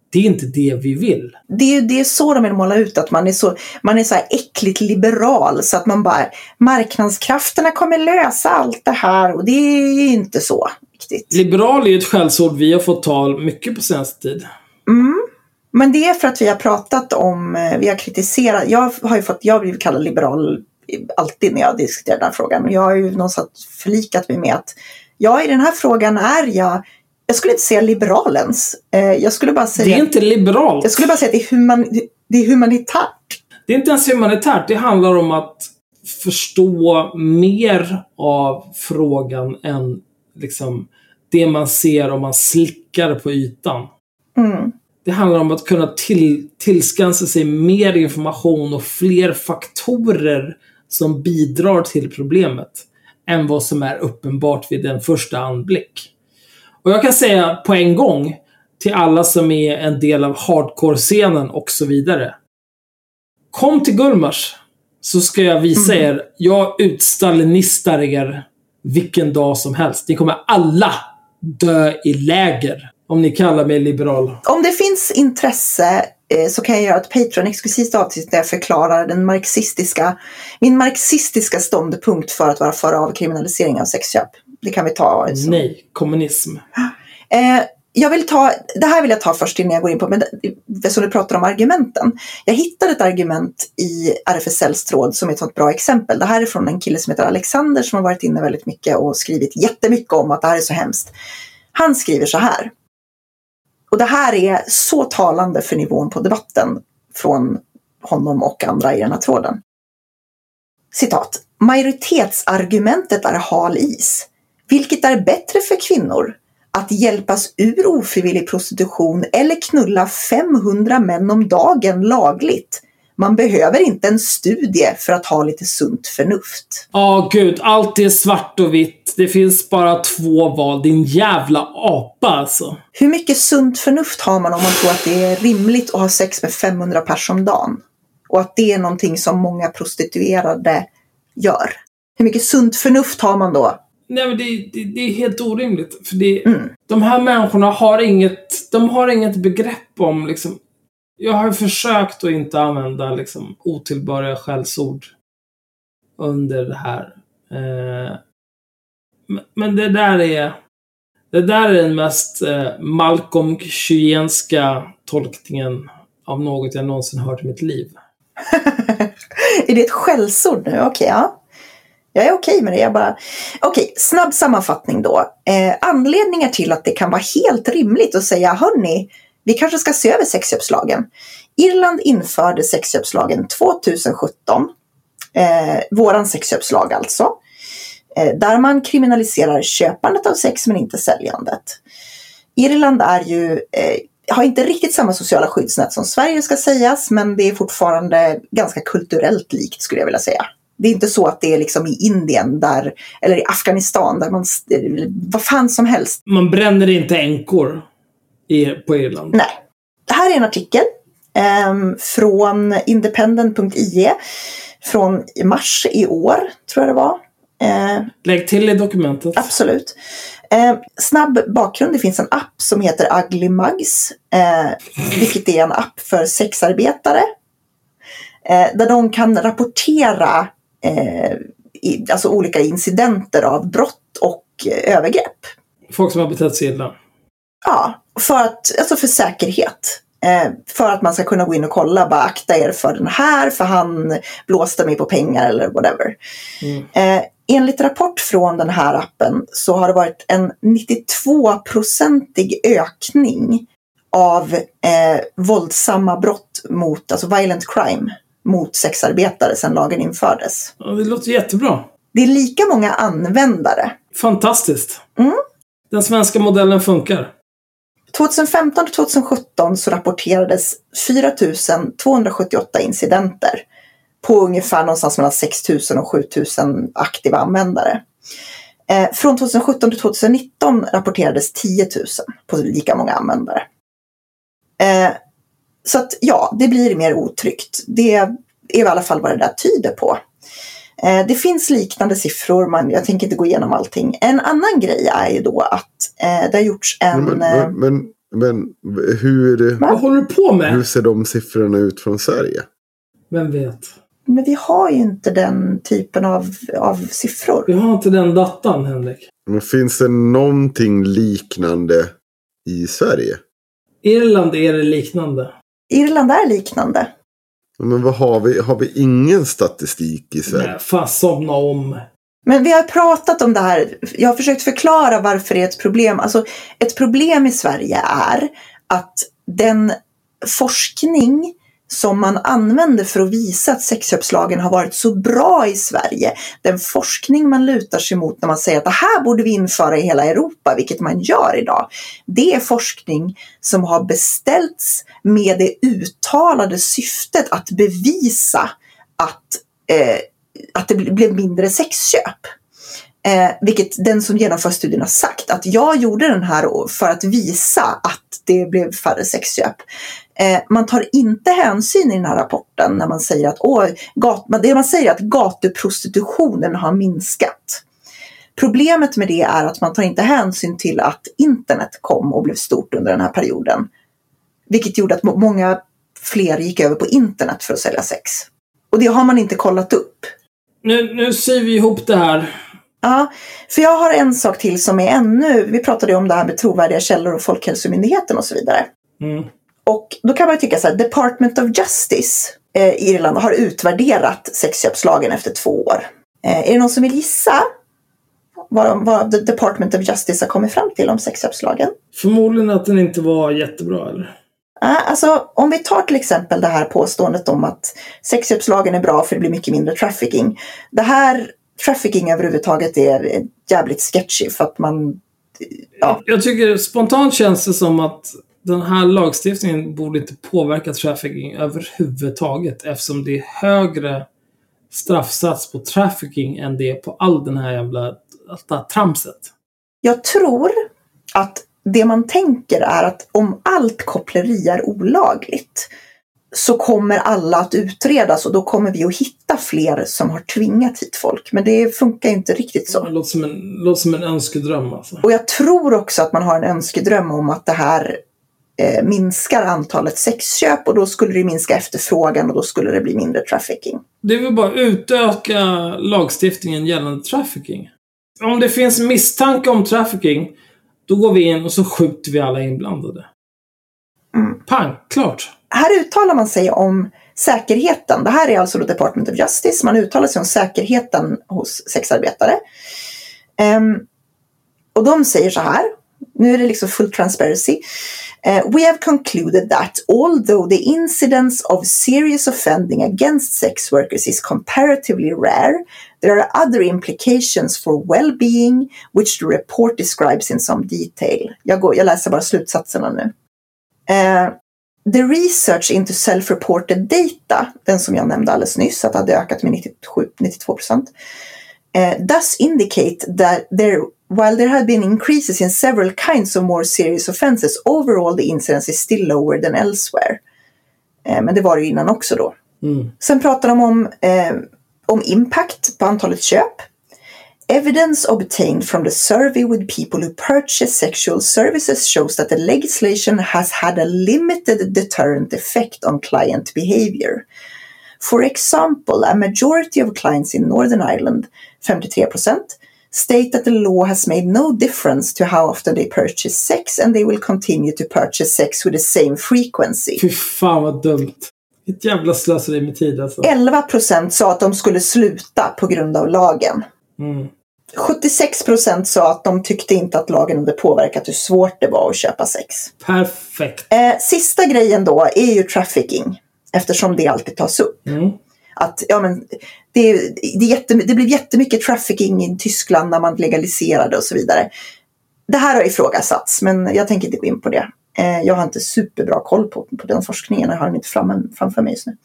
Det är inte det vi vill. det är det är så de vill måla ut att man är så, man är så här äckligt liberal så att man bara marknadskrafterna kommer lösa allt det här och det är inte så riktigt. Liberal är ju ett skällsord vi har fått ta mycket på senaste tid. Mm. Men det är för att vi har pratat om, eh, vi har kritiserat, jag har ju fått, jag har blivit kallad liberal alltid när jag diskuterar den här frågan jag har ju någonstans förlikat mig med att ja, i den här frågan är jag, jag skulle inte säga liberalens, eh, jag skulle bara Det säga, är inte liberalt. jag skulle bara säga att det är, human, det är humanitärt. Det är inte ens humanitärt. Det handlar om att förstå mer av frågan än liksom det man ser om man slickar på ytan. Mm. Det handlar om att kunna till, tillskansa sig mer information och fler faktorer som bidrar till problemet än vad som är uppenbart vid en första anblick. Och jag kan säga på en gång till alla som är en del av hardcore-scenen och så vidare. Kom till Gullmars så ska jag visa er, jag utstalinistar er vilken dag som helst. Ni kommer alla dö i läger. Om ni kallar mig liberal. Om det finns intresse eh, så kan jag göra ett Patreon-exklusivt avsnitt där jag förklarar den marxistiska, min marxistiska ståndpunkt för att vara för avkriminalisering av sexköp. Det kan vi ta. som- Nej, kommunism. Eh, jag vill ta, det här vill jag ta först innan jag går in på, men det- som du pratar om argumenten. Jag hittade ett argument i RFSLs tråd som är ett sånt bra exempel. Det här är från en kille som heter Alexander som har varit inne väldigt mycket och skrivit jättemycket om att det här är så hemskt. Han skriver så här. Och det här är så talande för nivån på debatten från honom och andra i den här tråden. Citat. Majoritetsargumentet är hal is. Vilket är bättre för kvinnor? Att hjälpas ur ofrivillig prostitution eller knulla 500 män om dagen lagligt? Man behöver inte en studie för att ha lite sunt förnuft. Ja, gud. Allt är svart och vitt. Det finns bara två val. Din jävla apa alltså. Hur mycket sunt förnuft har man om man tror att det är rimligt att ha sex med 500 pers om dagen? Och att det är någonting som många prostituerade gör. Hur mycket sunt förnuft har man då? Nej, men det, det, det är helt orimligt. För det, Mm. De här människorna har inget, de har inget begrepp om liksom... Jag har försökt att inte använda liksom otillbörliga skällsord under det här. Eh, men, det där är... Det där är den mest eh, Malcolm Kyenska tolkningen av något jag någonsin hört i mitt liv. är det ett skällsord nu? Okej, ja. Jag är okej med det. Jag bara... Okej, snabb sammanfattning då. Eh, anledningar till att det kan vara helt rimligt att säga hörni, vi kanske ska se över sexköpslagen. Irland införde sexköpslagen 2017. Eh, våran sexköpslag alltså. Eh, där man kriminaliserar köpandet av sex men inte säljandet. Irland är ju, eh, har inte riktigt samma sociala skyddsnät som Sverige ska sägas, men det är fortfarande ganska kulturellt likt skulle jag vilja säga. Det är inte så att det är liksom i Indien där, eller i Afghanistan där man, vad fan som helst. Man bränner inte änkor i, på Irland. Nej. Det här är en artikel ehm, från independent.ie från mars i år, tror jag det var. Eh, Lägg till i dokumentet. Absolut. Eh, snabb bakgrund. Det finns en app som heter Ugly Mugs. Eh, vilket är en app för sexarbetare. Eh, där de kan rapportera eh, i, alltså olika incidenter av brott och eh, övergrepp. Folk som har betett sig illa. Ja, för, att, alltså för säkerhet. Eh, för att man ska kunna gå in och kolla, bara akta er för den här, för han blåste mig på pengar eller whatever. Mm. Eh, enligt rapport från den här appen så har det varit en 92-procentig ökning av eh, våldsamma brott mot, alltså violent crime, mot sexarbetare sedan lagen infördes. Ja, det låter jättebra. Det är lika många användare. Fantastiskt. Mm. Den svenska modellen funkar. 2015 till 2017 så rapporterades 4 278 incidenter på ungefär någonstans mellan 6 000 och 7 000 aktiva användare. Eh, från 2017 till 2019 rapporterades 10 000 på lika många användare. Eh, så att ja, det blir mer otryggt. Det är i alla fall vad det där tyder på. Eh, det finns liknande siffror, men jag tänker inte gå igenom allting. En annan grej är ju då att eh, det har gjorts en... Men, eh, men, men, men hur, Va? Vad håller du på hur med? ser de siffrorna ut från Sverige? Vem vet? Men vi har ju inte den typen av, av siffror. Vi har inte den datan, Henrik. Men finns det någonting liknande i Sverige? Irland är det liknande. Irland är liknande. Men vad har vi? Har vi ingen statistik i Sverige? Nej, fan somna om. Men vi har pratat om det här. Jag har försökt förklara varför det är ett problem. Alltså, ett problem i Sverige är att den forskning som man använder för att visa att sexköpslagen har varit så bra i Sverige. Den forskning man lutar sig mot när man säger att det här borde vi införa i hela Europa, vilket man gör idag. Det är forskning som har beställts med det uttalade syftet att bevisa att, eh, att det blev mindre sexköp. Eh, vilket den som genomför studien har sagt att jag gjorde den här för att visa att det blev färre sexköp. Eh, man tar inte hänsyn i den här rapporten när man säger att, åh, gat, det man säger är att gatuprostitutionen har minskat. Problemet med det är att man tar inte hänsyn till att internet kom och blev stort under den här perioden. Vilket gjorde att må- många fler gick över på internet för att sälja sex. Och det har man inte kollat upp. Nu, nu syr vi ihop det här. Ja, för jag har en sak till som är ännu, vi pratade ju om det här med trovärdiga källor och Folkhälsomyndigheten och så vidare. Mm. Och då kan man ju tycka så här, Department of Justice eh, i Irland har utvärderat sexköpslagen efter två år. Eh, är det någon som vill gissa vad, vad The Department of Justice har kommit fram till om sexköpslagen? Förmodligen att den inte var jättebra, eller? Alltså, om vi tar till exempel det här påståendet om att sexköpslagen är bra för det blir mycket mindre trafficking. Det här trafficking överhuvudtaget är jävligt sketchy för att man Ja. Jag tycker spontant känns det som att den här lagstiftningen borde inte påverka trafficking överhuvudtaget eftersom det är högre straffsats på trafficking än det är på all den här jävla allt det här tramset. Jag tror att det man tänker är att om allt koppleri är olagligt så kommer alla att utredas och då kommer vi att hitta fler som har tvingat hit folk. Men det funkar inte riktigt Det så. låter som en, låter som en önskedröm alltså. Och jag tror också att man har en önskedröm om att det här eh, minskar antalet sexköp och då skulle det minska efterfrågan och då skulle det bli mindre trafficking. Det vill bara utöka lagstiftningen gällande trafficking. Om det finns misstanke om trafficking, då går vi in och så skjuter vi alla inblandade. Mm. Pang, klart. här uttalar man sig om säkerheten. Det här är alltså då Department of Justice. Man uttalar sig om säkerheten hos sexarbetare. Ehm, och de säger så här. Nu är det liksom full transparency. Uh, we have concluded that although the incidence of serious offending against sex workers is comparatively rare, there are other implications for well-being which the report describes in some detail. Jag, går, jag läser bara slutsatserna nu. Uh, The research into self-reported data, den som jag nämnde alldeles nyss, att det hade ökat med 97, 92 procent, uh, does indicate that there, while there have been increases in several kinds of more serious offences, overall the incidence is still lower than elsewhere. Eh, men det var det ju innan också då. Mm. Sen pratar de om, eh, om impact på antalet köp. Evidence obtained from the survey with people who purchase sexual services shows that the legislation has had a limited deterrent effect on client behavior. For example, a majority of clients in Northern Ireland, 53%, state that the law has made no difference to how often they purchase sex and they will continue to purchase sex with the same frequency. Fy fan vad dumt. Ett jävla slöseri med tid alltså. 11 procent sa att de skulle sluta på grund av lagen. Mm. 76 procent sa att de tyckte inte att lagen hade påverkat hur svårt det var att köpa sex. Perfekt. Eh, sista grejen då är ju trafficking. Eftersom det alltid tas upp. Mm. Att, ja, men, det, det, jätte, det blev jättemycket trafficking i Tyskland när man legaliserade och så vidare. Det här har ifrågasatts, men jag tänker inte gå in på det. Eh, jag har inte superbra koll på, på den forskningen, jag har den inte fram, framför mig just nu.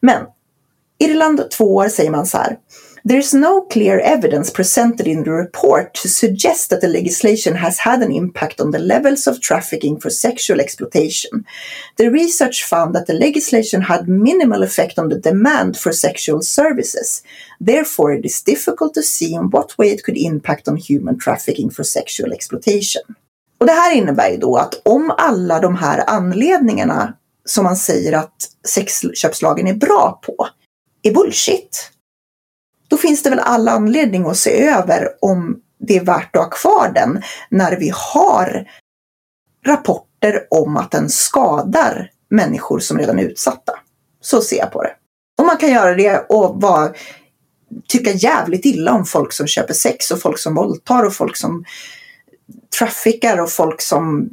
Men Irland två år säger man så här. There is no clear evidence presented in the report to suggest that the legislation has had an impact on the levels of trafficking for sexual exploitation. The research found that the legislation had minimal effect on the demand for sexual services. Therefore, it is difficult to see in what way it could impact on human trafficking for sexual exploitation. Och det här innebär ju då att om alla de här anledningarna som man säger att sexköpslagen är bra på är bullshit. Då finns det väl alla anledning att se över om det är värt att ha kvar den när vi har rapporter om att den skadar människor som redan är utsatta. Så ser jag på det. Och man kan göra det och vara, tycka jävligt illa om folk som köper sex och folk som våldtar och folk som traffickar och folk som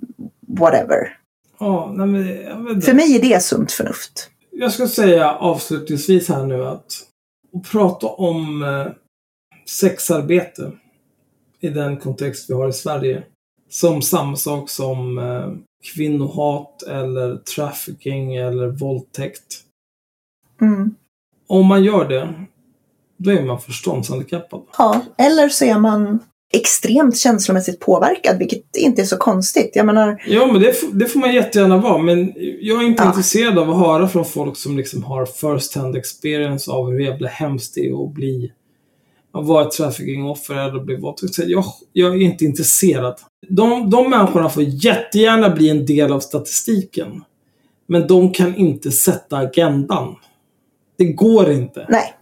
whatever. Ja, nej men. För mig är det sunt förnuft. Jag ska säga avslutningsvis här nu att att prata om eh, sexarbete i den kontext vi har i Sverige som samma sak som eh, kvinnohat eller trafficking eller våldtäkt. Mm. Om man gör det, då är man förståndshandikappad. Ja, eller så är man extremt känslomässigt påverkad, vilket inte är så konstigt. Jag menar, Ja, men det, det får man jättegärna vara, men jag är inte Ja. intresserad av att höra från folk som liksom har first hand experience av hur jävla hemskt det är att bli att vara ett trafficking-offer eller bli våldtagen. Jag, jag är inte intresserad. De, de människorna får jättegärna bli en del av statistiken. Men de kan inte sätta agendan. Det går inte. Nej,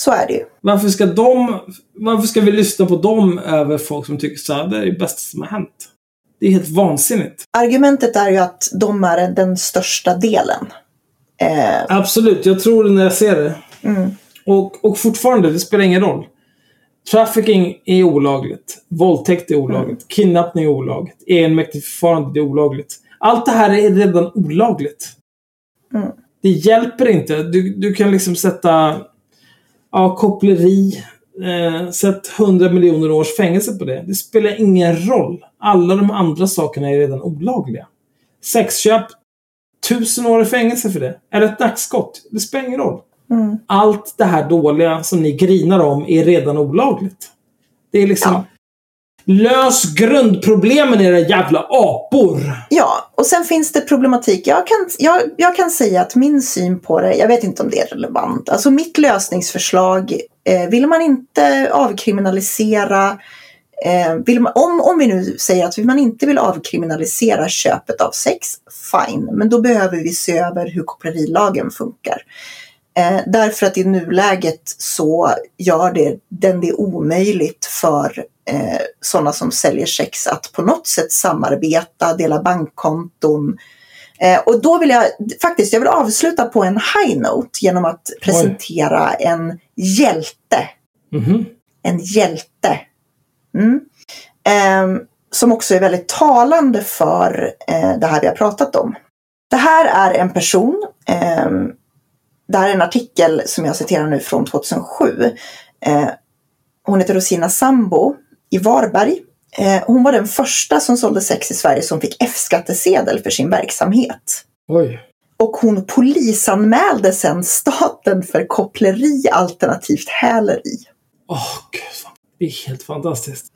så är det ju. Varför ska de... Varför ska vi lyssna på dem över folk som tycker så här, det är det bästa som har hänt? Det är helt vansinnigt. Argumentet är ju att de är den största delen. Eh, Absolut, jag tror det när jag ser det. mm, Och, och fortfarande, det spelar ingen roll. Trafficking är olagligt. Våldtäkt är olagligt. Kidnappning är olagligt. Egenmäktigt förfarande är olagligt. Allt det här är redan olagligt. Mm. Det hjälper inte. Du, du kan liksom sätta ja, koppleri. Eh, sätt 100 miljoner års fängelse på det. Det spelar ingen roll. Alla de andra sakerna är redan olagliga. Sexköp. Tusen år i fängelse för det. Eller ett nackskott. Det spelar ingen roll. mm. Allt det här dåliga som ni grinar om är redan olagligt. Det är liksom... Ja. Lös grundproblemen era jävla apor! Ja, och sen finns det problematik. Jag kan, jag, jag kan säga att min syn på det, jag vet inte om det är relevant. Alltså mitt lösningsförslag, eh, vill man inte avkriminalisera Eh, vill man, om, om vi nu säger att man inte vill avkriminalisera köpet av sex, fine. Men då behöver vi se över hur kopplerilagen funkar. Eh, därför att i nuläget så gör det, den det omöjligt för eh, sådana som säljer sex att på något sätt samarbeta, dela bankkonton. Eh, och då vill jag faktiskt jag vill avsluta på en high note genom att presentera en hjälte. Mhm. En hjälte. Mm. Eh, som också är väldigt talande för eh, det här vi har pratat om. Det här är en person eh, det här är en artikel som jag citerar nu från 2007. Eh, hon heter Rosina Sambo i Varberg. Eh, hon var den första som sålde sex i Sverige som fick F-skattesedel för sin verksamhet. Oj. Och hon polisanmälde sen staten för koppleri alternativt häleri. Åh, gud. fan. Det är helt fantastiskt.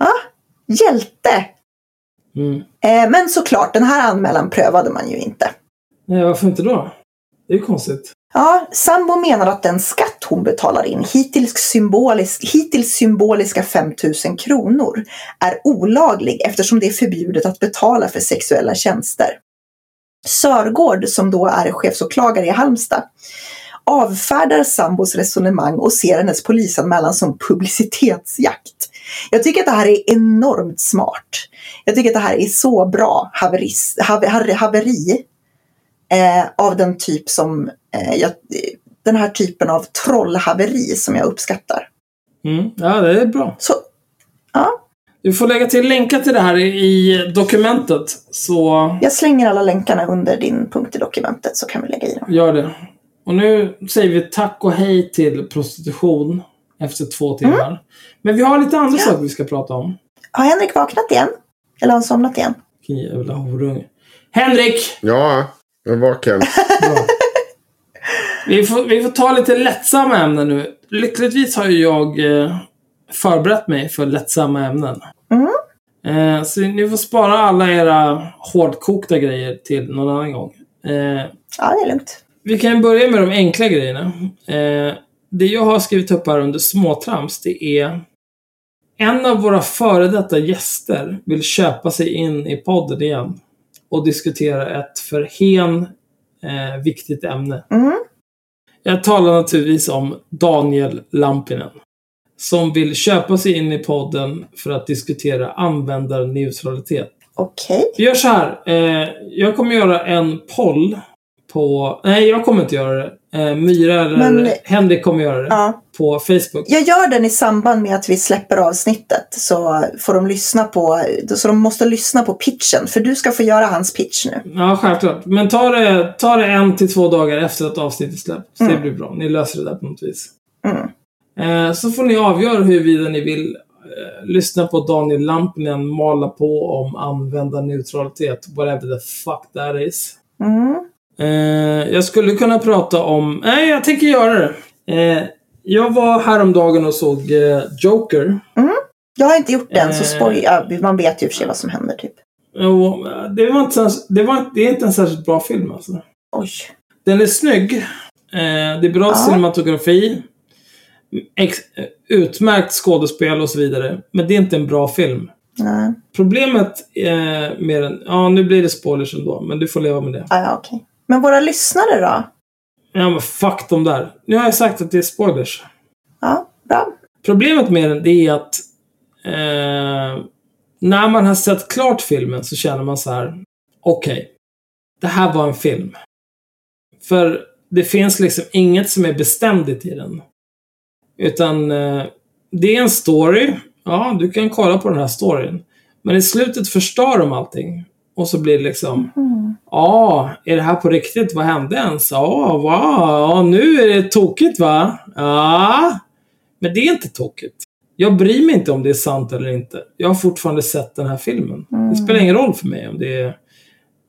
Hjälte! Mm. Eh, men såklart, den här anmälan prövade man ju inte. Nej, varför inte då? Det är ju konstigt. Ja, Sambo menar att den skatt hon betalar in, hittills, symbolisk, hittills symboliska 5 000 kronor, är olaglig eftersom det är förbjudet att betala för sexuella tjänster. Sörgård, som då är chefsåklagare i Halmstad, avfärdar Sambos resonemang och ser hennes polisanmälan som publicitetsjakt. Jag tycker att det här är enormt smart. Jag tycker att det här är så bra haveris, haver, haveri eh, av den typ som jag, den här typen av trollhaveri som jag uppskattar. Mm. Ja, det är bra. Så, ja, Du får lägga till länkar till det här i, dokumentet. Så jag slänger alla länkarna under din punkt i dokumentet så kan vi lägga i dem. gör det. Och nu säger vi tack och hej till prostitution efter två timmar. Men vi har lite andra Mm. Ja. saker vi ska prata om. Har Henrik vaknat igen? Eller har han somnat igen? Vilken jävla horunge. Henrik! Ja, jag är vaken. Bra. Vi får, vi får ta lite lättsamma ämnen nu. Lyckligtvis har ju jag eh, förberett mig för lättsamma ämnen. Mm. Eh, så ni får spara alla era hårdkokta grejer till någon annan gång. Eh, Ja, det är lugnt. vi kan börja med de enkla grejerna. Det jag har skrivit upp här under småtrams, det är en av våra före detta gäster vill köpa sig in i podden igen och diskutera ett för hen eh, viktigt ämne. Mm. Jag talar naturligtvis om Daniel Lampinen. Som vill köpa sig in i podden för att diskutera användarneutralitet. Okej. Vi gör så här. Eh, jag kommer göra en poll på... Nej, jag kommer inte göra det. Eh, Myra eller Men- Henrik kommer göra det. Ja. På Facebook. Jag gör den i samband med att vi släpper avsnittet så får de lyssna på, så de måste lyssna på pitchen för du ska få göra hans pitch nu. Ja, självklart. Men ta det, ta det en till två dagar efter att avsnittet släpps. Det blir bra. Ni löser det där på något vis. Mm. Eh, så får ni avgöra huruvida ni vill eh, lyssna på Daniel Lampinen mala på om användarneutralitet. Whatever the fuck that is. Mm. Eh, jag skulle kunna prata om... Nej, jag tänker göra det. Eh, jag var häromdagen och såg eh, Joker. Jag har inte gjort den så Eh. spoil, ja, man vet ju för sig vad som händer typ. Eh, det, var inte, det, var, det är inte en särskilt bra film alltså. Oj. Den är snygg. Eh, det är bra Ja. cinematografi. utmärkt skådespel och så vidare. Men det är inte en bra film. Nej. Problemet med den... Ja, nu blir det spoilers ändå, men du får leva med det. Ja, okej. Men våra lyssnare då? Ja, men fuck dem där. Nu har jag sagt att det är spoilers. Ja, bra. Problemet med den, det är att eh, när man har sett klart filmen så känner man så här. Okej, det här var en film. För det finns liksom inget som är beständigt i den. Utan eh, det är en story. Ja, du kan kolla på den här storyn. Men i slutet förstör de allting. Och så blir det liksom, ja, är det här på riktigt? Vad hände ens? Ja, wow, nu är det tokigt va? Ja. Men det är inte tokigt. Jag bryr mig inte om det är sant eller inte. Jag har fortfarande sett den här filmen. Det spelar ingen roll för mig om det,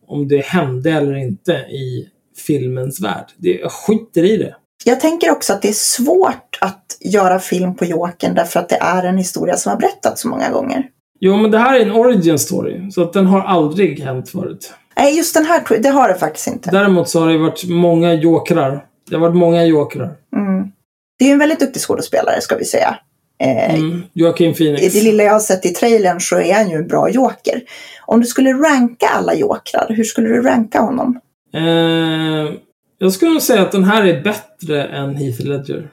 om det hände eller inte i filmens värld. Det, jag skiter i det. Jag tänker också att det är svårt att göra film på Jokern därför att det är en historia som har berättats så många gånger. Jo, men det här är en origin story. Så att den har aldrig hänt förut. Nej, just den här det har det faktiskt inte. Däremot så har det varit många jokrar. Det har varit många jokrar. Mm. Det är ju en väldigt duktig skådespelare ska vi säga. Eh, Mm. Joaquin I Phoenix. det lilla jag har sett i trailern så är han ju en bra joker. Om du skulle ranka alla jokrar, hur skulle du ranka honom? Eh, jag skulle nog säga att den här är bättre än Heath Ledger.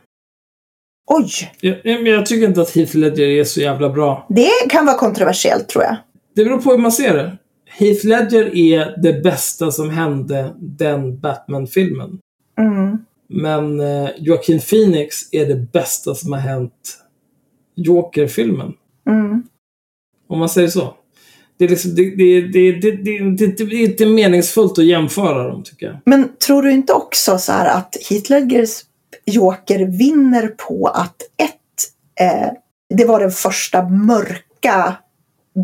Oj, Jag, men jag tycker inte att Heath Ledger är så jävla bra. det kan vara kontroversiellt tror jag. Det beror på hur man ser det. Heath Ledger är det bästa som hände den Batman-filmen. Mm. Men eh, Joaquin Phoenix är det bästa som har hänt Joker-filmen. Mm. Om man säger så. Det är, liksom, det, det, det, det, är inte meningsfullt att jämföra dem, tycker jag. Men tror du inte också så att Heath Ledgers Joker vinner på att ett, eh, det var den första mörka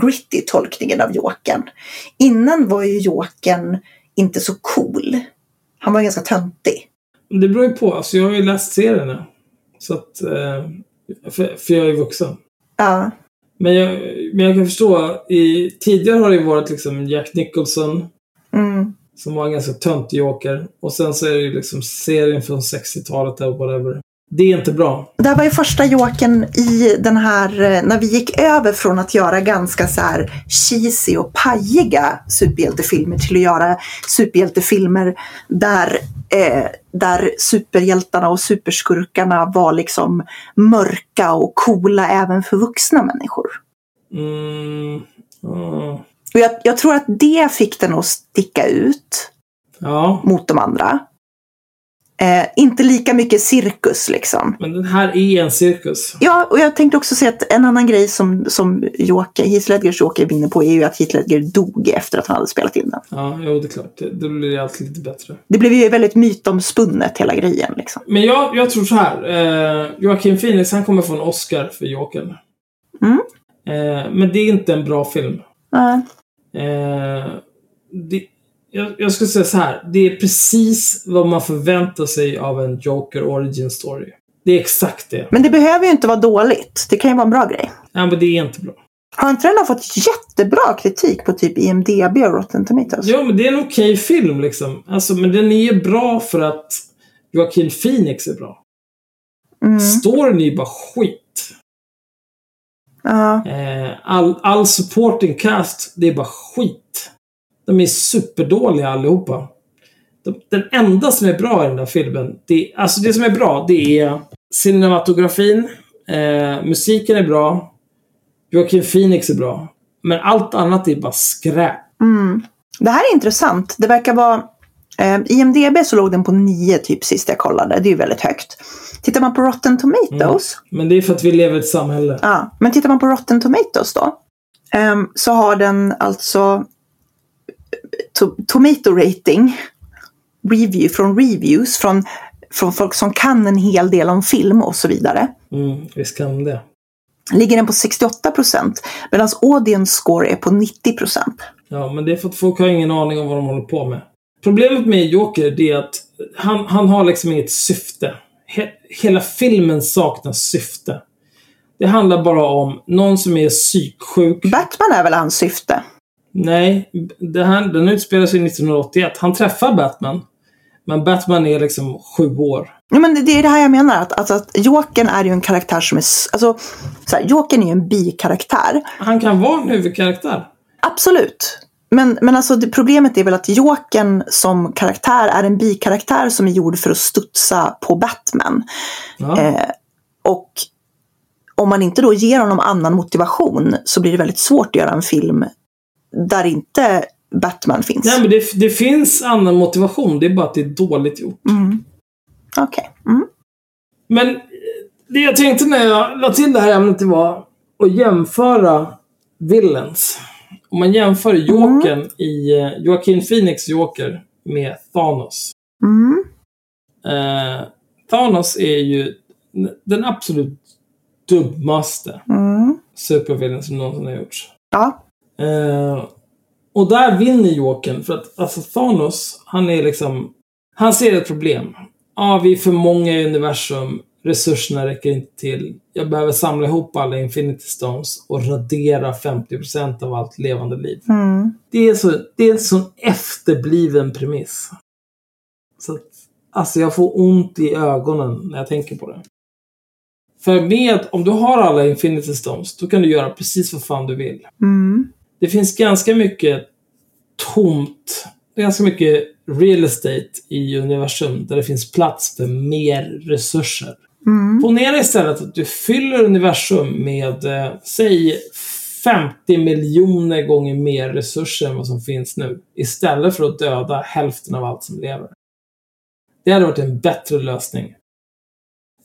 gritty tolkningen av Jokern. Innan var ju Jokern inte så cool. Han var ganska töntig. Det beror ju på. Alltså, jag har ju läst serierna. Så att... Eh, för, för jag är vuxen. Ja, Men jag, men jag kan förstå. I, tidigare har det ju varit liksom Jack Nicholson. mm. Som var en ganska töntig joker. Och sen så är det ju liksom serien från 60-talet eller whatever. Det är inte bra. Det här var ju första Jokern i den här, eh, när vi gick över från att göra ganska så här cheesy och pajiga superhjältefilmer till att göra superhjältefilmer där, eh, där superhjältarna och superskurkarna var liksom mörka och coola även för vuxna människor. Mm. Och jag, jag tror att det fick den att sticka ut ja, mot de andra. Eh, inte lika mycket cirkus liksom. men den här är en cirkus. Ja, och jag tänkte också säga att en annan grej som, som Joker, Heath Ledgers Joker vinner på är ju att Heath Ledger dog efter att han hade spelat in den. Ja, jo, det är klart. Det, då blir det alltid lite bättre. Det blev ju väldigt mytomspunnet hela grejen liksom. Men jag, jag tror så här. Eh, Joaquin Phoenix, han kommer få en Oscar för Jokern. Mm. Eh, men det är inte en bra film. Ja. Eh, det, jag, jag skulle säga så här. Det är precis vad man förväntar sig av en Joker Origin Story. Det är exakt det. Men det behöver ju inte vara dåligt. Det kan ju vara en bra grej. Ja, men det är inte bra. Har inte den fått jättebra kritik på typ IMDB och Rotten Tomatoes? Ja, men det är en okej film liksom. Alltså, men den är ju bra för att Joaquin Phoenix är bra. Mm. Storyn är ju bara skit. Eh, all, all supporting cast, det är bara skit. De är superdåliga allihopa. De, den enda som är bra i den där filmen, det, alltså det som är bra, det är cinematografin, eh, musiken är bra, Joaquin Phoenix är bra. Men allt annat är bara skräp. Mm. Det här är intressant. Det verkar vara... Eh, IMDB så låg den på 9 typ sist jag kollade. Det är ju väldigt högt. Tittar man på Rotten Tomatoes. Men det är för att vi lever i ett samhälle. Ja, men tittar man på Rotten Tomatoes då. ehm, så har den alltså to- Tomato rating. Review, från reviews. Från, från folk som kan en hel del om film och så vidare. Mm, visst kan det. Ligger den på 68 procent. Medan audience score är på 90 procent. Ja, men det är för att folk har ingen aning om vad de håller på med. Problemet med Joker, är att han, han har liksom inget syfte. He, hela filmen saknar syfte. Det handlar bara om någon som är psyksjuk. Batman är väl hans syfte? Nej, det här, den utspelar sig 1981. Han träffar Batman. Men Batman är liksom sju år. Ja, men det- är det här jag menar. Att, alltså, att Jokern är ju en karaktär som är... Alltså, så här, Jokern är ju en bikaraktär. Han kan vara en huvudkaraktär. Absolut. Men, men alltså det, problemet är väl att Jokern som karaktär är en bikaraktär som är gjord för att studsa på Batman. Ja. Eh, och om man inte då ger honom annan motivation så blir det väldigt svårt att göra en film där inte Batman finns. Nej, men det, det finns annan motivation. Det är bara att det är dåligt gjort. Mm. Okej. Mm. Men eh, det jag tänkte när jag la till det här ämnet var att jämföra villains. Om man jämför Jokern i eh, Joaquin Phoenix Joker med Thanos. Mm. Eh, Thanos är ju den absolut dummaste Mm. supervillain som någonsin har gjorts. Ja. Eh, och där vinner Jokern för att alltså Thanos, han är liksom... Han ser ett problem. Ja, vi är för många i universum. Resurserna räcker inte till. Jag behöver samla ihop alla Infinity Stones och radera 50% av allt levande liv. Mm. Det är, så, det är en sån efterbliven premiss. Så att, alltså jag får ont i ögonen när jag tänker på det. För med, om du har alla Infinity Stones, då kan du göra precis vad fan du vill. Mm. Det finns ganska mycket tomt, ganska mycket real estate i universum där det finns plats för mer resurser. Mm. Ponera istället att du fyller universum med, eh, säg 50 miljoner gånger mer resurser än vad som finns nu. Istället för att döda hälften av allt som lever. Det hade varit en bättre lösning.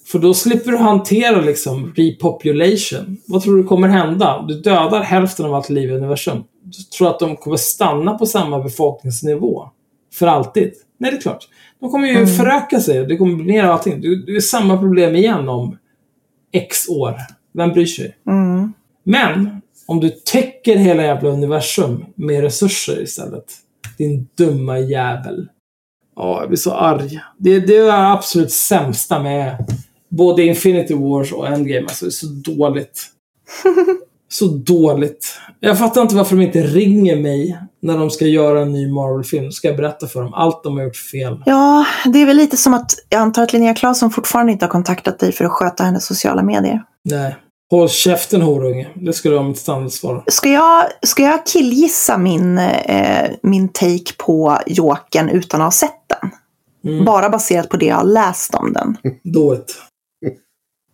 För då slipper du hantera liksom repopulation. Vad tror du kommer hända? Du dödar hälften av allt liv i universum. Du tror att de kommer stanna på samma befolkningsnivå? För alltid? Nej, det är klart. De kommer ju föröka sig. Det kommer bli av allting. Det det är samma problem igen om X år. Vem bryr sig? Mm. Men om du täcker hela jävla universum med resurser istället. Din dumma jävel. Ja, jag blir så arg. Det, det är det absolut sämsta med både Infinity Wars och Endgame. Alltså, det är så dåligt. Så dåligt. Jag fattar inte varför de inte ringer mig när de ska göra en ny Marvel-film. Ska jag berätta för dem allt de har gjort fel. Ja, det är väl lite som att jag antar att Linnea Claesson fortfarande inte har kontaktat dig för att sköta hennes sociala medier. Nej. Håll käften horunge. Det skulle vara mitt standardsvar. Ska jag, ska jag killgissa min, eh, min take på Jokern utan att ha sett den? Mm. Bara baserat på det jag har läst om den. Do it.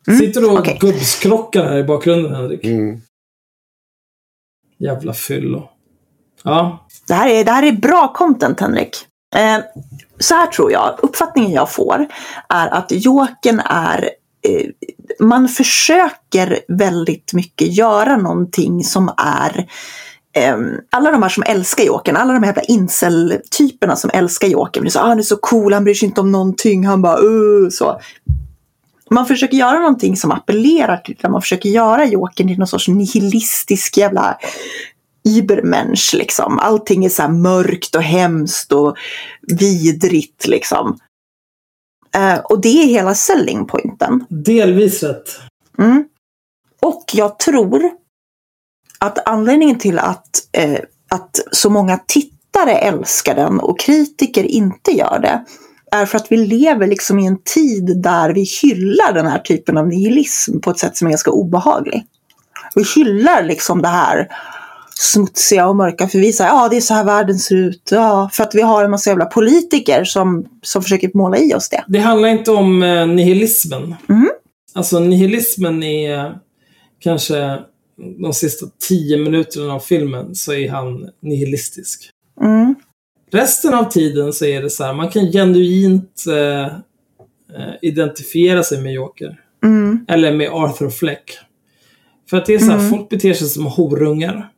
Mm, Sitter du och okej. gubbskrockar här i bakgrunden, Henrik? Mm. Jävla fyllo. Ja. Det här är, det här är bra content, Henrik. Eh, så här tror jag, uppfattningen jag får är att Jokern är eh, man försöker väldigt mycket göra någonting som är ehm, alla de här som älskar Jokern, alla de här jävla incel-typerna som älskar Jokern. Det är så, ah, han är så cool, han bryr sig inte om någonting, han bara uh, så. Man försöker göra någonting som appellerar till det. Man försöker göra Jokern till någon sorts nihilistisk jävla Ibermensch liksom. Allting är så mörkt och hemskt och vidrigt liksom. Eh, och det är hela selling pointen. Delvis rätt. Mm. Och jag tror att anledningen till att, eh, att så många tittare älskar den och kritiker inte gör det är för att vi lever liksom i en tid där vi hyllar den här typen av nihilism på ett sätt som är ganska obehaglig. Vi hyllar liksom det här smutsiga och mörka för vi säger ja det är så här världen ser ut. Ja, för att vi har en massa jävla politiker som, som försöker måla i oss det. Det handlar inte om eh, nihilismen. Mhm. Alltså nihilismen är kanske de sista tio minuterna av filmen så är han nihilistisk. Mm. Resten av tiden så är det så här, man kan genuint eh, eh, identifiera sig med Joker. Mm. Eller med Arthur Fleck. För att det är så här, folk beter sig som horungar.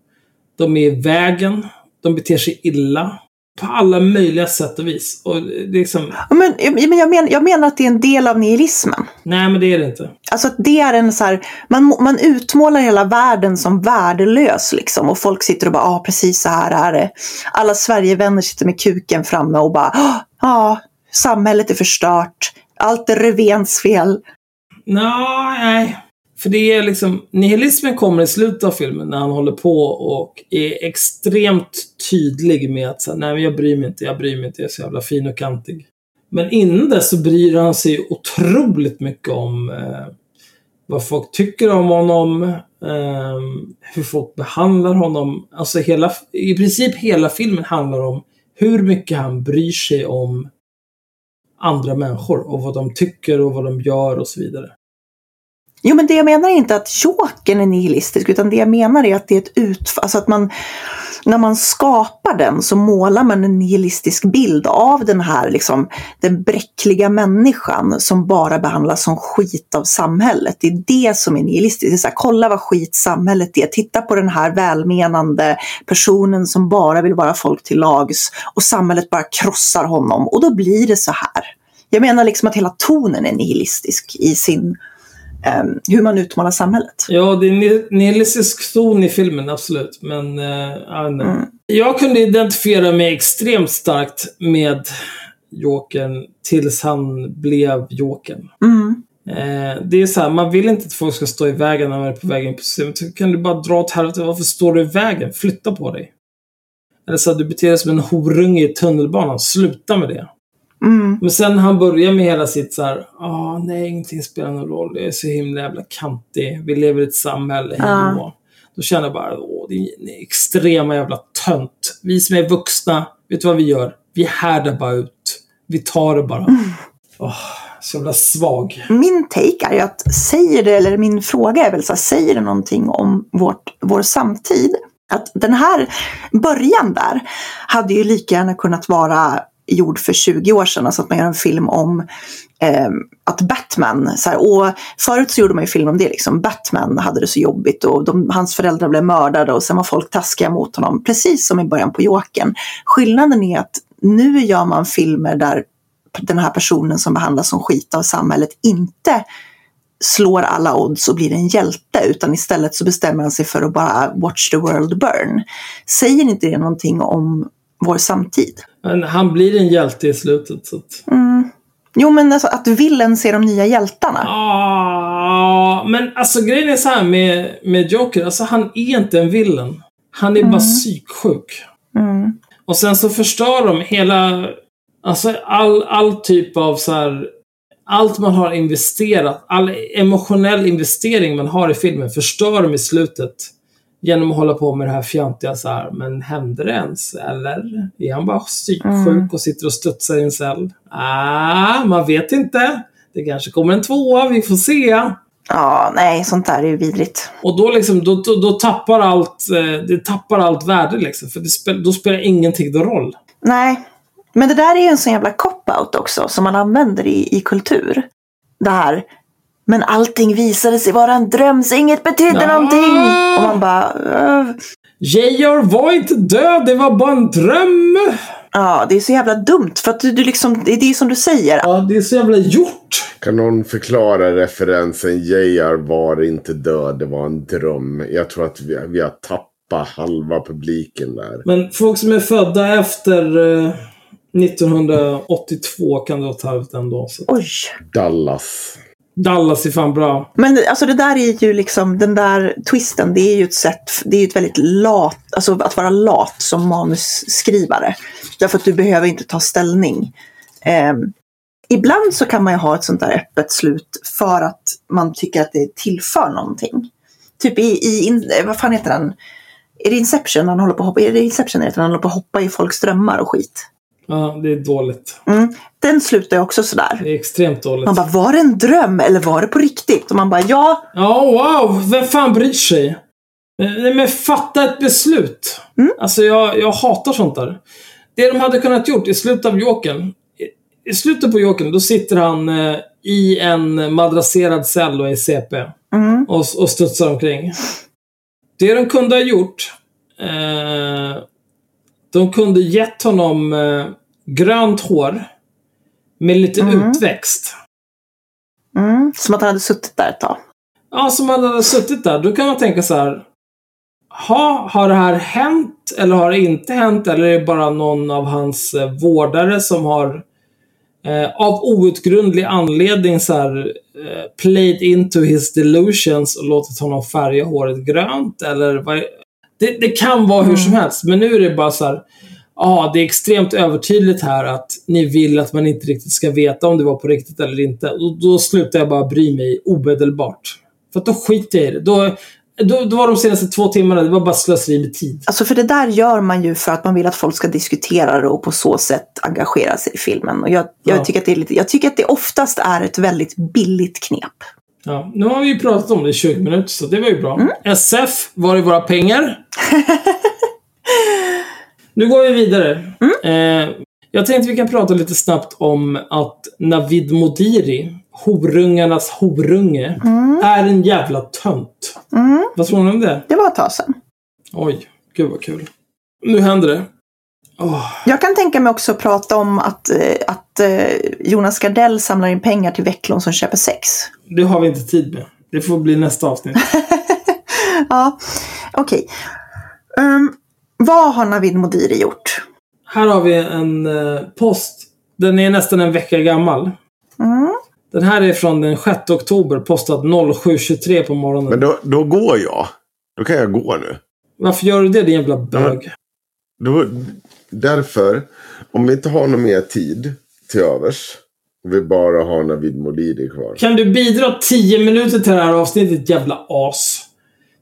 De är i vägen. De beter sig illa. På alla möjliga sätt och vis. Och liksom, Ja, Men, men jag, men, jag menar att det är en del av nihilismen. nej men det är det inte. Alltså det är en så här, man, man utmålar hela världen som värdelös liksom. Och folk sitter och bara, ja ah, precis så här är det. Alla Sverigevänner sitter med kuken framme och bara, ja, ah, samhället är förstört. Allt är Revens fel. Nå, nej. För det är liksom, nihilismen kommer i slutet av filmen när han håller på och är extremt tydlig med att säga, nej men jag bryr mig inte, jag bryr mig inte, jag är så jävla fin och kantig. Men innan dess så bryr han sig otroligt mycket om eh, vad folk tycker om honom, eh, hur folk behandlar honom. Alltså hela, i princip hela filmen handlar om hur mycket han bryr sig om andra människor och vad de tycker och vad de gör och så vidare. Jo, men det jag menar är inte att Jokern är nihilistisk, utan det jag menar är att det är ett utfall, alltså att man, när man skapar den så målar man en nihilistisk bild av den här, liksom, den bräckliga människan som bara behandlas som skit av samhället. Det är det som är nihilistiskt. Det är så här, kolla vad skit samhället är. Titta på den här välmenande personen som bara vill vara folk till lags och samhället bara krossar honom och då blir det så här. Jag menar liksom att hela tonen är nihilistisk i sin hur man utmålar samhället. Ja, det är en nihilistisk ton i filmen, absolut. Men jag, Mm. jag kunde identifiera mig extremt starkt med Jokern tills han blev Jokern. Mm. Eh, det är så här, man vill inte att folk ska stå i vägen när man är på väg in på systemet. Kan du bara dra åt helvete. Varför står du i vägen? Flytta på dig. Eller så att du beter dig som en horunge i tunnelbanan. Sluta med det. Mm. Men sen han börjar med hela sitt så här, ah, nej, ingenting spelar någon roll. Jag är så himla jävla kantig. Vi lever i ett samhälle. Ja. Då känner jag bara, åh, det är extrema jävla tönt. Vi som är vuxna, vet du vad vi gör? Vi härdar bara ut. Vi tar det bara. Åh, så jävla svag. Min take är ju att säger det, eller min fråga är väl så här, säger det någonting om vårt, vår samtid? Att den här början där hade ju lika gärna kunnat vara gjord för 20 år sedan, alltså att man gör en film om eh, att Batman, så här, och förut så gjorde man ju film om det, liksom, Batman hade det så jobbigt och de, hans föräldrar blev mördade och sen var folk taskiga mot honom, precis som i början på Jokern. Skillnaden är att nu gör man filmer där den här personen som behandlas som skit av samhället inte slår alla odds och blir en hjälte utan istället så bestämmer han sig för att bara watch the world burn. Säger inte det någonting om vår samtid? Men han blir en hjälte i slutet. Så att... Mm. Jo men alltså att villen ser de nya hjältarna. Ah, men alltså grejen är så här med, med Joker. Alltså han är inte en villain. Han är bara psyksjuk. Mm. Och sen så förstör de hela, alltså all, all typ av så här, allt man har investerat, all emotionell investering man har i filmen förstör de i slutet. Genom att hålla på med det här fjantiga så här, men hände det ens? Eller? Är han bara psyksjuk Mm. och sitter och studsar i en cell? Ah, man vet inte. Det kanske kommer en tvåa, vi får se. Ja, nej, sånt där är ju vidrigt. Och då, liksom, då, då, då tappar allt, eh, det tappar allt värde liksom. För spel, då spelar ingenting någon roll. Nej, men det där är ju en sån jävla cop-out också som man använder i, i kultur. Det här, men allting visade sig vara en dröm så inget betydde Ja. någonting. Och man bara. JR var inte död, det var bara en dröm! ja det är så jävla dumt för att du, du liksom, det är det som du säger. Ja, det är så jävla gjort. Kan någon förklara referensen JR var inte död, det var en dröm. Jag tror att vi, vi har tappat halva publiken där. Men folk som är födda efter eh, 1982 kan dra åt helvete ändå. Så. Oj. Dallas. Dallas är fan bra. Men alltså det där är ju liksom, den där twisten, det är ju ett sätt, det är ju ett väldigt lat, alltså att vara lat som manusskrivare. Därför att du behöver inte ta ställning. Eh, ibland så kan man ju ha ett sånt där öppet slut för att man tycker att det tillför någonting. Typ i, i in, eh, vad fan heter den? Är det Inception han håller på att hoppa, är det Inception heter den, han håller på att hoppa i folks drömmar och skit? Ja, det är dåligt. Mm. Den slutar ju också sådär. Det är extremt dåligt. Man bara, var det en dröm eller var det på riktigt? Och man bara, ja, Ja, wow! Vem fan bryr sig? Eh, Nej, men fatta ett beslut. Mm. Alltså, jag, jag hatar sånt där. Det de hade kunnat gjort i slutet av Jokern. i- I slutet på Jokern, då sitter han eh, i en madrasserad cell och är CP. mm, Och, och studsar omkring. Det de kunde ha gjort. Eh, de kunde gett honom eh, grönt hår. Med lite Mm. utväxt. mm, som att han hade suttit där ett tag. Ja, som han hade suttit där. Då kan man tänka så här. Ha, har det här hänt eller har det inte hänt? Eller är det bara någon av hans eh, vårdare som har eh, av outgrundlig anledning så här eh, played into his delusions och låtit honom färga håret grönt? Eller vad, det, det kan vara hur som helst. Men nu är det bara så här. Ja, det är extremt övertydligt här att ni vill att man inte riktigt ska veta om det var på riktigt eller inte. Och då slutar jag bara bry mig omedelbart. För att då skiter jag i det. Då, då, då var de senaste två timmarna, det var bara slöseri med tid. Alltså för det där gör man ju för att man vill att folk ska diskutera det och på så sätt engagera sig i filmen. Och jag, jag, Ja. tycker, att det är lite, jag tycker att det oftast är ett väldigt billigt knep. Ja, nu har vi ju pratat om det i 20 minuter, så det var ju bra. SF, var är våra pengar? nu går vi vidare. Eh, jag tänkte vi kan prata lite snabbt om att Navid Modiri, horungarnas horunge, är en jävla tönt. Vad tror ni om det? Det var ett tag sedan. Oj, gud vad kul. Nu händer det. Åh, Jag kan tänka mig också prata om att, eh, att eh, Jonas Gardell samlar in pengar till Vecklon som köper sex. det har vi inte tid med. Det får bli nästa avsnitt. Ja, okej. Ehm, vad har Navid Modiri gjort? Här har vi en eh, post. Den är nästan en vecka gammal. Mm. Den här är från den 6 oktober, postad 07.23 på morgonen. Men då, då går jag. Då kan jag gå nu. Varför gör du det, din jävla bög? Då, därför, om vi inte har någon mer tid till övers. Vi bara har Navid Modiri kvar. Kan du bidra 10 minuter till det här avsnittet, jävla as?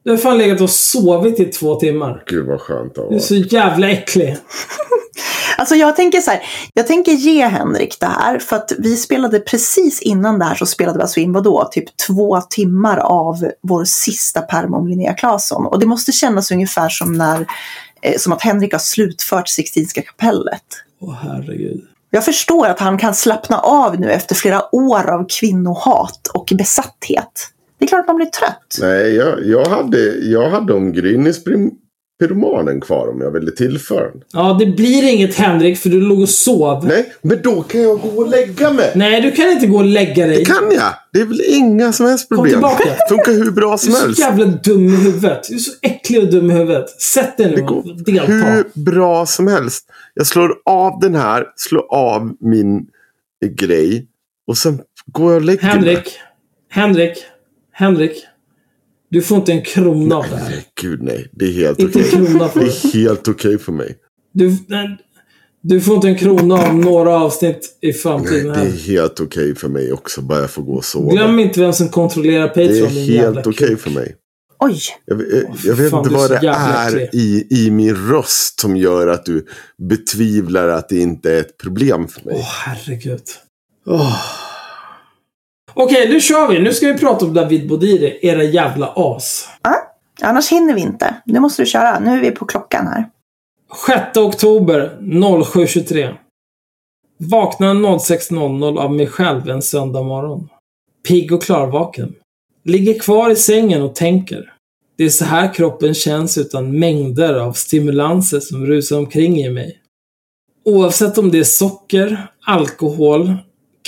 Du har fan legat och sovit i två timmar. Gud vad skönt det Du är så jävla äcklig. Alltså jag tänker så här, jag tänker ge Henrik det här för att vi spelade precis innan det här så spelade vi alltså in vadå, typ två timmar av vår sista pärm om Linnea Claesson. Och det måste kännas ungefär som när, eh, som att Henrik har slutfört Sixtinska kapellet. Åh herregud. Jag förstår att han kan slappna av nu efter flera år av kvinnohat och besatthet. Det är klart att man blir trött. Nej, jag, jag, hade, jag hade om Grynis pyromanen kvar om jag ville tillföra den. Ja, det blir inget Henrik, för du låg och sov. Nej. Nej, men då kan jag gå och lägga mig. du kan inte gå och lägga dig. Det kan jag. Det är väl inga som helst problem. tillbaka. Funkar hur bra Du som är så helst. jävla dum i huvudet. Du är så äcklig och dum i huvudet. Sätt dig Det nu går och delta. hur bra som helst. Jag slår av den här, slår av min grej. Och sen går jag och lägger mig. Henrik. Henrik. Henrik. Du får inte en krona av det här. Nej, gud nej. Det är helt Inte okej. en krona för Det det. är helt okej för mig. Du, nej, du får inte en krona av några avsnitt i Nej, framtiden. det här. är helt okej för mig också. Bara jag får gå och sova. Glöm inte vem som kontrollerar Patreon. det är helt okej för mig. Oj, Jag, jag, jag vet fan, inte vad det är i, i min röst som gör att du betvivlar att det inte är ett problem för mig. Åh, herregud. Åh. Okej, nu kör vi. Nu ska vi prata om David Bodiri, era jävla as. annars hinner vi inte. Nu måste du köra. Nu är vi på klockan här. 6 oktober 07.23. Vaknar 06.00 av mig själv en söndag morgon. Pigg och klarvaken. Ligger kvar i sängen och tänker. Det är så här kroppen känns utan mängder av stimulanser som rusar omkring i mig. Oavsett om det är socker, alkohol,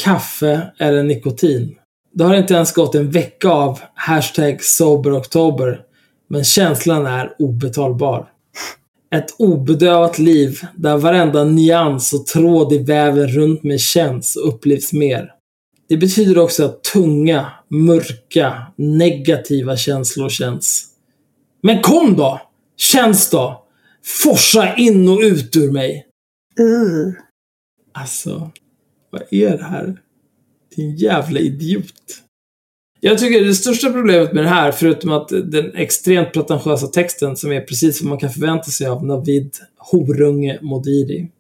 kaffe eller nikotin. Det har inte ens gått en vecka av hashtag soberoktober, men känslan är obetalbar. Ett obedövat liv där varenda nyans och tråd i väven runt mig känns och upplevs mer. Det betyder också att tunga, mörka, negativa känslor känns. Men kom då! Känns då! Forsa in och ut ur mig! Uh. Alltså, vad är det här? Din jävla idiot. Jag tycker det största problemet med det här, förutom att den extremt pretentiösa texten som är precis vad man kan förvänta sig av Navid Horunge Modiri.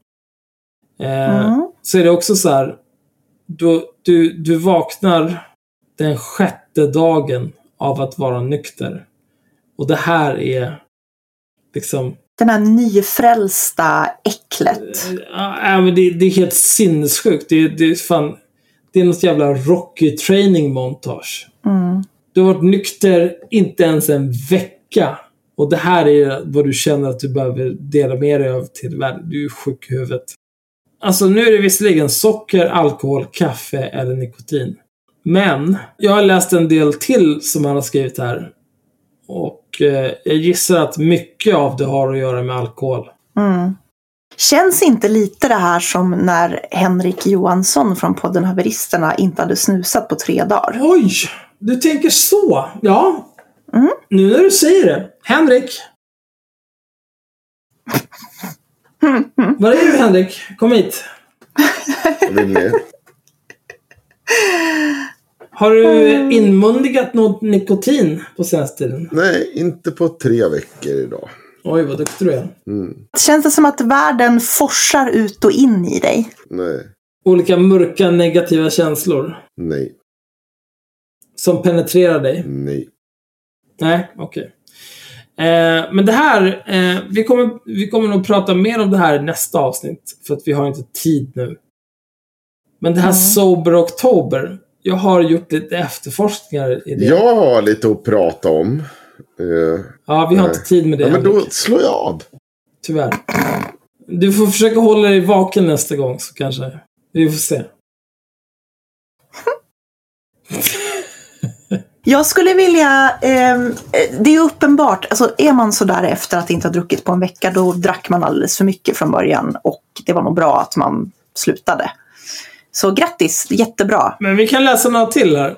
Eh, Mm. Så är det också så här, du, du, du vaknar den sjätte dagen av att vara nykter. Och det här är liksom Den här nyfrälsta äcklet. Ja, men det, det är helt sinnessjukt. Det, det är fan... Det är något jävla Rocky training montage. Mm. Du har varit nykter inte ens en vecka. Och det här är vad du känner att du behöver dela med dig av till världen. Du är sjuk i huvudet. Alltså nu är det visserligen socker, alkohol, kaffe eller nikotin. Men jag har läst en del till som han har skrivit här. Och eh, jag gissar att mycket av det har att göra med alkohol. Mm. Känns inte lite det här som när Henrik Johansson från podden Haveristerna inte hade snusat på tre dagar? Oj! Du tänker så? Ja. Mm. Nu när du säger det. Henrik. Var är du Henrik? Kom hit. Har du inmundigat något nikotin på senaste tiden? Nej, inte på tre veckor idag. Oj, vad duktig du är. Känns det som att världen forsar ut och in i dig? Nej, Olika mörka negativa känslor nej, som penetrerar dig. nej. Nej, okej. Eh, men det här, eh, vi, kommer, vi kommer nog prata mer om det här i nästa avsnitt. För att vi har inte tid nu. Men det här Sober Oktober. Jag har gjort lite efterforskningar i det. Jag har lite att prata om. Eh, Ja, vi har Nej. inte tid med det. ja, men då slår jag av. Tyvärr. Du får försöka hålla dig vaken nästa gång så kanske. Vi får se. Jag skulle vilja, ehm, eh, det är uppenbart, alltså är man sådär efter att inte ha druckit på en vecka då drack man alldeles för mycket från början och det var nog bra att man slutade. Så grattis, jättebra. Men vi kan läsa några till här.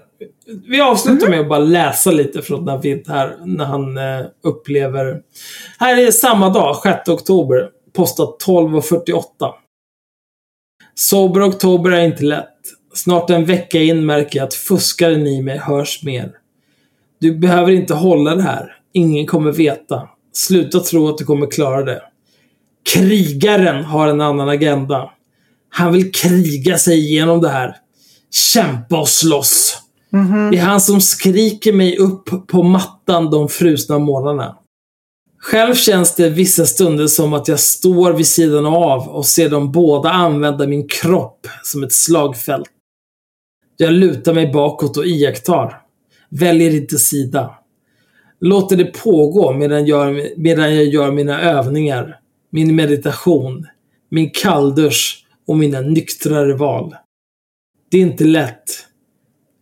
Vi avslutar med att bara läsa lite från David här, när han eh, upplever... Här är samma dag, 6 oktober, postat 12.48. Sober oktober är inte lätt. Snart en vecka in märker jag att fuskaren i mig hörs mer. Du behöver inte hålla det här. Ingen kommer veta. Sluta tro att du kommer klara det. Krigaren har en annan agenda. Han vill kriga sig igenom det här. Kämpa och slåss. Mhm. Det är han som skriker mig upp på mattan de frusna morgnarna. Själv känns det vissa stunder som att jag står vid sidan av och ser dem båda använda min kropp som ett slagfält. Jag lutar mig bakåt och iakttar. Väljer inte sida. Låter det pågå medan jag, medan jag gör mina övningar, min meditation, min kalldusch och mina nyktrare val. Det är inte lätt.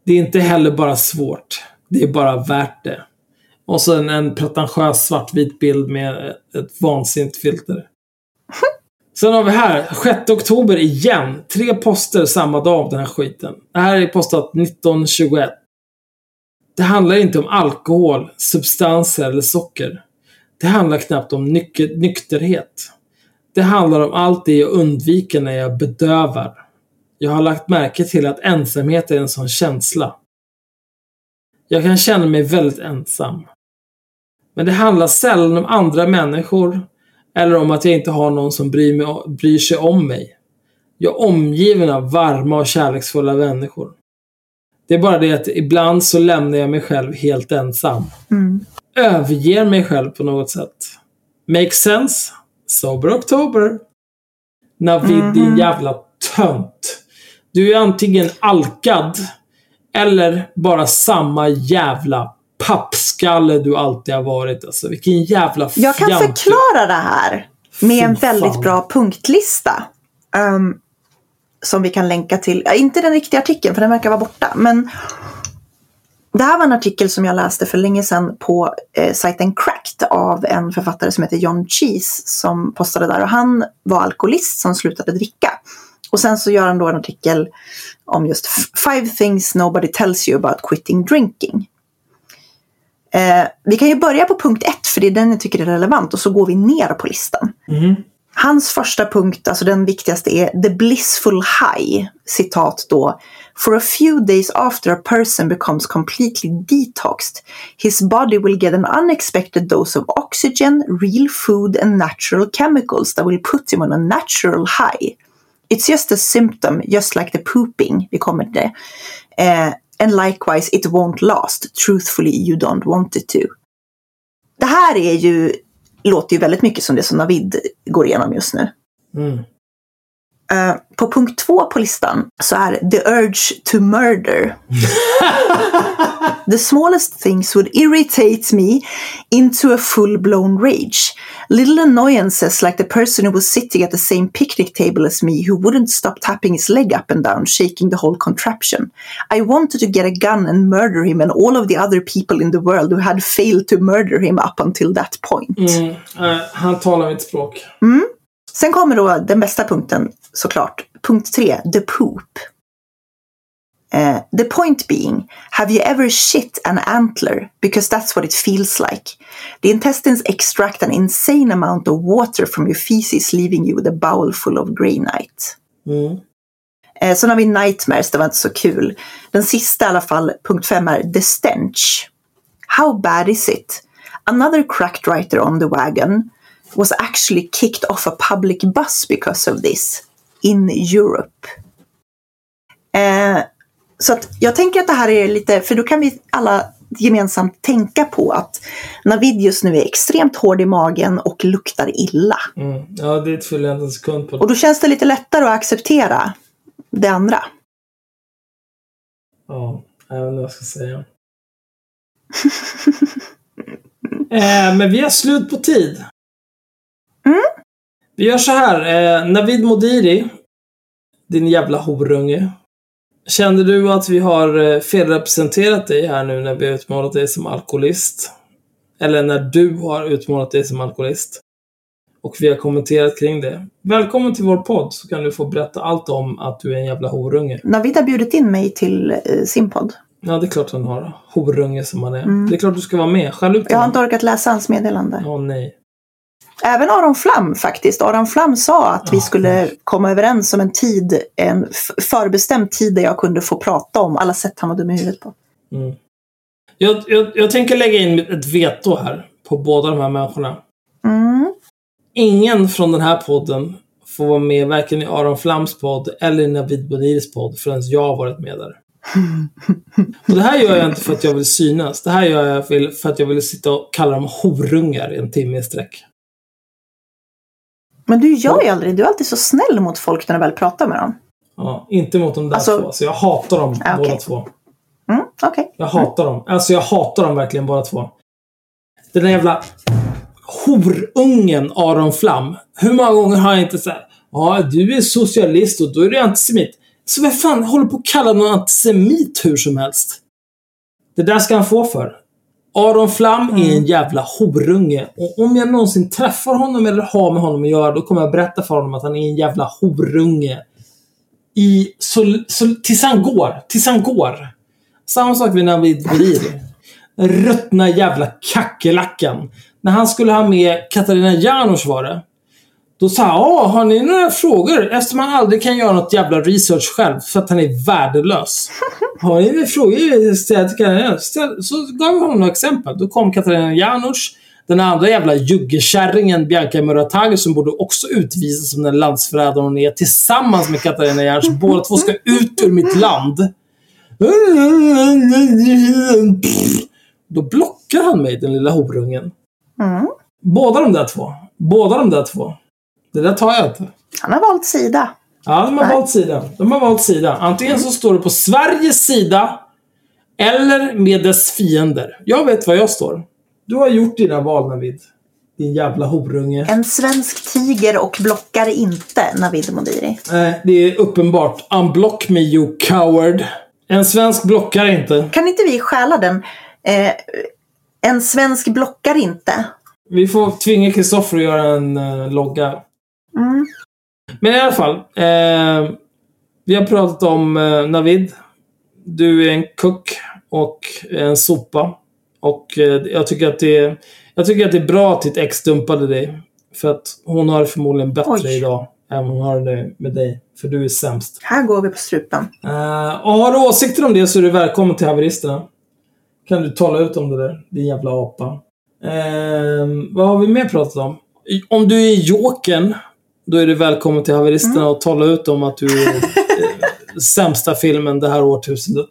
Det är inte heller bara svårt. Det är bara värt det. Och så en, en pretentiös svartvit bild med ett vansinnigt filter. Sen har vi här, 6 oktober igen. Tre poster samma dag av den här skiten. Det här är postat 1921. Det handlar inte om alkohol, substanser eller socker. Det handlar knappt om nyk- nykterhet. Det handlar om allt det jag undviker när jag bedövar. Jag har lagt märke till att ensamhet är en sån känsla. Jag kan känna mig väldigt ensam. Men det handlar sällan om andra människor eller om att jag inte har någon som bryr, mig, bryr sig om mig. Jag är omgiven av varma och kärleksfulla människor. Det är bara det att ibland så lämnar jag mig själv helt ensam. Mm. Överger mig själv på något sätt. Make sense? Sober October. Navid, din jävla tönt. Du är antingen alkad eller bara samma jävla pappskalle du alltid har varit. Alltså, vilken jävla Jag kan fjant förklara det här med en väldigt bra punktlista. ehm, som vi kan länka till. Ja, inte den riktiga artikeln för den verkar vara borta. Men det här var en artikel som jag läste för länge sedan på eh, sajten Cracked av en författare som heter John Cheese som postade där. Och han var alkoholist som slutade dricka. Och sen så gör han då en artikel om just Five things nobody tells you about quitting drinking. Eh, vi kan ju börja på punkt ett för det är den jag tycker är relevant och så går vi ner på listan. Mhm. Hans första punkt, alltså den viktigaste, är the blissful high. Citat då. For a few days after a person becomes completely detoxed, his body will get an unexpected dose of oxygen, real food and natural chemicals that will put him on a natural high. It's just a symptom, just like the pooping. Vi kommer till det. Eh, and likewise, it won't last. Truthfully, you don't want it to. Det här är ju, låter ju väldigt mycket som det som Navid går igenom just nu. Mm. Eh, på punkt två på listan så är the urge to murder. the smallest things would irritate me into a full-blown rage. Little annoyances like the person who was sitting at the same picnic table as me who wouldn't stop tapping his leg up and down, shaking the whole contraption. I wanted to get a gun and murder him and all of the other people in the world who had failed to murder him up until that point. Mm. Eh, han talar mitt språk. Sen kommer då den bästa punkten såklart. Punkt tre, the poop. Eh, the point being, have you ever shit an antler? Because that's what it feels like. The intestines extract an insane amount of water from your feces, leaving you with a bowl full of granite. Mm. Eh, sen har vi Nightmares, det var inte så kul. Den sista i alla fall, punkt fem är The Stench. How bad is it? Another cracked writer on the wagon was actually kicked off a public bus because of this in Europe. Eh, så att jag tänker att det här är lite, för då kan vi alla gemensamt tänka på att Navid just nu är extremt hård i magen och luktar illa. Mm. Ja, det tvivlar jag inte en sekund på. Och då känns det lite lättare att acceptera det andra. Ja, jag vet inte vad jag ska säga. eh, men vi har slut på tid. Mm. Vi gör så här. Eh, Navid Modiri, din jävla horunge. Kände du att vi har eh, felrepresenterat dig här nu när vi har utmålat dig som alkoholist? Eller när du har utmålat dig som alkoholist? Och vi har kommenterat kring det. Välkommen till vår podd så kan du få berätta allt om att du är en jävla horunge. Navid har bjudit in mig till eh, sin podd. Ja, det är klart han har. Horunge som han är. Det är klart du ska vara med. Skäll ut Jag har inte orkat läsa hans meddelande. Åh nej. Även Aron Flam faktiskt. Aron Flam sa att vi skulle komma överens om en tid, en förbestämd tid där jag kunde få prata om alla sätt han var dum i huvudet på. Mm. Jag, jag, jag tänker lägga in ett veto här på båda de här människorna. Mm. Ingen från den här podden får vara med varken i Aron Flams podd eller i Navid Bodiris podd förrän jag har varit med där. Och det här gör jag inte för att jag vill synas. Det här gör jag för- för att jag vill sitta och kalla dem horungar i en timme i sträck. Men du gör ju aldrig, du är alltid så snäll mot folk när du väl pratar med dem. Ja, inte mot de där Alltså- två. Så jag hatar dem Ja, båda okej. två. Mm, Okej. Jag hatar dem. Alltså jag hatar dem verkligen båda två. Den där jävla horungen Aron Flam. Hur många gånger har jag inte sagt Ja, du är socialist och då är du antisemit. Så vad fan håller på att kalla någon antisemit hur som helst? Det där ska han få för. Aron Flam är en jävla horunge. Och om jag någonsin träffar honom eller har med honom att göra, då kommer jag berätta för honom att han är en jävla horunge. I, så, så, tills han går. Tills han går. Samma sak med Navid. Den ruttna jävla kackerlackan. När han skulle ha med Katarina Janouch var det. Då sa han, "Ja, har ni några frågor? Eftersom han aldrig kan göra något jävla research själv för att han är värdelös. Har ni några frågor? Ställ till Katarina Janouch." Ställ- Så gav vi honom några exempel. Då kom Katarina Janouch. Den andra jävla juggekärringen Bianca Muratagi som borde också utvisas som den landsförrädare hon är tillsammans med Katarina Janouch. Båda två ska ut ur mitt land. Då blockar han mig, den lilla horungen. Mm. Båda de där två. Båda de där två. Det där tar jag inte. Han har valt sida. Ja, de har Nej. valt sida. De har valt sida. Antingen så står du på Sveriges sida eller med dess fiender. Jag vet var jag står. Du har gjort dina val, Navid. Din jävla horunge. En svensk tiger och blockar inte Navid Modiri. Nej, det är uppenbart. Unblock me you coward. En svensk blockar inte. Kan inte vi stjäla den? Eh, en svensk blockar inte. Vi får tvinga Kristoffer att göra en uh, logga. Mm. Men i alla fall. Eh, vi har pratat om eh, Navid. Du är en kuck och en sopa. Och eh, jag, tycker att det är, jag tycker att det är bra att ditt ex dumpade dig. För att hon har det förmodligen bättre Oj. idag än hon har det med dig. För du är sämst. Här går vi på strupen. Eh, och har du åsikter om det så är du välkommen till haveristerna. Kan du tala ut om det där, din jävla apa. Eh, vad har vi mer pratat om? Om du är jokern, då är du välkommen till haveristerna och tala ut om att du är eh, sämsta filmen det här årtusendet.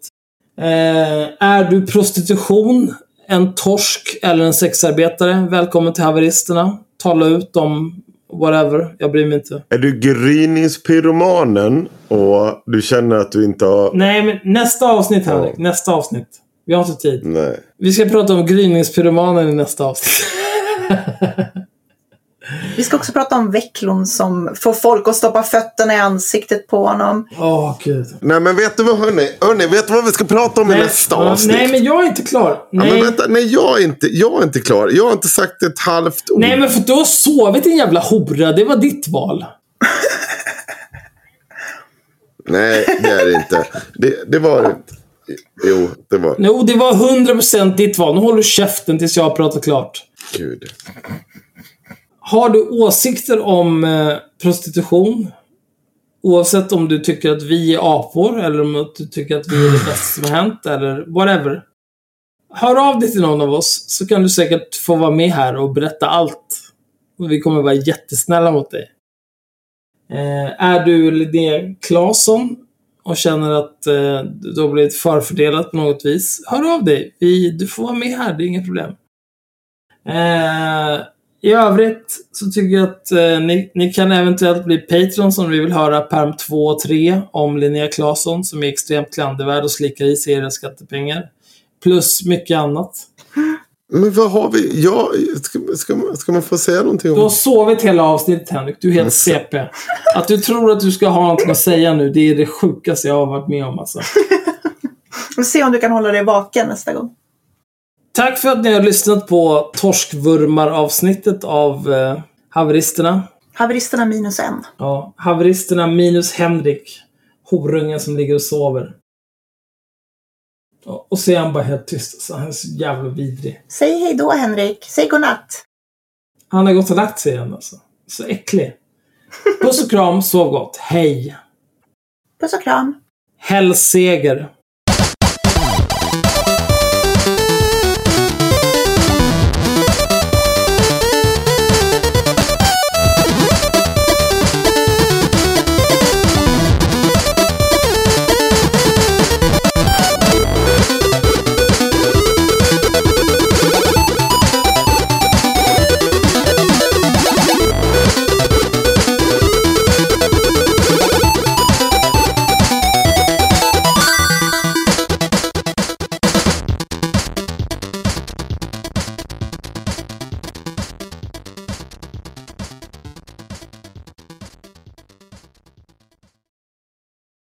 Eh, är du prostitution, en torsk eller en sexarbetare? Välkommen till haveristerna. Tala ut om whatever, jag bryr mig inte. Är du gryningspyromanen och du känner att du inte har... Nej, men nästa avsnitt Henrik. Nästa avsnitt. Vi har inte tid. Nej. Vi ska prata om gryningspyromanen i nästa avsnitt. Vi ska också prata om Vecklon som får folk att stoppa fötterna i ansiktet på honom. Åh, gud. Nej men vet du vad hörni? Hörni, vet du vad vi ska prata om i nästa ja, avsnitt? Nej, men jag är inte klar. Ja, Nej, men vänta, nej jag är, inte, jag är inte klar. Jag har inte sagt ett halvt ord. nej men för du har sovit din jävla hora. Det var ditt val. Nej, det är det inte. Det, det var det inte. Jo, det var Jo, det var 100% ditt val. Nu håller du käften tills jag har pratat klart. Gud. Har du åsikter om eh, prostitution? Oavsett om du tycker att vi är apor eller om du tycker att vi är det bästa som har hänt eller whatever. Hör av dig till någon av oss så kan du säkert få vara med här och berätta allt. Och vi kommer vara jättesnälla mot dig. Eh, är du Linnea Claesson och känner att eh, du har blivit förfördelad på något vis, hör av dig. Vi, du får vara med här, det är inget problem. Eh, i övrigt så tycker jag att eh, ni, ni kan eventuellt bli Patreon om ni vill höra perm 2 och 3 om Linnea Claesson som är extremt klandervärd och slickar i sig era skattepengar. Plus mycket annat. Men vad har vi? Ja, ska, ska, man, ska man få säga någonting Du har om... sovit hela avsnittet Henrik. Du är helt CP. Att du tror att du ska ha något att säga nu, det är det sjukaste jag har varit med om alltså. Vi se om du kan hålla dig vaken nästa gång. Tack för att ni har lyssnat på Torskvurmar-avsnittet av eh, Haveristerna. Haveristerna minus en. Ja, Haveristerna minus Henrik. Horungen som ligger och sover. Ja, Och så är han bara helt tyst. Alltså. Han är så jävla vidrig. Säg hej då Henrik. Säg godnatt. Han har gått och lagt sig igen alltså. Så äcklig. Puss och kram, sov gott. Hej! Puss och kram. Hellseger!